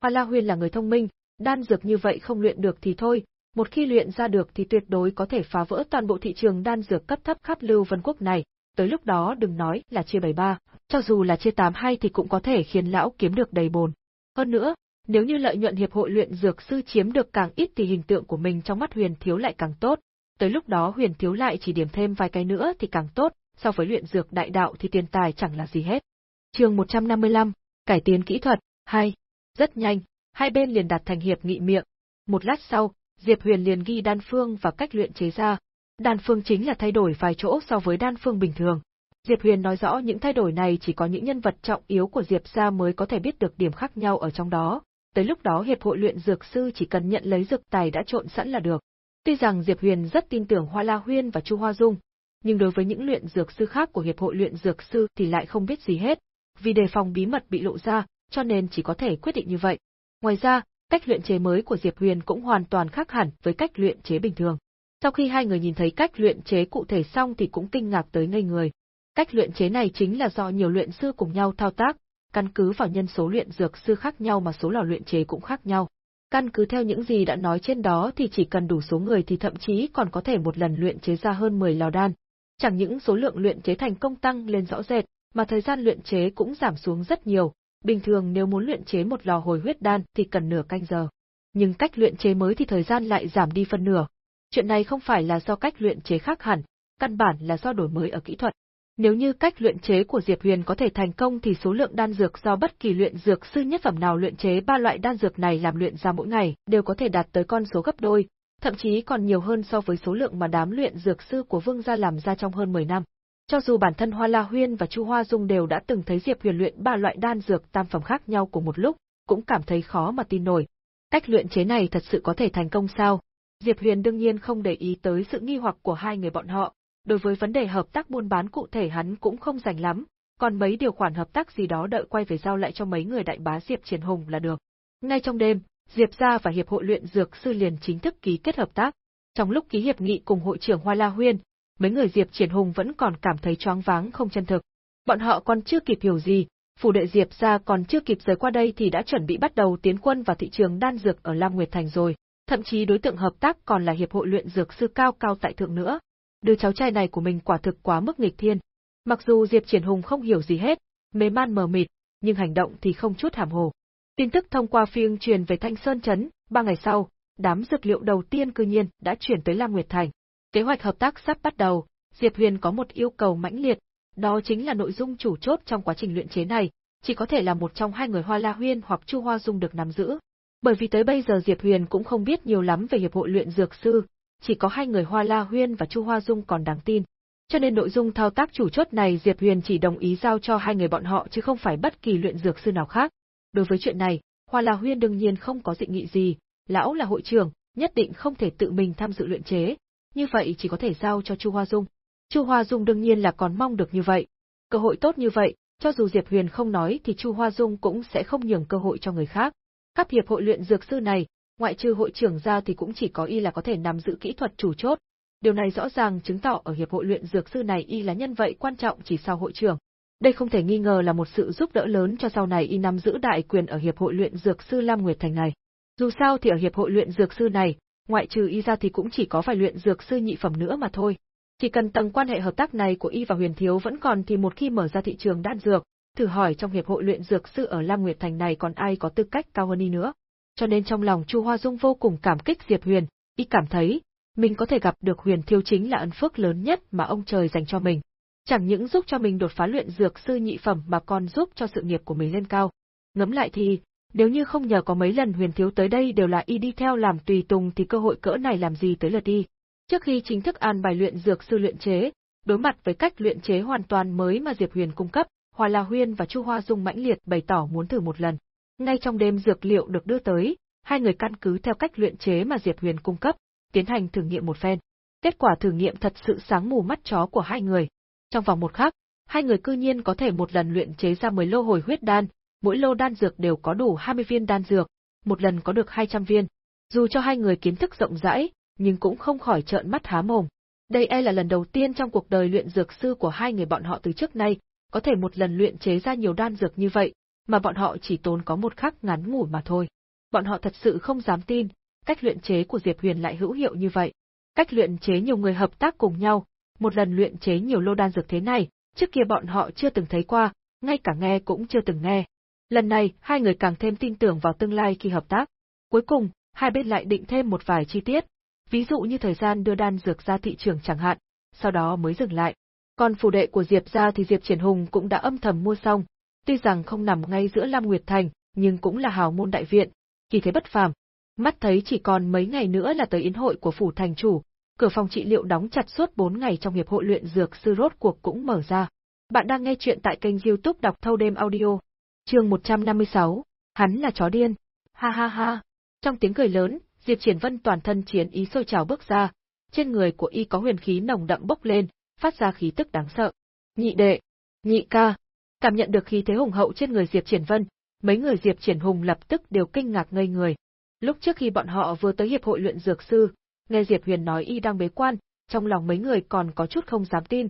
Hoa La Huyền là người thông minh, đan dược như vậy không luyện được thì thôi, một khi luyện ra được thì tuyệt đối có thể phá vỡ toàn bộ thị trường đan dược cấp thấp khắp Lưu Vân Quốc này, tới lúc đó đừng nói là chia 73, cho dù là chia 82 thì cũng có thể khiến lão kiếm được đầy bồn. Hơn nữa, nếu như lợi nhuận hiệp hội luyện dược sư chiếm được càng ít thì hình tượng của mình trong mắt Huyền Thiếu lại càng tốt, tới lúc đó Huyền Thiếu lại chỉ điểm thêm vài cái nữa thì càng tốt, so với luyện dược đại đạo thì tiền tài chẳng là gì hết. Chương 155, cải tiến kỹ thuật 2. Rất nhanh, hai bên liền đạt thành hiệp nghị miệng. Một lát sau, Diệp Huyền liền ghi đan phương và cách luyện chế ra, Đan phương chính là thay đổi vài chỗ so với đan phương bình thường. Diệp Huyền nói rõ những thay đổi này chỉ có những nhân vật trọng yếu của Diệp gia mới có thể biết được điểm khác nhau ở trong đó. Tới lúc đó hiệp hội luyện dược sư chỉ cần nhận lấy dược tài đã trộn sẵn là được. Tuy rằng Diệp Huyền rất tin tưởng Hoa La Huyên và Chu Hoa Dung, nhưng đối với những luyện dược sư khác của hiệp hội luyện dược sư thì lại không biết gì hết, vì đề phòng bí mật bị lộ ra, cho nên chỉ có thể quyết định như vậy. Ngoài ra, cách luyện chế mới của Diệp Huyền cũng hoàn toàn khác hẳn với cách luyện chế bình thường. Sau khi hai người nhìn thấy cách luyện chế cụ thể xong thì cũng kinh ngạc tới ngây người. Cách luyện chế này chính là do nhiều luyện sư cùng nhau thao tác, căn cứ vào nhân số luyện dược sư khác nhau mà số lò luyện chế cũng khác nhau. Căn cứ theo những gì đã nói trên đó thì chỉ cần đủ số người thì thậm chí còn có thể một lần luyện chế ra hơn 10 lò đan. Chẳng những số lượng luyện chế thành công tăng lên rõ rệt, mà thời gian luyện chế cũng giảm xuống rất nhiều, bình thường nếu muốn luyện chế một lò hồi huyết đan thì cần nửa canh giờ. Nhưng cách luyện chế mới thì thời gian lại giảm đi phân nửa. Chuyện này không phải là do cách luyện chế khác hẳn, căn bản là do đổi mới ở kỹ thuật. Nếu như cách luyện chế của Diệp Huyền có thể thành công thì số lượng đan dược do bất kỳ luyện dược sư nhất phẩm nào luyện chế ba loại đan dược này làm luyện ra mỗi ngày đều có thể đạt tới con số gấp đôi, thậm chí còn nhiều hơn so với số lượng mà đám luyện dược sư của Vương gia làm ra trong hơn 10 năm. Cho dù bản thân Hoa La Huyên và Chu Hoa Dung đều đã từng thấy Diệp Huyền luyện ba loại đan dược tam phẩm khác nhau cùng một lúc, cũng cảm thấy khó mà tin nổi. Cách luyện chế này thật sự có thể thành công sao? Diệp Huyền đương nhiên không để ý tới sự nghi hoặc của hai người bọn họ, đối với vấn đề hợp tác buôn bán cụ thể hắn cũng không rành lắm, còn mấy điều khoản hợp tác gì đó đợi quay về giao lại cho mấy người đại bá Diệp Triển Hùng là được. Ngay trong đêm, Diệp gia và hiệp hội luyện dược sư liền chính thức ký kết hợp tác. Trong lúc ký hiệp nghị cùng hội trưởng Hoa La Huyên, mấy người Diệp Triển Hùng vẫn còn cảm thấy choáng váng không chân thực. Bọn họ còn chưa kịp hiểu gì, phủ đệ Diệp gia còn chưa kịp rời qua đây thì đã chuẩn bị bắt đầu tiến quân vào thị trường đan dược ở Lam Nguyệt Thành rồi, thậm chí đối tượng hợp tác còn là hiệp hội luyện dược sư cao cao tại thượng nữa. Đứa cháu trai này của mình quả thực quá mức nghịch thiên. Mặc dù Diệp Triển Hùng không hiểu gì hết, mê man mờ mịt, nhưng hành động thì không chút hàm hồ. Tin tức thông qua phiêng truyền về Thanh Sơn Trấn, ba ngày sau, đám dược liệu đầu tiên cư nhiên đã chuyển tới Lam Nguyệt Thành. Kế hoạch hợp tác sắp bắt đầu, Diệp Huyền có một yêu cầu mãnh liệt, đó chính là nội dung chủ chốt trong quá trình luyện chế này, chỉ có thể là một trong hai người Hoa La Huyên hoặc Chu Hoa Dung được nắm giữ. Bởi vì tới bây giờ Diệp Huyền cũng không biết nhiều lắm về hiệp hội luyện dược sư, chỉ có hai người Hoa La Huyên và Chu Hoa Dung còn đáng tin. Cho nên nội dung thao tác chủ chốt này Diệp Huyền chỉ đồng ý giao cho hai người bọn họ chứ không phải bất kỳ luyện dược sư nào khác. Đối với chuyện này, Hoa La Huyên đương nhiên không có dị nghị gì, lão là hội trưởng, nhất định không thể tự mình tham dự luyện chế, như vậy chỉ có thể giao cho Chu Hoa Dung. Chu Hoa Dung đương nhiên là còn mong được như vậy. Cơ hội tốt như vậy, cho dù Diệp Huyền không nói thì Chu Hoa Dung cũng sẽ không nhường cơ hội cho người khác. Các hiệp hội luyện dược sư này, ngoại trừ hội trưởng ra thì cũng chỉ có y là có thể nắm giữ kỹ thuật chủ chốt. Điều này rõ ràng chứng tỏ ở hiệp hội luyện dược sư này y là nhân vậy quan trọng chỉ sau hội trưởng. Đây không thể nghi ngờ là một sự giúp đỡ lớn cho sau này y nắm giữ đại quyền ở hiệp hội luyện dược sư Lam Nguyệt Thành này. Dù sao thì ở hiệp hội luyện dược sư này, ngoại trừ y ra thì cũng chỉ có phải luyện dược sư nhị phẩm nữa mà thôi. Chỉ cần tầng quan hệ hợp tác này của y và Huyền Thiếu vẫn còn thì một khi mở ra thị trường đan dược, thử hỏi trong hiệp hội luyện dược sư ở Lam Nguyệt Thành này còn ai có tư cách cao hơn y nữa. Cho nên trong lòng Chu Hoa Dung vô cùng cảm kích Diệp Huyền, y cảm thấy mình có thể gặp được Huyền Thiếu chính là ân phước lớn nhất mà ông trời dành cho mình. Chẳng những giúp cho mình đột phá luyện dược sư nhị phẩm mà còn giúp cho sự nghiệp của mình lên cao. Ngẫm lại thì, nếu như không nhờ có mấy lần huyền thiếu tới đây đều là y đi theo làm tùy tùng thì cơ hội cỡ này làm gì tới lượt y. Trước khi chính thức an bài luyện dược sư luyện chế, đối mặt với cách luyện chế hoàn toàn mới mà Diệp Huyền cung cấp, Hoa La Huyên và Chu Hoa Dung mãnh liệt bày tỏ muốn thử một lần. Ngay trong đêm dược liệu được đưa tới, hai người căn cứ theo cách luyện chế mà Diệp Huyền cung cấp, tiến hành thử nghiệm một phen. Kết quả thử nghiệm thật sự sáng mù mắt chó của hai người. Trong vòng một khắc, hai người cư nhiên có thể một lần luyện chế ra 10 lô hồi huyết đan, mỗi lô đan dược đều có đủ 20 viên đan dược, một lần có được 200 viên. Dù cho hai người kiến thức rộng rãi, nhưng cũng không khỏi trợn mắt há mồm. Đây e là lần đầu tiên trong cuộc đời luyện dược sư của hai người bọn họ từ trước nay, có thể một lần luyện chế ra nhiều đan dược như vậy, mà bọn họ chỉ tốn có một khắc ngắn ngủi mà thôi. Bọn họ thật sự không dám tin, cách luyện chế của Diệp Huyền lại hữu hiệu như vậy. Cách luyện chế nhiều người hợp tác cùng nhau, một lần luyện chế nhiều lô đan dược thế này, trước kia bọn họ chưa từng thấy qua, ngay cả nghe cũng chưa từng nghe. Lần này, hai người càng thêm tin tưởng vào tương lai khi hợp tác. Cuối cùng, hai bên lại định thêm một vài chi tiết, ví dụ như thời gian đưa đan dược ra thị trường chẳng hạn, sau đó mới dừng lại. Còn phủ đệ của Diệp gia thì Diệp Triển Hùng cũng đã âm thầm mua xong, tuy rằng không nằm ngay giữa Lam Nguyệt Thành, nhưng cũng là hào môn đại viện, kỳ thế bất phàm. Mắt thấy chỉ còn mấy ngày nữa là tới yến hội của phủ thành chủ, cửa phòng trị liệu đóng chặt suốt 4 ngày trong hiệp hội luyện dược sư rốt cuộc cũng mở ra. Bạn đang nghe chuyện tại kênh youtube đọc thâu đêm audio chương 156, hắn là chó điên. Ha ha ha. Trong tiếng cười lớn, Diệp Triển Vân toàn thân chiến ý sôi trào bước ra, trên người của y có huyền khí nồng đậm bốc lên, phát ra khí tức đáng sợ. Nhị đệ, nhị ca, cảm nhận được khí thế hùng hậu trên người Diệp Triển Vân, mấy người Diệp Triển Hùng lập tức đều kinh ngạc ngây người. Lúc trước khi bọn họ vừa tới hiệp hội luyện dược sư, nghe Diệp Huyền nói y đang bế quan, trong lòng mấy người còn có chút không dám tin.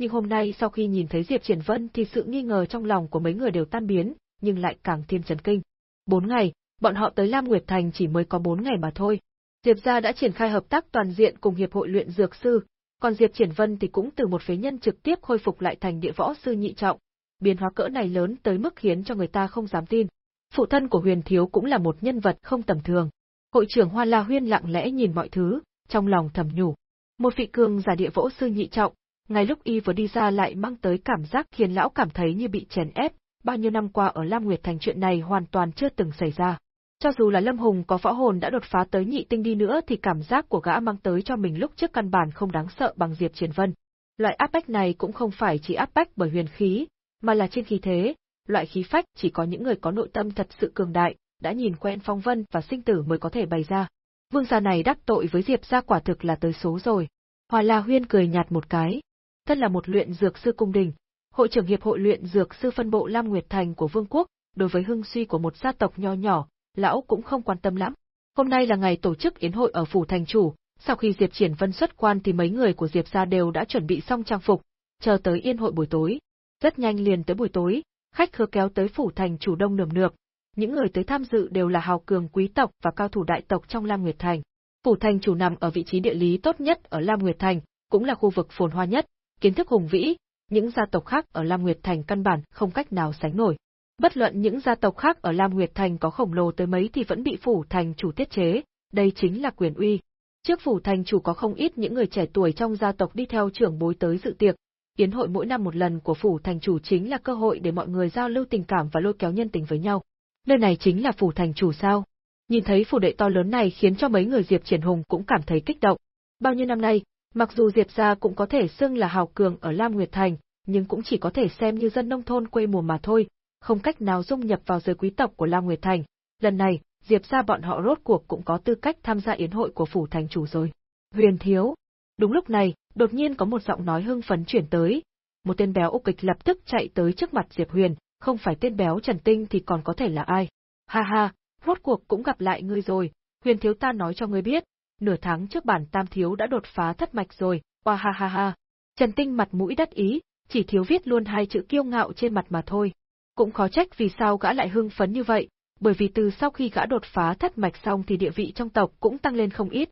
Nhưng hôm nay sau khi nhìn thấy Diệp Triển Vân thì sự nghi ngờ trong lòng của mấy người đều tan biến, nhưng lại càng thêm chấn kinh. Bốn ngày, bọn họ tới Lam Nguyệt Thành chỉ mới có bốn ngày mà thôi. Diệp gia đã triển khai hợp tác toàn diện cùng hiệp hội luyện dược sư, còn Diệp Triển Vân thì cũng từ một phế nhân trực tiếp khôi phục lại thành địa võ sư nhị trọng. Biến hóa cỡ này lớn tới mức khiến cho người ta không dám tin. Phụ thân của Huyền Thiếu cũng là một nhân vật không tầm thường. Hội trưởng Hoa La Huyên lặng lẽ nhìn mọi thứ, trong lòng thầm nhủ. Một vị cường giả địa võ sư nhị trọng, ngay lúc y vừa đi ra lại mang tới cảm giác khiến lão cảm thấy như bị chèn ép, bao nhiêu năm qua ở Lam Nguyệt Thành chuyện này hoàn toàn chưa từng xảy ra. Cho dù là Lâm Hùng có võ hồn đã đột phá tới nhị tinh đi nữa thì cảm giác của gã mang tới cho mình lúc trước căn bản không đáng sợ bằng Diệp Triển Vân. Loại áp bách này cũng không phải chỉ áp bách bởi huyền khí, mà là trên khí thế, loại khí phách chỉ có những người có nội tâm thật sự cường đại, đã nhìn quen phong vân và sinh tử mới có thể bày ra. Vương gia này đắc tội với Diệp gia quả thực là tới số rồi. Hòa La Huyên cười nhạt một cái. Thân là một luyện dược sư cung đình, hội trưởng hiệp hội luyện dược sư phân bộ Lam Nguyệt Thành của Vương quốc, đối với hưng suy của một gia tộc nho nhỏ, lão cũng không quan tâm lắm. Hôm nay là ngày tổ chức yến hội ở phủ thành chủ, sau khi Diệp Triển Vân xuất quan thì mấy người của Diệp gia đều đã chuẩn bị xong trang phục, chờ tới yên hội buổi tối. Rất nhanh liền tới buổi tối, khách khứa kéo tới phủ thành chủ đông nườm nượp. Những người tới tham dự đều là hào cường quý tộc và cao thủ đại tộc trong Lam Nguyệt Thành. Phủ thành chủ nằm ở vị trí địa lý tốt nhất ở Lam Nguyệt Thành, cũng là khu vực phồn hoa nhất, kiến thức hùng vĩ, những gia tộc khác ở Lam Nguyệt Thành căn bản không cách nào sánh nổi. Bất luận những gia tộc khác ở Lam Nguyệt Thành có khổng lồ tới mấy thì vẫn bị phủ thành chủ tiết chế, đây chính là quyền uy. Trước phủ thành chủ có không ít những người trẻ tuổi trong gia tộc đi theo trưởng bối tới dự tiệc. Yến hội mỗi năm một lần của phủ thành chủ chính là cơ hội để mọi người giao lưu tình cảm và lôi kéo nhân tình với nhau. Nơi này chính là phủ thành chủ sao? Nhìn thấy phủ đệ to lớn này khiến cho mấy người Diệp Triển Hùng cũng cảm thấy kích động. Bao nhiêu năm nay, mặc dù Diệp gia cũng có thể xưng là hào cường ở Lam Nguyệt Thành, nhưng cũng chỉ có thể xem như dân nông thôn quê mùa mà thôi, không cách nào dung nhập vào giới quý tộc của Lam Nguyệt Thành. Lần này, Diệp gia bọn họ rốt cuộc cũng có tư cách tham gia yến hội của phủ thành chủ rồi. Huyền thiếu. Đúng lúc này, đột nhiên có một giọng nói hưng phấn chuyển tới. Một tên béo ục kịch lập tức chạy tới trước mặt Diệp Huyền, không phải tên béo Trần Tinh thì còn có thể là ai. Ha ha, rốt cuộc cũng gặp lại ngươi rồi, Huyền thiếu ta nói cho ngươi biết, nửa tháng trước bản tam thiếu đã đột phá thất mạch rồi, oa ha ha ha. Trần Tinh mặt mũi đắc ý, chỉ thiếu viết luôn hai chữ kiêu ngạo trên mặt mà thôi. Cũng khó trách vì sao gã lại hưng phấn như vậy, bởi vì từ sau khi gã đột phá thất mạch xong thì địa vị trong tộc cũng tăng lên không ít.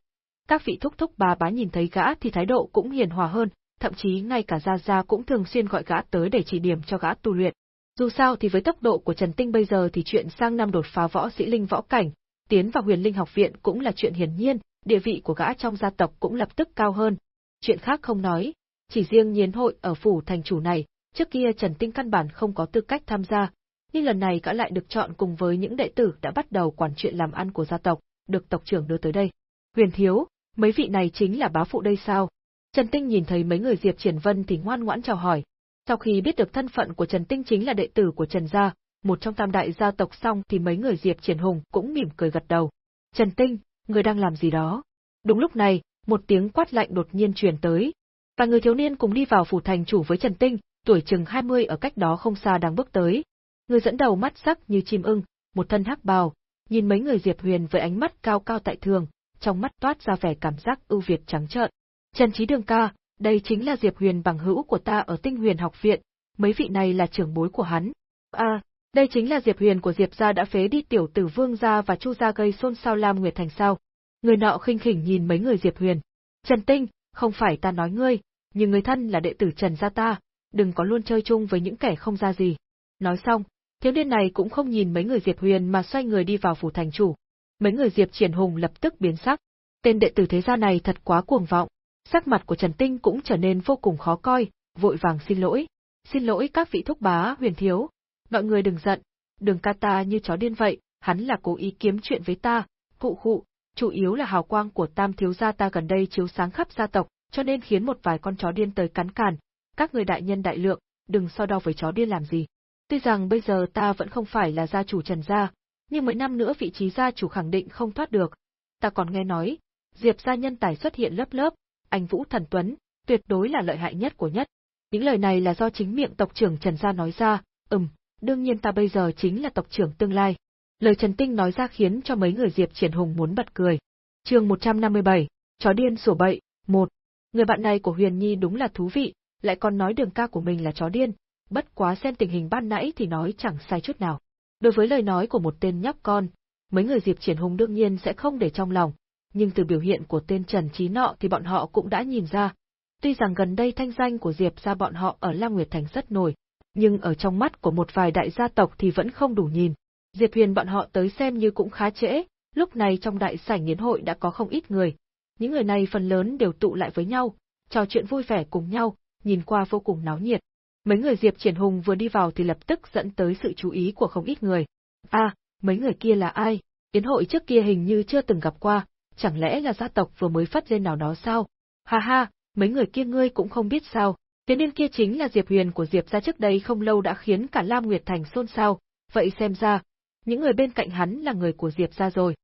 Các vị thúc thúc bà bá nhìn thấy gã thì thái độ cũng hiền hòa hơn, thậm chí ngay cả Gia Gia cũng thường xuyên gọi gã tới để chỉ điểm cho gã tu luyện. Dù sao thì với tốc độ của Trần Tinh bây giờ thì chuyện sang năm đột phá võ sĩ linh võ cảnh, tiến vào huyền linh học viện cũng là chuyện hiển nhiên, địa vị của gã trong gia tộc cũng lập tức cao hơn. Chuyện khác không nói, chỉ riêng nhiến hội ở phủ thành chủ này, trước kia Trần Tinh căn bản không có tư cách tham gia, nhưng lần này gã lại được chọn cùng với những đệ tử đã bắt đầu quản chuyện làm ăn của gia tộc, được tộc trưởng đưa tới đây. Huyền Thiếu, mấy vị này chính là bá phụ đây sao? Trần Tinh nhìn thấy mấy người Diệp Triển Vân thì ngoan ngoãn chào hỏi. Sau khi biết được thân phận của Trần Tinh chính là đệ tử của Trần gia, một trong tam đại gia tộc xong thì mấy người Diệp Triển Hùng cũng mỉm cười gật đầu. Trần Tinh, người đang làm gì đó? Đúng lúc này, một tiếng quát lạnh đột nhiên truyền tới. Và người thiếu niên cùng đi vào phủ thành chủ với Trần Tinh, tuổi chừng 20 ở cách đó không xa đang bước tới. Người dẫn đầu mắt sắc như chim ưng, một thân hắc bào, nhìn mấy người Diệp Huyền với ánh mắt cao cao tại thường, trong mắt toát ra vẻ cảm giác ưu việt trắng trợn. Trần Chí Đường ca, đây chính là Diệp Huyền bằng hữu của ta ở Tinh Huyền học viện, mấy vị này là trưởng bối của hắn. À, đây chính là Diệp Huyền của Diệp gia đã phế đi tiểu tử Vương gia và Chu gia gây xôn xao Lam Nguyệt thành sao? Người nọ khinh khỉnh nhìn mấy người Diệp Huyền. Trần Tinh, không phải ta nói ngươi, nhưng người thân là đệ tử Trần gia ta, đừng có luôn chơi chung với những kẻ không ra gì. Nói xong, thiếu niên này cũng không nhìn mấy người Diệp Huyền mà xoay người đi vào phủ thành chủ. Mấy người Diệp Triển Hùng lập tức biến sắc. Tên đệ tử thế gia này thật quá cuồng vọng. Sắc mặt của Trần Tinh cũng trở nên vô cùng khó coi, vội vàng xin lỗi. Xin lỗi các vị thúc bá huyền thiếu. Mọi người đừng giận, đừng ca ta như chó điên vậy, hắn là cố ý kiếm chuyện với ta. cụ khụ, chủ yếu là hào quang của tam thiếu gia ta gần đây chiếu sáng khắp gia tộc, cho nên khiến một vài con chó điên tới cắn càn. Các người đại nhân đại lượng, đừng so đo với chó điên làm gì. Tuy rằng bây giờ ta vẫn không phải là gia chủ Trần gia, nhưng mấy năm nữa vị trí gia chủ khẳng định không thoát được. Ta còn nghe nói, Diệp gia nhân tài xuất hiện lớp lớp, anh Vũ Thần Tuấn, tuyệt đối là lợi hại nhất của nhất. Những lời này là do chính miệng tộc trưởng Trần gia nói ra, ừm, đương nhiên ta bây giờ chính là tộc trưởng tương lai. Lời Trần Tinh nói ra khiến cho mấy người Diệp Triển Hùng muốn bật cười. Chương 157, chó điên sủa bậy, một. Người bạn này của Huyền Nhi đúng là thú vị, lại còn nói đường ca của mình là chó điên, bất quá xem tình hình ban nãy thì nói chẳng sai chút nào. Đối với lời nói của một tên nhóc con, mấy người Diệp Triển Hùng đương nhiên sẽ không để trong lòng, nhưng từ biểu hiện của tên Trần Trí nọ thì bọn họ cũng đã nhìn ra. Tuy rằng gần đây thanh danh của Diệp gia bọn họ ở Lam Nguyệt Thành rất nổi, nhưng ở trong mắt của một vài đại gia tộc thì vẫn không đủ nhìn. Diệp Huyền bọn họ tới xem như cũng khá trễ, lúc này trong đại sảnh nghiến hội đã có không ít người. Những người này phần lớn đều tụ lại với nhau, trò chuyện vui vẻ cùng nhau, nhìn qua vô cùng náo nhiệt. Mấy người Diệp Triển Hùng vừa đi vào thì lập tức dẫn tới sự chú ý của không ít người. A, à, mấy người kia là ai? Yến hội trước kia hình như chưa từng gặp qua, chẳng lẽ là gia tộc vừa mới phát lên nào đó sao? Ha ha, mấy người kia ngươi cũng không biết sao, Thế niên kia chính là Diệp Huyền của Diệp gia trước đây không lâu đã khiến cả Lam Nguyệt Thành xôn xao, vậy xem ra, những người bên cạnh hắn là người của Diệp gia rồi.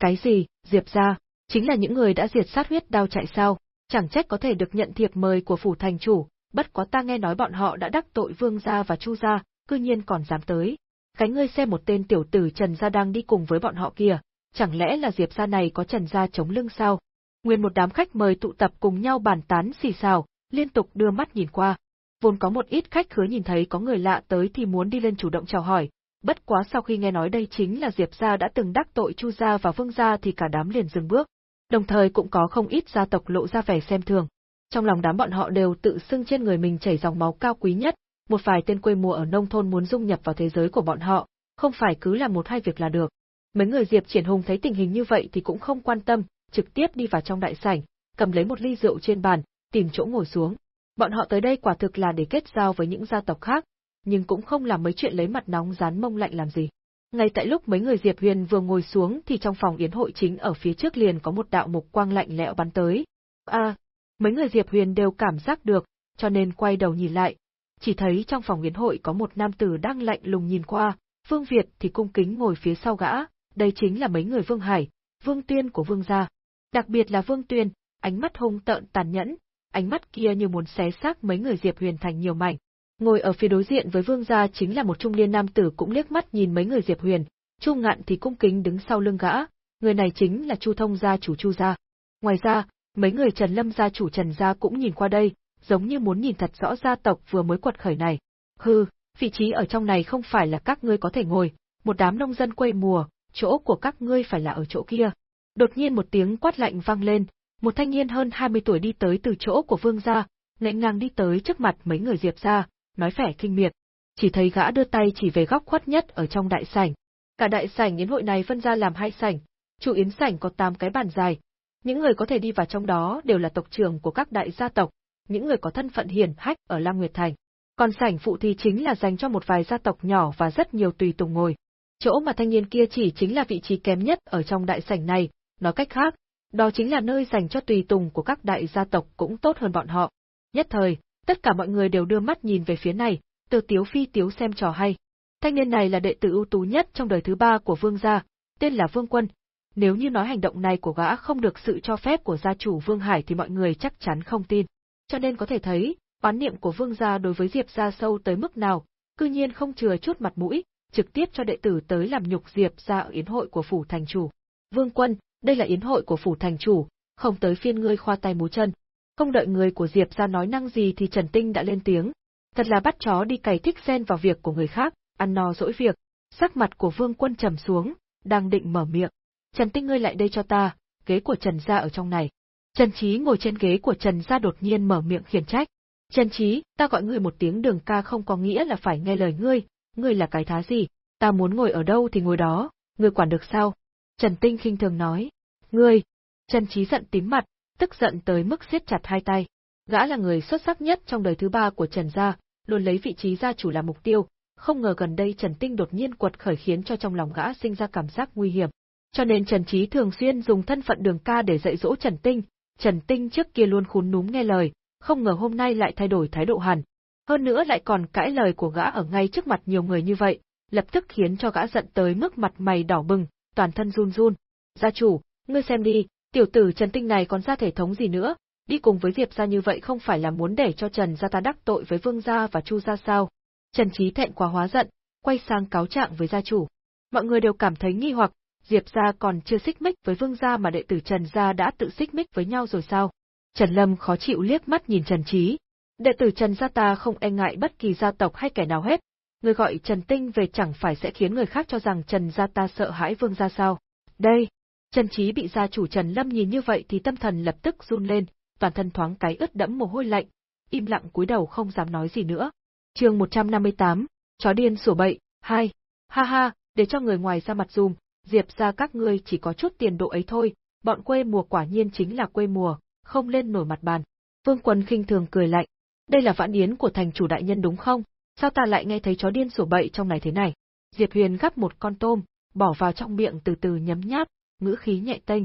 Cái gì, Diệp gia, chính là những người đã diệt sát huyết đao chạy sao, chẳng trách có thể được nhận thiệp mời của phủ thành chủ, bất quá ta nghe nói bọn họ đã đắc tội Vương gia và Chu gia, cư nhiên còn dám tới. Cái ngươi xem một tên tiểu tử Trần gia đang đi cùng với bọn họ kìa, chẳng lẽ là Diệp gia này có Trần gia chống lưng sao? Nguyên một đám khách mời tụ tập cùng nhau bàn tán xì xào, liên tục đưa mắt nhìn qua. Vốn có một ít khách khứa nhìn thấy có người lạ tới thì muốn đi lên chủ động chào hỏi, bất quá sau khi nghe nói đây chính là Diệp gia đã từng đắc tội Chu gia và Vương gia thì cả đám liền dừng bước. Đồng thời cũng có không ít gia tộc lộ ra vẻ xem thường. Trong lòng đám bọn họ đều tự xưng trên người mình chảy dòng máu cao quý nhất, một vài tên quê mùa ở nông thôn muốn dung nhập vào thế giới của bọn họ, không phải cứ làm một hai việc là được. Mấy người Diệp Triển Hùng thấy tình hình như vậy thì cũng không quan tâm, trực tiếp đi vào trong đại sảnh, cầm lấy một ly rượu trên bàn, tìm chỗ ngồi xuống. Bọn họ tới đây quả thực là để kết giao với những gia tộc khác, nhưng cũng không làm mấy chuyện lấy mặt nóng dán mông lạnh làm gì. Ngay tại lúc mấy người Diệp Huyền vừa ngồi xuống thì trong phòng yến hội chính ở phía trước liền có một đạo mục quang lạnh lẽo bắn tới. A, à, mấy người Diệp Huyền đều cảm giác được, cho nên quay đầu nhìn lại, chỉ thấy trong phòng yến hội có một nam tử đang lạnh lùng nhìn qua, Vương Việt thì cung kính ngồi phía sau gã, đây chính là mấy người Vương Hải, Vương Tuyên của Vương gia. Đặc biệt là Vương Tuyên, ánh mắt hung tợn tàn nhẫn, ánh mắt kia như muốn xé xác mấy người Diệp Huyền thành nhiều mảnh. Ngồi ở phía đối diện với Vương gia chính là một trung niên nam tử cũng liếc mắt nhìn mấy người Diệp Huyền, Chu Ngạn thì cung kính đứng sau lưng gã, người này chính là Chu Thông gia chủ Chu gia. Ngoài ra, mấy người Trần Lâm gia chủ Trần gia cũng nhìn qua đây, giống như muốn nhìn thật rõ gia tộc vừa mới quật khởi này. Hừ, vị trí ở trong này không phải là các ngươi có thể ngồi, một đám nông dân quê mùa, chỗ của các ngươi phải là ở chỗ kia. Đột nhiên một tiếng quát lạnh vang lên, một thanh niên hơn 20 tuổi đi tới từ chỗ của vương gia, nghênh ngang đi tới trước mặt mấy người diệp gia, nói vẻ kinh miệt. Chỉ thấy gã đưa tay chỉ về góc khuất nhất ở trong đại sảnh. Cả đại sảnh yến hội này phân ra làm hai sảnh, chủ yến sảnh có 8 cái bàn dài. Những người có thể đi vào trong đó đều là tộc trưởng của các đại gia tộc, những người có thân phận hiển hách ở Lam Nguyệt Thành. Còn sảnh phụ thì chính là dành cho một vài gia tộc nhỏ và rất nhiều tùy tùng ngồi. Chỗ mà thanh niên kia chỉ chính là vị trí kém nhất ở trong đại sảnh này, nói cách khác, đó chính là nơi dành cho tùy tùng của các đại gia tộc cũng tốt hơn bọn họ. Nhất thời, tất cả mọi người đều đưa mắt nhìn về phía này, từ tiếu phi tiếu xem trò hay. Thanh niên này là đệ tử ưu tú nhất trong đời thứ ba của vương gia, tên là Vương Quân. Nếu như nói hành động này của gã không được sự cho phép của gia chủ Vương Hải thì mọi người chắc chắn không tin. Cho nên có thể thấy, oán niệm của Vương gia đối với Diệp gia sâu tới mức nào, cư nhiên không chừa chút mặt mũi, trực tiếp cho đệ tử tới làm nhục Diệp gia ở yến hội của phủ thành chủ. Vương Quân, đây là yến hội của phủ thành chủ, không tới phiên ngươi khoa tay múa chân. Không đợi người của Diệp ra nói năng gì thì Trần Tinh đã lên tiếng. Thật là bắt chó đi cày thích xen vào việc của người khác, ăn no dỗi việc. Sắc mặt của Vương Quân trầm xuống, đang định mở miệng. Trần Tinh ngươi lại đây cho ta, ghế của Trần gia ở trong này. Trần Chí ngồi trên ghế của Trần gia đột nhiên mở miệng khiển trách. Trần Chí, ta gọi ngươi một tiếng đường ca không có nghĩa là phải nghe lời ngươi, ngươi là cái thá gì, ta muốn ngồi ở đâu thì ngồi đó, ngươi quản được sao? Trần Tinh khinh thường nói. Ngươi! Trần Chí giận tím mặt, tức giận tới mức siết chặt hai tay. Gã là người xuất sắc nhất trong đời thứ ba của Trần gia, luôn lấy vị trí gia chủ làm mục tiêu, không ngờ gần đây Trần Tinh đột nhiên quật khởi khiến cho trong lòng gã sinh ra cảm giác nguy hiểm. cho nên Trần Trí thường xuyên dùng thân phận đường ca để dạy dỗ Trần Tinh. Trần Tinh trước kia luôn khún núm nghe lời, không ngờ hôm nay lại thay đổi thái độ hẳn. Hơn nữa lại còn cãi lời của gã ở ngay trước mặt nhiều người như vậy, lập tức khiến cho gã giận tới mức mặt mày đỏ bừng, toàn thân run run. Gia chủ, ngươi xem đi, tiểu tử Trần Tinh này còn ra thể thống gì nữa, đi cùng với Diệp gia như vậy không phải là muốn để cho Trần gia ta đắc tội với Vương gia và Chu gia sao? Trần Chí thẹn quá hóa giận, quay sang cáo trạng với gia chủ. Mọi người đều cảm thấy nghi hoặc, Diệp gia còn chưa xích mích với Vương gia mà đệ tử Trần gia đã tự xích mích với nhau rồi sao? Trần Lâm khó chịu liếc mắt nhìn Trần Chí. Đệ tử Trần gia ta không e ngại bất kỳ gia tộc hay kẻ nào hết. Người gọi Trần Tinh về chẳng phải sẽ khiến người khác cho rằng Trần gia ta sợ hãi Vương gia sao? Đây, Trần Chí bị gia chủ Trần Lâm nhìn như vậy thì tâm thần lập tức run lên, toàn thân thoáng cái ướt đẫm mồ hôi lạnh, im lặng cúi đầu không dám nói gì nữa. Chương 158, chó điên sủa bậy, 2. Ha ha, để cho người ngoài ra mặt dùm, Diệp ra các ngươi chỉ có chút tiền độ ấy thôi, bọn quê mùa quả nhiên chính là quê mùa, không lên nổi mặt bàn. Vương Quân khinh thường cười lạnh, đây là vãn yến của thành chủ đại nhân đúng không? Sao ta lại nghe thấy chó điên sủa bậy trong này thế này? Diệp Huyền gắp một con tôm, bỏ vào trong miệng từ từ nhấm nháp, ngữ khí nhẹ tênh.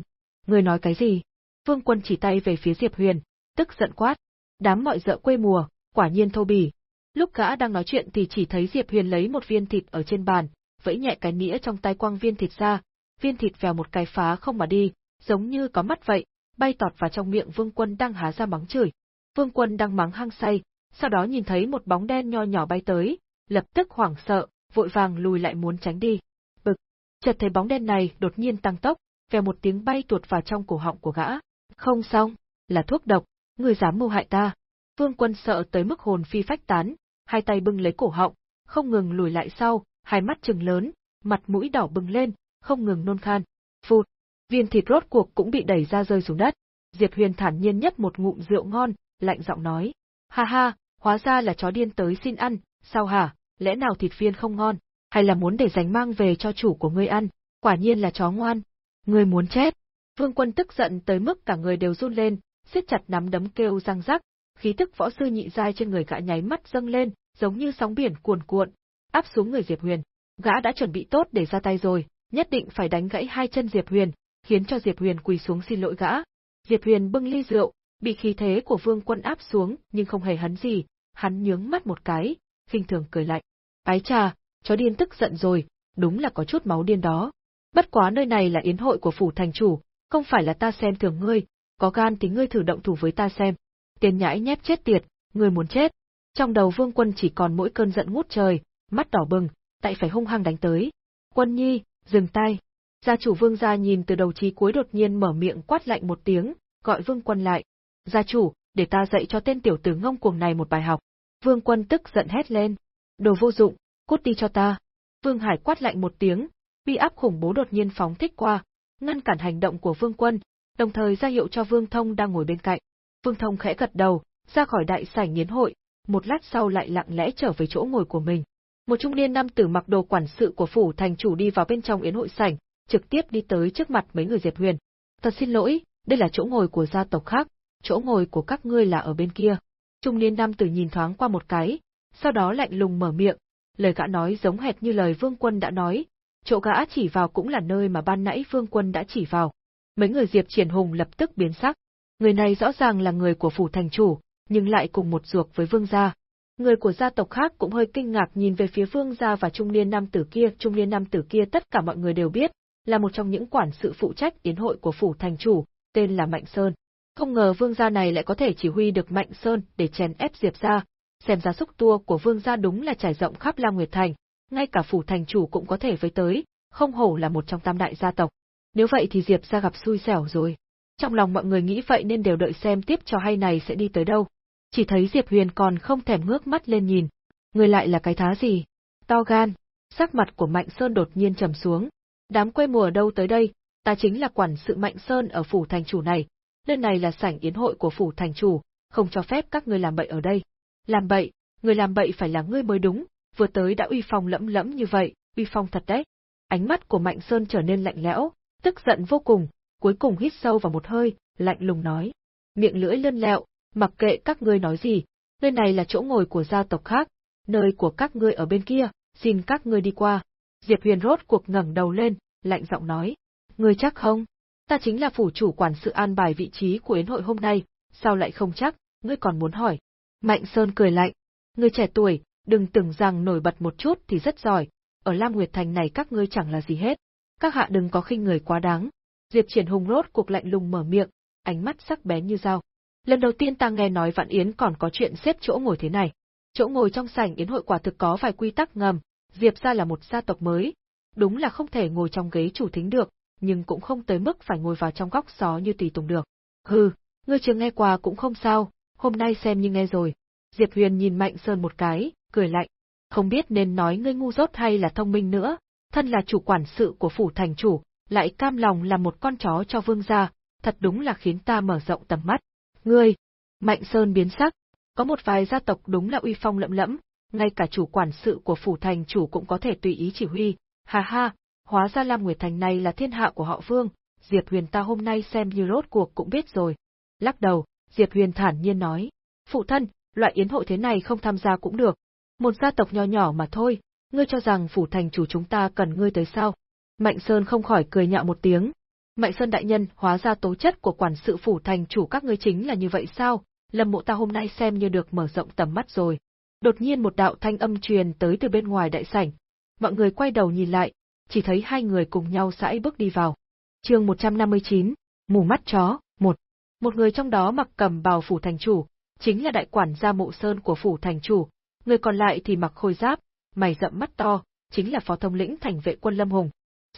Người nói cái gì? Vương Quân chỉ tay về phía Diệp Huyền, tức giận quát. Đám mọi dợ quê mùa, quả nhiên thô bỉ. Lúc gã đang nói chuyện thì chỉ thấy Diệp Huyền lấy một viên thịt ở trên bàn, vẫy nhẹ cái nĩa trong tay quăng viên thịt ra, viên thịt vèo một cái phá không mà đi, giống như có mắt vậy, bay tọt vào trong miệng Vương Quân đang há ra mắng chửi. Vương Quân đang mắng hăng say, sau đó nhìn thấy một bóng đen nho nhỏ bay tới, lập tức hoảng sợ, vội vàng lùi lại muốn tránh đi. Bực, chợt thấy bóng đen này đột nhiên tăng tốc, vèo một tiếng bay tuột vào trong cổ họng của gã. Không xong, là thuốc độc, người dám mưu hại ta. Vương Quân sợ tới mức hồn phi phách tán, hai tay bưng lấy cổ họng, không ngừng lùi lại sau, hai mắt trừng lớn, mặt mũi đỏ bừng lên, không ngừng nôn khan. Phụt, viên thịt rốt cuộc cũng bị đẩy ra rơi xuống đất. Diệp Huyền thản nhiên nhấp một ngụm rượu ngon, lạnh giọng nói: "Ha ha, hóa ra là chó điên tới xin ăn, sao hả? Lẽ nào thịt viên không ngon, hay là muốn để dành mang về cho chủ của ngươi ăn? Quả nhiên là chó ngoan. Ngươi muốn chết?" Vương Quân tức giận tới mức cả người đều run lên, siết chặt nắm đấm kêu răng rắc, khí tức võ sư nhị giai trên người gã nháy mắt dâng lên, giống như sóng biển cuồn cuộn, áp xuống người Diệp Huyền. Gã đã chuẩn bị tốt để ra tay rồi, nhất định phải đánh gãy hai chân Diệp Huyền, khiến cho Diệp Huyền quỳ xuống xin lỗi gã. Diệp Huyền bưng ly rượu, bị khí thế của Vương Quân áp xuống, nhưng không hề hấn gì, hắn nhướng mắt một cái, khinh thường cười lạnh. Ái trà, chó điên tức giận rồi, đúng là có chút máu điên đó. Bất quá nơi này là yến hội của phủ thành chủ, không phải là ta xem thường ngươi, có gan thì ngươi thử động thủ với ta xem. Tiền nhãi nhép chết tiệt, ngươi muốn chết. Trong đầu Vương Quân chỉ còn mỗi cơn giận ngút trời, mắt đỏ bừng, tại phải hung hăng đánh tới. Quân nhi, dừng tay. Gia chủ Vương gia nhìn từ đầu chí cuối đột nhiên mở miệng quát lạnh một tiếng, gọi Vương Quân lại. Gia chủ, để ta dạy cho tên tiểu tử ngông cuồng này một bài học. Vương Quân tức giận hét lên. Đồ vô dụng, cút đi cho ta. Vương Hải quát lạnh một tiếng, uy áp khủng bố đột nhiên phóng thích qua, ngăn cản hành động của Vương Quân, đồng thời ra hiệu cho Vương Thông đang ngồi bên cạnh. Vương Thông khẽ gật đầu, ra khỏi đại sảnh nghiến hội, một lát sau lại lặng lẽ trở về chỗ ngồi của mình. Một trung niên nam tử mặc đồ quản sự của phủ thành chủ đi vào bên trong yến hội sảnh, trực tiếp đi tới trước mặt mấy người Diệp Huyền. Thật xin lỗi, đây là chỗ ngồi của gia tộc khác, chỗ ngồi của các ngươi là ở bên kia. Trung niên nam tử nhìn thoáng qua một cái, sau đó lạnh lùng mở miệng, lời gã nói giống hệt như lời Vương Quân đã nói, chỗ gã chỉ vào cũng là nơi mà ban nãy Vương Quân đã chỉ vào. Mấy người Diệp Triển Hùng lập tức biến sắc. Người này rõ ràng là người của phủ thành chủ, nhưng lại cùng một ruột với Vương gia. Người của gia tộc khác cũng hơi kinh ngạc nhìn về phía Vương gia và trung niên nam tử kia, trung niên nam tử kia tất cả mọi người đều biết, là một trong những quản sự phụ trách yến hội của phủ thành chủ, tên là Mạnh Sơn. Không ngờ Vương gia này lại có thể chỉ huy được Mạnh Sơn để chèn ép Diệp gia, xem ra xúc tua của Vương gia đúng là trải rộng khắp Lam Nguyệt Thành, ngay cả phủ thành chủ cũng có thể với tới, không hổ là một trong tam đại gia tộc. Nếu vậy thì Diệp gia gặp xui xẻo rồi. Trong lòng mọi người nghĩ vậy nên đều đợi xem tiếp cho hay này sẽ đi tới đâu. Chỉ thấy Diệp Huyền còn không thèm ngước mắt lên nhìn. Người lại là cái thá gì? To gan. Sắc mặt của Mạnh Sơn đột nhiên trầm xuống. Đám quê mùa đâu tới đây, ta chính là quản sự Mạnh Sơn ở phủ thành chủ này. Nơi này là sảnh yến hội của phủ thành chủ, không cho phép các ngươi làm bậy ở đây. Làm bậy, người làm bậy phải là ngươi mới đúng, vừa tới đã uy phong lẫm lẫm như vậy, uy phong thật đấy. Ánh mắt của Mạnh Sơn trở nên lạnh lẽo, tức giận vô cùng, cuối cùng hít sâu vào một hơi, lạnh lùng nói. Miệng lưỡi lân lẹo, mặc kệ các ngươi nói gì, nơi này là chỗ ngồi của gia tộc khác, nơi của các ngươi ở bên kia, xin các ngươi đi qua. Diệp Huyền rốt cuộc ngẩng đầu lên, lạnh giọng nói. Ngươi chắc không? Ta chính là phủ chủ quản sự an bài vị trí của yến hội hôm nay, sao lại không chắc, ngươi còn muốn hỏi. Mạnh Sơn cười lạnh. Ngươi trẻ tuổi, đừng tưởng rằng nổi bật một chút thì rất giỏi, ở Lam Nguyệt Thành này các ngươi chẳng là gì hết. Các hạ đừng có khinh người quá đáng. Diệp Triển Hùng rốt cuộc lạnh lùng mở miệng, ánh mắt sắc bén như dao. Lần đầu tiên ta nghe nói Vạn Yến còn có chuyện xếp chỗ ngồi thế này. Chỗ ngồi trong sảnh yến hội quả thực có vài quy tắc ngầm, Diệp gia là một gia tộc mới, đúng là không thể ngồi trong ghế chủ thính được, nhưng cũng không tới mức phải ngồi vào trong góc xó như tùy tùng được. Hừ, ngươi chưa nghe qua cũng không sao, hôm nay xem như nghe rồi. Diệp Huyền nhìn Mạnh Sơn một cái, cười lạnh. Không biết nên nói ngươi ngu dốt hay là thông minh nữa, thân là chủ quản sự của phủ thành chủ, lại cam lòng làm một con chó cho vương gia, thật đúng là khiến ta mở rộng tầm mắt. Ngươi, Mạnh Sơn biến sắc, có một vài gia tộc đúng là uy phong lẫm lẫm, ngay cả chủ quản sự của phủ thành chủ cũng có thể tùy ý chỉ huy. Hà ha, hóa ra Lam Nguyệt Thành này là thiên hạ của họ Vương, Diệp Huyền ta hôm nay xem như rốt cuộc cũng biết rồi. Lắc đầu, Diệp Huyền thản nhiên nói, phụ thân, loại yến hội thế này không tham gia cũng được. Một gia tộc nho nhỏ mà thôi, ngươi cho rằng phủ thành chủ chúng ta cần ngươi tới sao? Mạnh Sơn không khỏi cười nhạo một tiếng. Mạnh Sơn đại nhân, hóa ra tố chất của quản sự phủ thành chủ các ngươi chính là như vậy sao? Lâm mộ ta hôm nay xem như được mở rộng tầm mắt rồi. Đột nhiên một đạo thanh âm truyền tới từ bên ngoài đại sảnh. Mọi người quay đầu nhìn lại, chỉ thấy hai người cùng nhau sải bước đi vào. chương 159, mù mắt chó, một. Một người trong đó mặc cầm bào phủ thành chủ, chính là đại quản gia mộ sơn của phủ thành chủ, người còn lại thì mặc khôi giáp, mày rậm mắt to, chính là phó thông lĩnh thành vệ quân Lâm Hùng.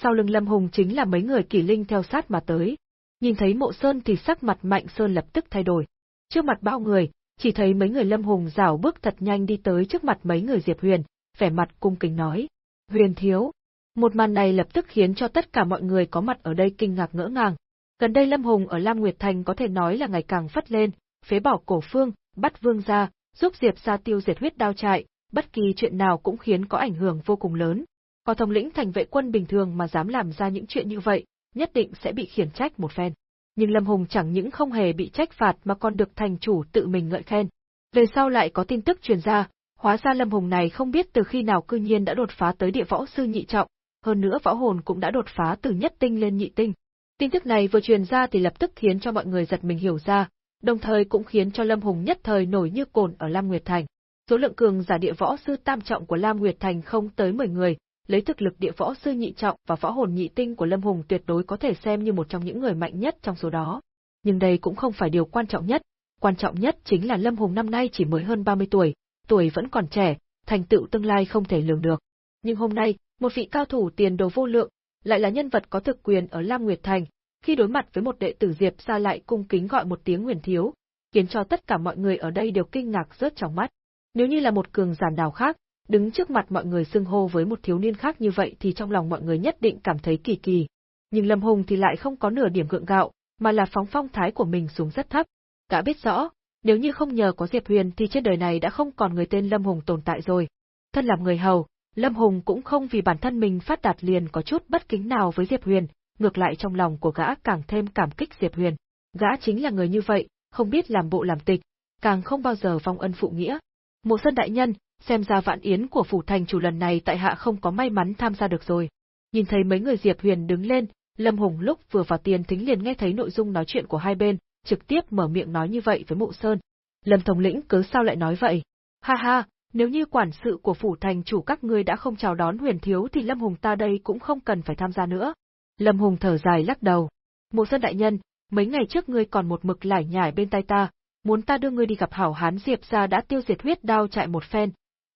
Sau lưng Lâm Hùng chính là mấy người kỷ linh theo sát mà tới. Nhìn thấy mộ sơn thì sắc mặt mạnh sơn lập tức thay đổi. Trước mặt bao người, chỉ thấy mấy người Lâm Hùng rảo bước thật nhanh đi tới trước mặt mấy người Diệp Huyền, vẻ mặt cung kính nói. Huyền thiếu. Một màn này lập tức khiến cho tất cả mọi người có mặt ở đây kinh ngạc ngỡ ngàng. Gần đây Lâm Hùng ở Lam Nguyệt Thành có thể nói là ngày càng phát lên, phế bỏ cổ phương, bắt vương gia, giúp Diệp gia tiêu diệt huyết đao trại, bất kỳ chuyện nào cũng khiến có ảnh hưởng vô cùng lớn. Có thống lĩnh thành vệ quân bình thường mà dám làm ra những chuyện như vậy, nhất định sẽ bị khiển trách một phen nhưng Lâm Hùng chẳng những không hề bị trách phạt mà còn được thành chủ tự mình ngợi khen. Về sau lại có tin tức truyền ra, hóa ra Lâm Hùng này không biết từ khi nào cư nhiên đã đột phá tới địa võ sư nhị trọng, hơn nữa võ hồn cũng đã đột phá từ nhất tinh lên nhị tinh. Tin tức này vừa truyền ra thì lập tức khiến cho mọi người giật mình hiểu ra, đồng thời cũng khiến cho Lâm Hùng nhất thời nổi như cồn ở Lam Nguyệt Thành. Số lượng cường giả địa võ sư tam trọng của Lam Nguyệt Thành không tới 10 người, lấy thực lực địa võ sư nhị trọng và võ hồn nhị tinh của Lâm Hùng tuyệt đối có thể xem như một trong những người mạnh nhất trong số đó. Nhưng đây cũng không phải điều quan trọng nhất, quan trọng nhất chính là Lâm Hùng năm nay chỉ mới hơn 30 tuổi, tuổi vẫn còn trẻ, thành tựu tương lai không thể lường được. Nhưng hôm nay, một vị cao thủ tiền đồ vô lượng, lại là nhân vật có thực quyền ở Lam Nguyệt Thành, khi đối mặt với một đệ tử Diệp ra lại cung kính gọi một tiếng Nguyền Thiếu, khiến cho tất cả mọi người ở đây đều kinh ngạc rớt trong mắt. Nếu như là một cường giản đào khác, đứng trước mặt mọi người xưng hô với một thiếu niên khác như vậy thì trong lòng mọi người nhất định cảm thấy kỳ kỳ. Nhưng Lâm Hùng thì lại không có nửa điểm gượng gạo, mà là phóng phong thái của mình xuống rất thấp. Cả biết rõ, nếu như không nhờ có Diệp Huyền thì trên đời này đã không còn người tên Lâm Hùng tồn tại rồi. Thân làm người hầu, Lâm Hùng cũng không vì bản thân mình phát đạt liền có chút bất kính nào với Diệp Huyền, ngược lại trong lòng của gã càng thêm cảm kích Diệp Huyền. Gã chính là người như vậy, không biết làm bộ làm tịch, càng không bao giờ vong ân phụ nghĩa. Mộ Sơn đại nhân, xem ra vạn yến của phủ thành chủ lần này tại hạ không có may mắn tham gia được rồi. Nhìn thấy mấy người Diệp Huyền đứng lên, Lâm Hùng lúc vừa vào tiền thính liền nghe thấy nội dung nói chuyện của hai bên, trực tiếp mở miệng nói như vậy với Mộ Sơn. Lâm Thống lĩnh cứ sao lại nói vậy? Ha ha, nếu như quản sự của phủ thành chủ các ngươi đã không chào đón huyền thiếu thì Lâm Hùng ta đây cũng không cần phải tham gia nữa. Lâm Hùng thở dài lắc đầu. Mộ Sơn đại nhân, mấy ngày trước ngươi còn một mực lải nhải bên tay ta, muốn ta đưa ngươi đi gặp hảo hán Diệp gia đã tiêu diệt huyết đao chạy một phen,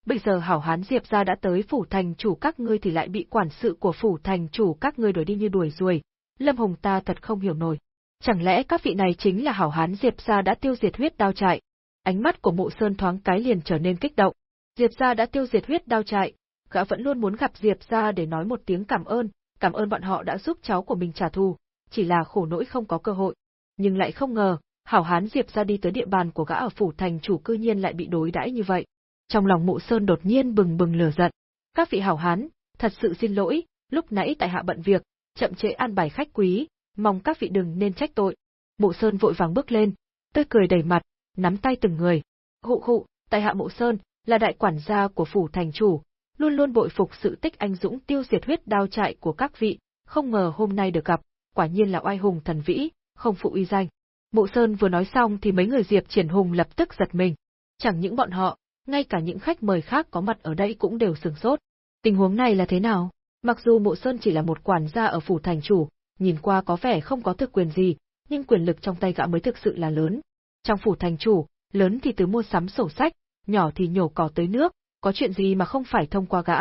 bây giờ hảo hán Diệp gia đã tới phủ thành chủ các ngươi thì lại bị quản sự của phủ thành chủ các ngươi đuổi đi như đuổi ruồi. Lâm Hùng ta thật không hiểu nổi. Chẳng lẽ các vị này chính là hảo hán Diệp gia đã tiêu diệt huyết đao chạy? Ánh mắt của Mộ Sơn thoáng cái liền trở nên kích động. Diệp gia đã tiêu diệt huyết đao trại, gã vẫn luôn muốn gặp Diệp gia để nói một tiếng cảm ơn, cảm ơn bọn họ đã giúp cháu của mình trả thù, chỉ là khổ nỗi không có cơ hội. Nhưng lại không ngờ, hảo hán Diệp gia đi tới địa bàn của gã ở phủ thành chủ cư nhiên lại bị đối đãi như vậy. Trong lòng Mộ sơn đột nhiên bừng bừng lửa giận. Các vị hảo hán, thật sự xin lỗi, lúc nãy tại hạ bận việc, chậm trễ an bài khách quý, mong các vị đừng nên trách tội. Mộ Sơn vội vàng bước lên, tươi cười đầy mặt, nắm tay từng người. Hụ hụ, tại hạ Mộ Sơn, là đại quản gia của phủ thành chủ, luôn luôn bội phục sự tích anh dũng tiêu diệt huyết đao trại của các vị, không ngờ hôm nay được gặp, quả nhiên là oai hùng thần vĩ, không phụ uy danh. Mộ Sơn vừa nói xong thì mấy người Diệp Triển Hùng lập tức giật mình. Chẳng những bọn họ, ngay cả những khách mời khác có mặt ở đây cũng đều sửng sốt. Tình huống này là thế nào? Mặc dù Mộ Sơn chỉ là một quản gia ở phủ thành chủ, nhìn qua có vẻ không có thực quyền gì, nhưng quyền lực trong tay gã mới thực sự là lớn. Trong phủ thành chủ, lớn thì từ mua sắm sổ sách, nhỏ thì nhổ cỏ tới nước, có chuyện gì mà không phải thông qua gã.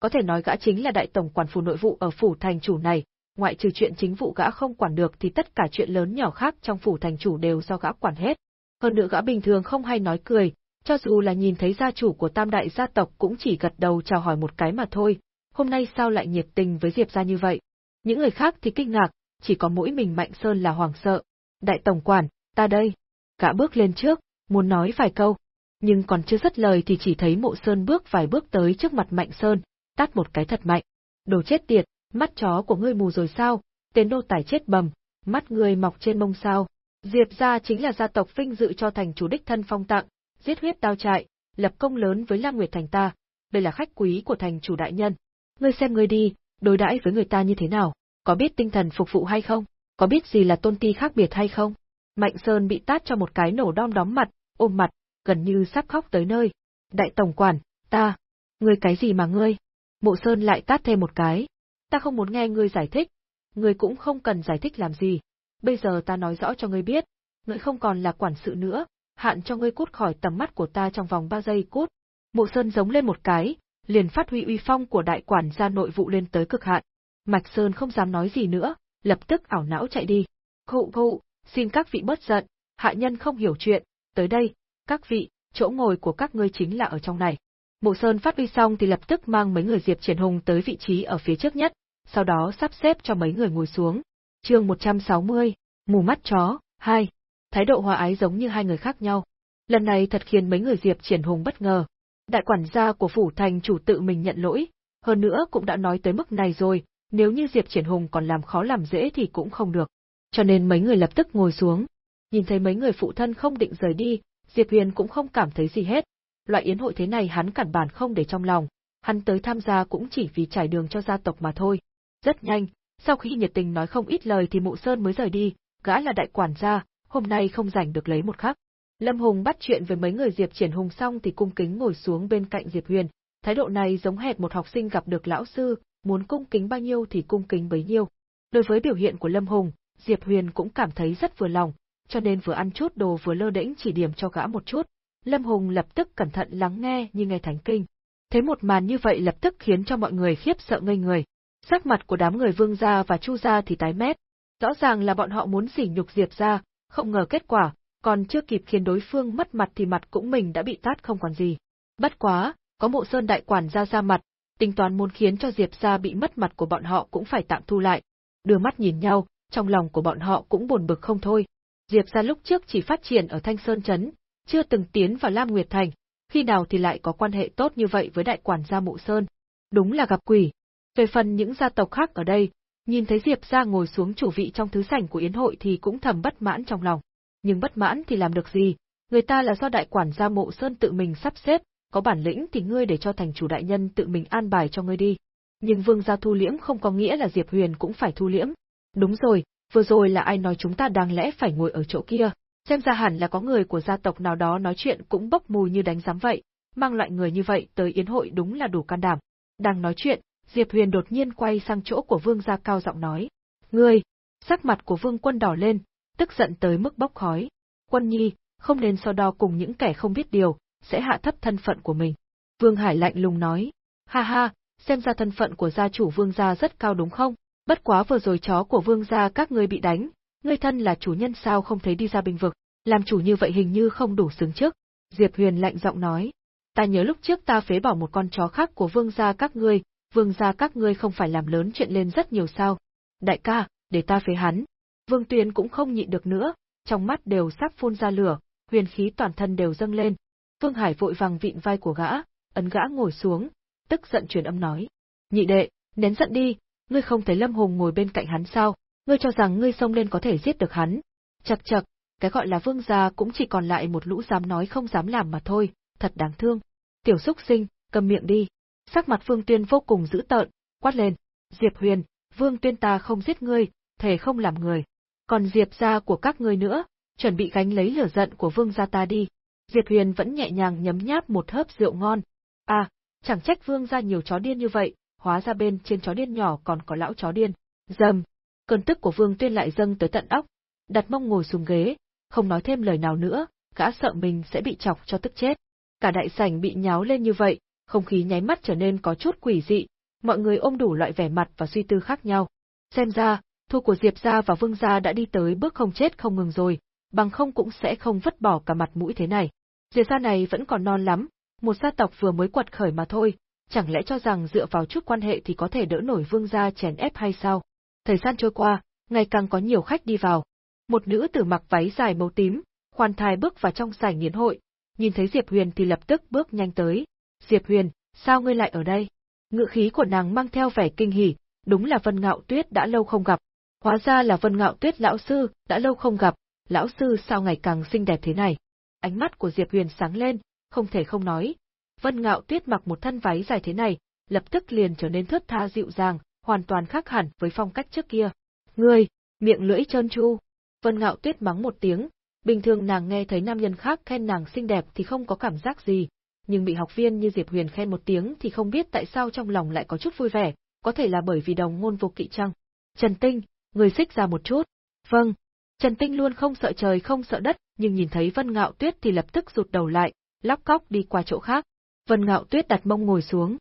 Có thể nói gã chính là đại tổng quản phủ nội vụ ở phủ thành chủ này, ngoại trừ chuyện chính vụ gã không quản được thì tất cả chuyện lớn nhỏ khác trong phủ thành chủ đều do gã quản hết. Hơn nữa gã bình thường không hay nói cười, cho dù là nhìn thấy gia chủ của tam đại gia tộc cũng chỉ gật đầu chào hỏi một cái mà thôi, hôm nay sao lại nhiệt tình với Diệp gia như vậy. Những người khác thì kinh ngạc, chỉ có mỗi mình Mạnh Sơn là hoàng sợ. Đại tổng quản, ta đây. Gã bước lên trước, muốn nói vài câu. Nhưng còn chưa dứt lời thì chỉ thấy mộ Sơn bước vài bước tới trước mặt Mạnh Sơn, tát một cái thật mạnh. Đồ chết tiệt, mắt chó của ngươi mù rồi sao, tên đô tài chết bầm, mắt ngươi mọc trên mông sao. Diệp gia chính là gia tộc vinh dự cho thành chủ đích thân phong tặng, giết huyết đao trại, lập công lớn với Lam Nguyệt thành ta, đây là khách quý của thành chủ đại nhân. Ngươi xem ngươi đi, đối đãi với người ta như thế nào, có biết tinh thần phục vụ hay không, có biết gì là tôn ti khác biệt hay không? Mạnh Sơn bị tát cho một cái nổ đom đóm mặt, ôm mặt, gần như sắp khóc tới nơi. Đại tổng quản, ta, ngươi cái gì mà ngươi? Mộ Sơn lại tát thêm một cái. Ta không muốn nghe ngươi giải thích, ngươi cũng không cần giải thích làm gì. Bây giờ ta nói rõ cho ngươi biết, ngươi không còn là quản sự nữa, hạn cho ngươi cút khỏi tầm mắt của ta trong vòng 3 giây cút. Mộ Sơn giống lên một cái, liền phát huy uy phong của đại quản gia nội vụ lên tới cực hạn. Mạch Sơn không dám nói gì nữa, lập tức ảo não chạy đi. Khụ khụ, xin các vị bớt giận, hạ nhân không hiểu chuyện, tới đây, các vị, chỗ ngồi của các ngươi chính là ở trong này. Mộ Sơn phát huy xong thì lập tức mang mấy người Diệp Triển Hùng tới vị trí ở phía trước nhất, sau đó sắp xếp cho mấy người ngồi xuống. Chương 160, mù mắt chó, 2. Thái độ hòa ái giống như hai người khác nhau. Lần này thật khiến mấy người Diệp Triển Hùng bất ngờ. Đại quản gia của phủ thành chủ tự mình nhận lỗi, hơn nữa cũng đã nói tới mức này rồi, nếu như Diệp Triển Hùng còn làm khó làm dễ thì cũng không được. Cho nên mấy người lập tức ngồi xuống. Nhìn thấy mấy người phụ thân không định rời đi, Diệp Huyền cũng không cảm thấy gì hết. Loại yến hội thế này hắn cản bản không để trong lòng, hắn tới tham gia cũng chỉ vì trải đường cho gia tộc mà thôi. Rất nhanh, sau khi nhiệt tình nói không ít lời thì Mộ Sơn mới rời đi, gã là đại quản gia, hôm nay không rảnh được lấy một khắc. Lâm Hùng bắt chuyện với mấy người Diệp Triển Hùng xong thì cung kính ngồi xuống bên cạnh Diệp Huyền, thái độ này giống hệt một học sinh gặp được lão sư, muốn cung kính bao nhiêu thì cung kính bấy nhiêu. Đối với biểu hiện của Lâm Hùng, Diệp Huyền cũng cảm thấy rất vừa lòng, cho nên vừa ăn chút đồ vừa lơ đễnh chỉ điểm cho gã một chút. Lâm Hùng lập tức cẩn thận lắng nghe như nghe thánh kinh. Thế một màn như vậy lập tức khiến cho mọi người khiếp sợ ngây người. Sắc mặt của đám người Vương gia và Chu gia thì tái mét. Rõ ràng là bọn họ muốn sỉ nhục Diệp gia, không ngờ kết quả, còn chưa kịp khiến đối phương mất mặt thì mặt cũng mình đã bị tát không còn gì. Bất quá, có mộ sơn đại quản gia ra mặt, tính toán muốn khiến cho Diệp gia bị mất mặt của bọn họ cũng phải tạm thu lại. Đưa mắt nhìn nhau, trong lòng của bọn họ cũng buồn bực không thôi. Diệp gia lúc trước chỉ phát triển ở Thanh Sơn Trấn, chưa từng tiến vào Lam Nguyệt Thành, khi nào thì lại có quan hệ tốt như vậy với đại quản gia Mộ Sơn. Đúng là gặp quỷ. Về phần những gia tộc khác ở đây, nhìn thấy Diệp gia ngồi xuống chủ vị trong thứ sảnh của yến hội thì cũng thầm bất mãn trong lòng. Nhưng bất mãn thì làm được gì, người ta là do đại quản gia Mộ Sơn tự mình sắp xếp, có bản lĩnh thì ngươi để cho thành chủ đại nhân tự mình an bài cho ngươi đi. Nhưng vương gia thu liễm không có nghĩa là Diệp Huyền cũng phải thu liễm. Đúng rồi, vừa rồi là ai nói chúng ta đáng lẽ phải ngồi ở chỗ kia, xem ra hẳn là có người của gia tộc nào đó nói chuyện cũng bốc mùi như đánh giám vậy, mang loại người như vậy tới yến hội đúng là đủ can đảm. Đang nói chuyện, Diệp Huyền đột nhiên quay sang chỗ của vương gia cao giọng nói. Ngươi! Sắc mặt của vương quân đỏ lên, tức giận tới mức bốc khói. Quân nhi, không nên so đo cùng những kẻ không biết điều, sẽ hạ thấp thân phận của mình. Vương Hải lạnh lùng nói. Ha ha, xem ra thân phận của gia chủ vương gia rất cao đúng không? Bất quá vừa rồi chó của vương gia các ngươi bị đánh, ngươi thân là chủ nhân sao không thấy đi ra bình vực, làm chủ như vậy hình như không đủ xứng trước. Diệp Huyền lạnh giọng nói. Ta nhớ lúc trước ta phế bỏ một con chó khác của vương gia các ngươi, vương gia các ngươi không phải làm lớn chuyện lên rất nhiều sao. Đại ca, để ta phế hắn. Vương Tuyên cũng không nhịn được nữa, trong mắt đều sắp phun ra lửa, huyền khí toàn thân đều dâng lên. Vương Hải vội vàng vịn vai của gã, ấn gã ngồi xuống, tức giận truyền âm nói. Nhị đệ, nén giận đi, ngươi không thấy Lâm Hùng ngồi bên cạnh hắn sao, ngươi cho rằng ngươi xông lên có thể giết được hắn. Chậc chậc, cái gọi là vương gia cũng chỉ còn lại một lũ dám nói không dám làm mà thôi, thật đáng thương. Tiểu xúc sinh, cầm miệng đi. Sắc mặt Vương Tuyên vô cùng dữ tợn, quát lên. Diệp Huyền, Vương Tuyên ta không giết ngươi, thề không làm người. Còn Diệp gia của các ngươi nữa, chuẩn bị gánh lấy lửa giận của vương gia ta đi. Diệp Huyền vẫn nhẹ nhàng nhấm nháp một hớp rượu ngon. À, chẳng trách vương gia nhiều chó điên như vậy, hóa ra bên trên chó điên nhỏ còn có lão chó điên. Dầm, cơn tức của Vương Tuyên lại dâng tới tận óc, đặt mông ngồi xuống ghế, không nói thêm lời nào nữa, gã sợ mình sẽ bị chọc cho tức chết. Cả đại sảnh bị nháo lên như vậy, không khí nháy mắt trở nên có chút quỷ dị, mọi người ôm đủ loại vẻ mặt và suy tư khác nhau. Xem ra, thua của Diệp gia và Vương gia đã đi tới bước không chết không ngừng rồi, bằng không cũng sẽ không vứt bỏ cả mặt mũi thế này. Diệp gia này vẫn còn non lắm, một gia tộc vừa mới quật khởi mà thôi, chẳng lẽ cho rằng dựa vào chút quan hệ thì có thể đỡ nổi Vương gia chèn ép hay sao? Thời gian trôi qua, ngày càng có nhiều khách đi vào. Một nữ tử mặc váy dài màu tím, khoan thai bước vào trong sảnh yến hội, nhìn thấy Diệp Huyền thì lập tức bước nhanh tới. Diệp Huyền, sao ngươi lại ở đây? Ngự khí của nàng mang theo vẻ kinh hỉ, đúng là Vân Ngạo Tuyết đã lâu không gặp. Hóa ra là Vân Ngạo Tuyết lão sư, đã lâu không gặp, lão sư sao ngày càng xinh đẹp thế này. Ánh mắt của Diệp Huyền sáng lên, không thể không nói. Vân Ngạo Tuyết mặc một thân váy dài thế này, lập tức liền trở nên thướt tha dịu dàng, hoàn toàn khác hẳn với phong cách trước kia. Ngươi, miệng lưỡi trơn tru. Vân Ngạo Tuyết mắng một tiếng, bình thường nàng nghe thấy nam nhân khác khen nàng xinh đẹp thì không có cảm giác gì, nhưng bị học viên như Diệp Huyền khen một tiếng thì không biết tại sao trong lòng lại có chút vui vẻ, có thể là bởi vì đồng ngôn vô kỵ chăng. Trần Tinh, người xích ra một chút. Vâng. Trần Tinh luôn không sợ trời không sợ đất, nhưng nhìn thấy Vân Ngạo Tuyết thì lập tức rụt đầu lại, lóc cóc đi qua chỗ khác. Vân Ngạo Tuyết đặt mông ngồi xuống.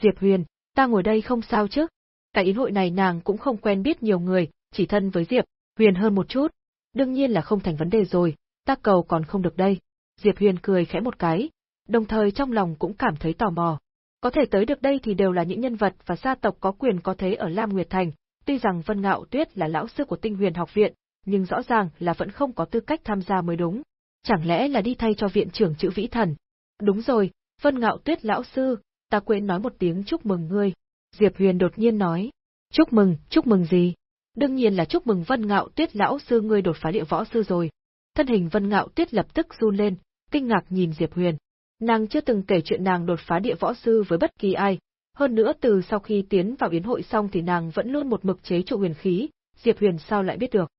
Diệp Huyền, ta ngồi đây không sao chứ? Tại yến hội này nàng cũng không quen biết nhiều người, chỉ thân với Diệp Huyền hơn một chút. Đương nhiên là không thành vấn đề rồi, ta cầu còn không được đây. Diệp Huyền cười khẽ một cái, đồng thời trong lòng cũng cảm thấy tò mò. Có thể tới được đây thì đều là những nhân vật và gia tộc có quyền có thế ở Lam Nguyệt Thành, tuy rằng Vân Ngạo Tuyết là lão sư của Tinh Huyền học viện, nhưng rõ ràng là vẫn không có tư cách tham gia mới đúng. Chẳng lẽ là đi thay cho viện trưởng chữ vĩ thần? Đúng rồi, Vân Ngạo Tuyết lão sư, ta quên nói một tiếng chúc mừng ngươi. Diệp Huyền đột nhiên nói. Chúc mừng, chúc mừng gì? Đương nhiên là chúc mừng Vân Ngạo Tuyết lão sư ngươi đột phá địa võ sư rồi. Thân hình Vân Ngạo Tuyết lập tức run lên, kinh ngạc nhìn Diệp Huyền. Nàng chưa từng kể chuyện nàng đột phá địa võ sư với bất kỳ ai, hơn nữa từ sau khi tiến vào yến hội xong thì nàng vẫn luôn một mực chế trụ huyền khí, Diệp Huyền sao lại biết được.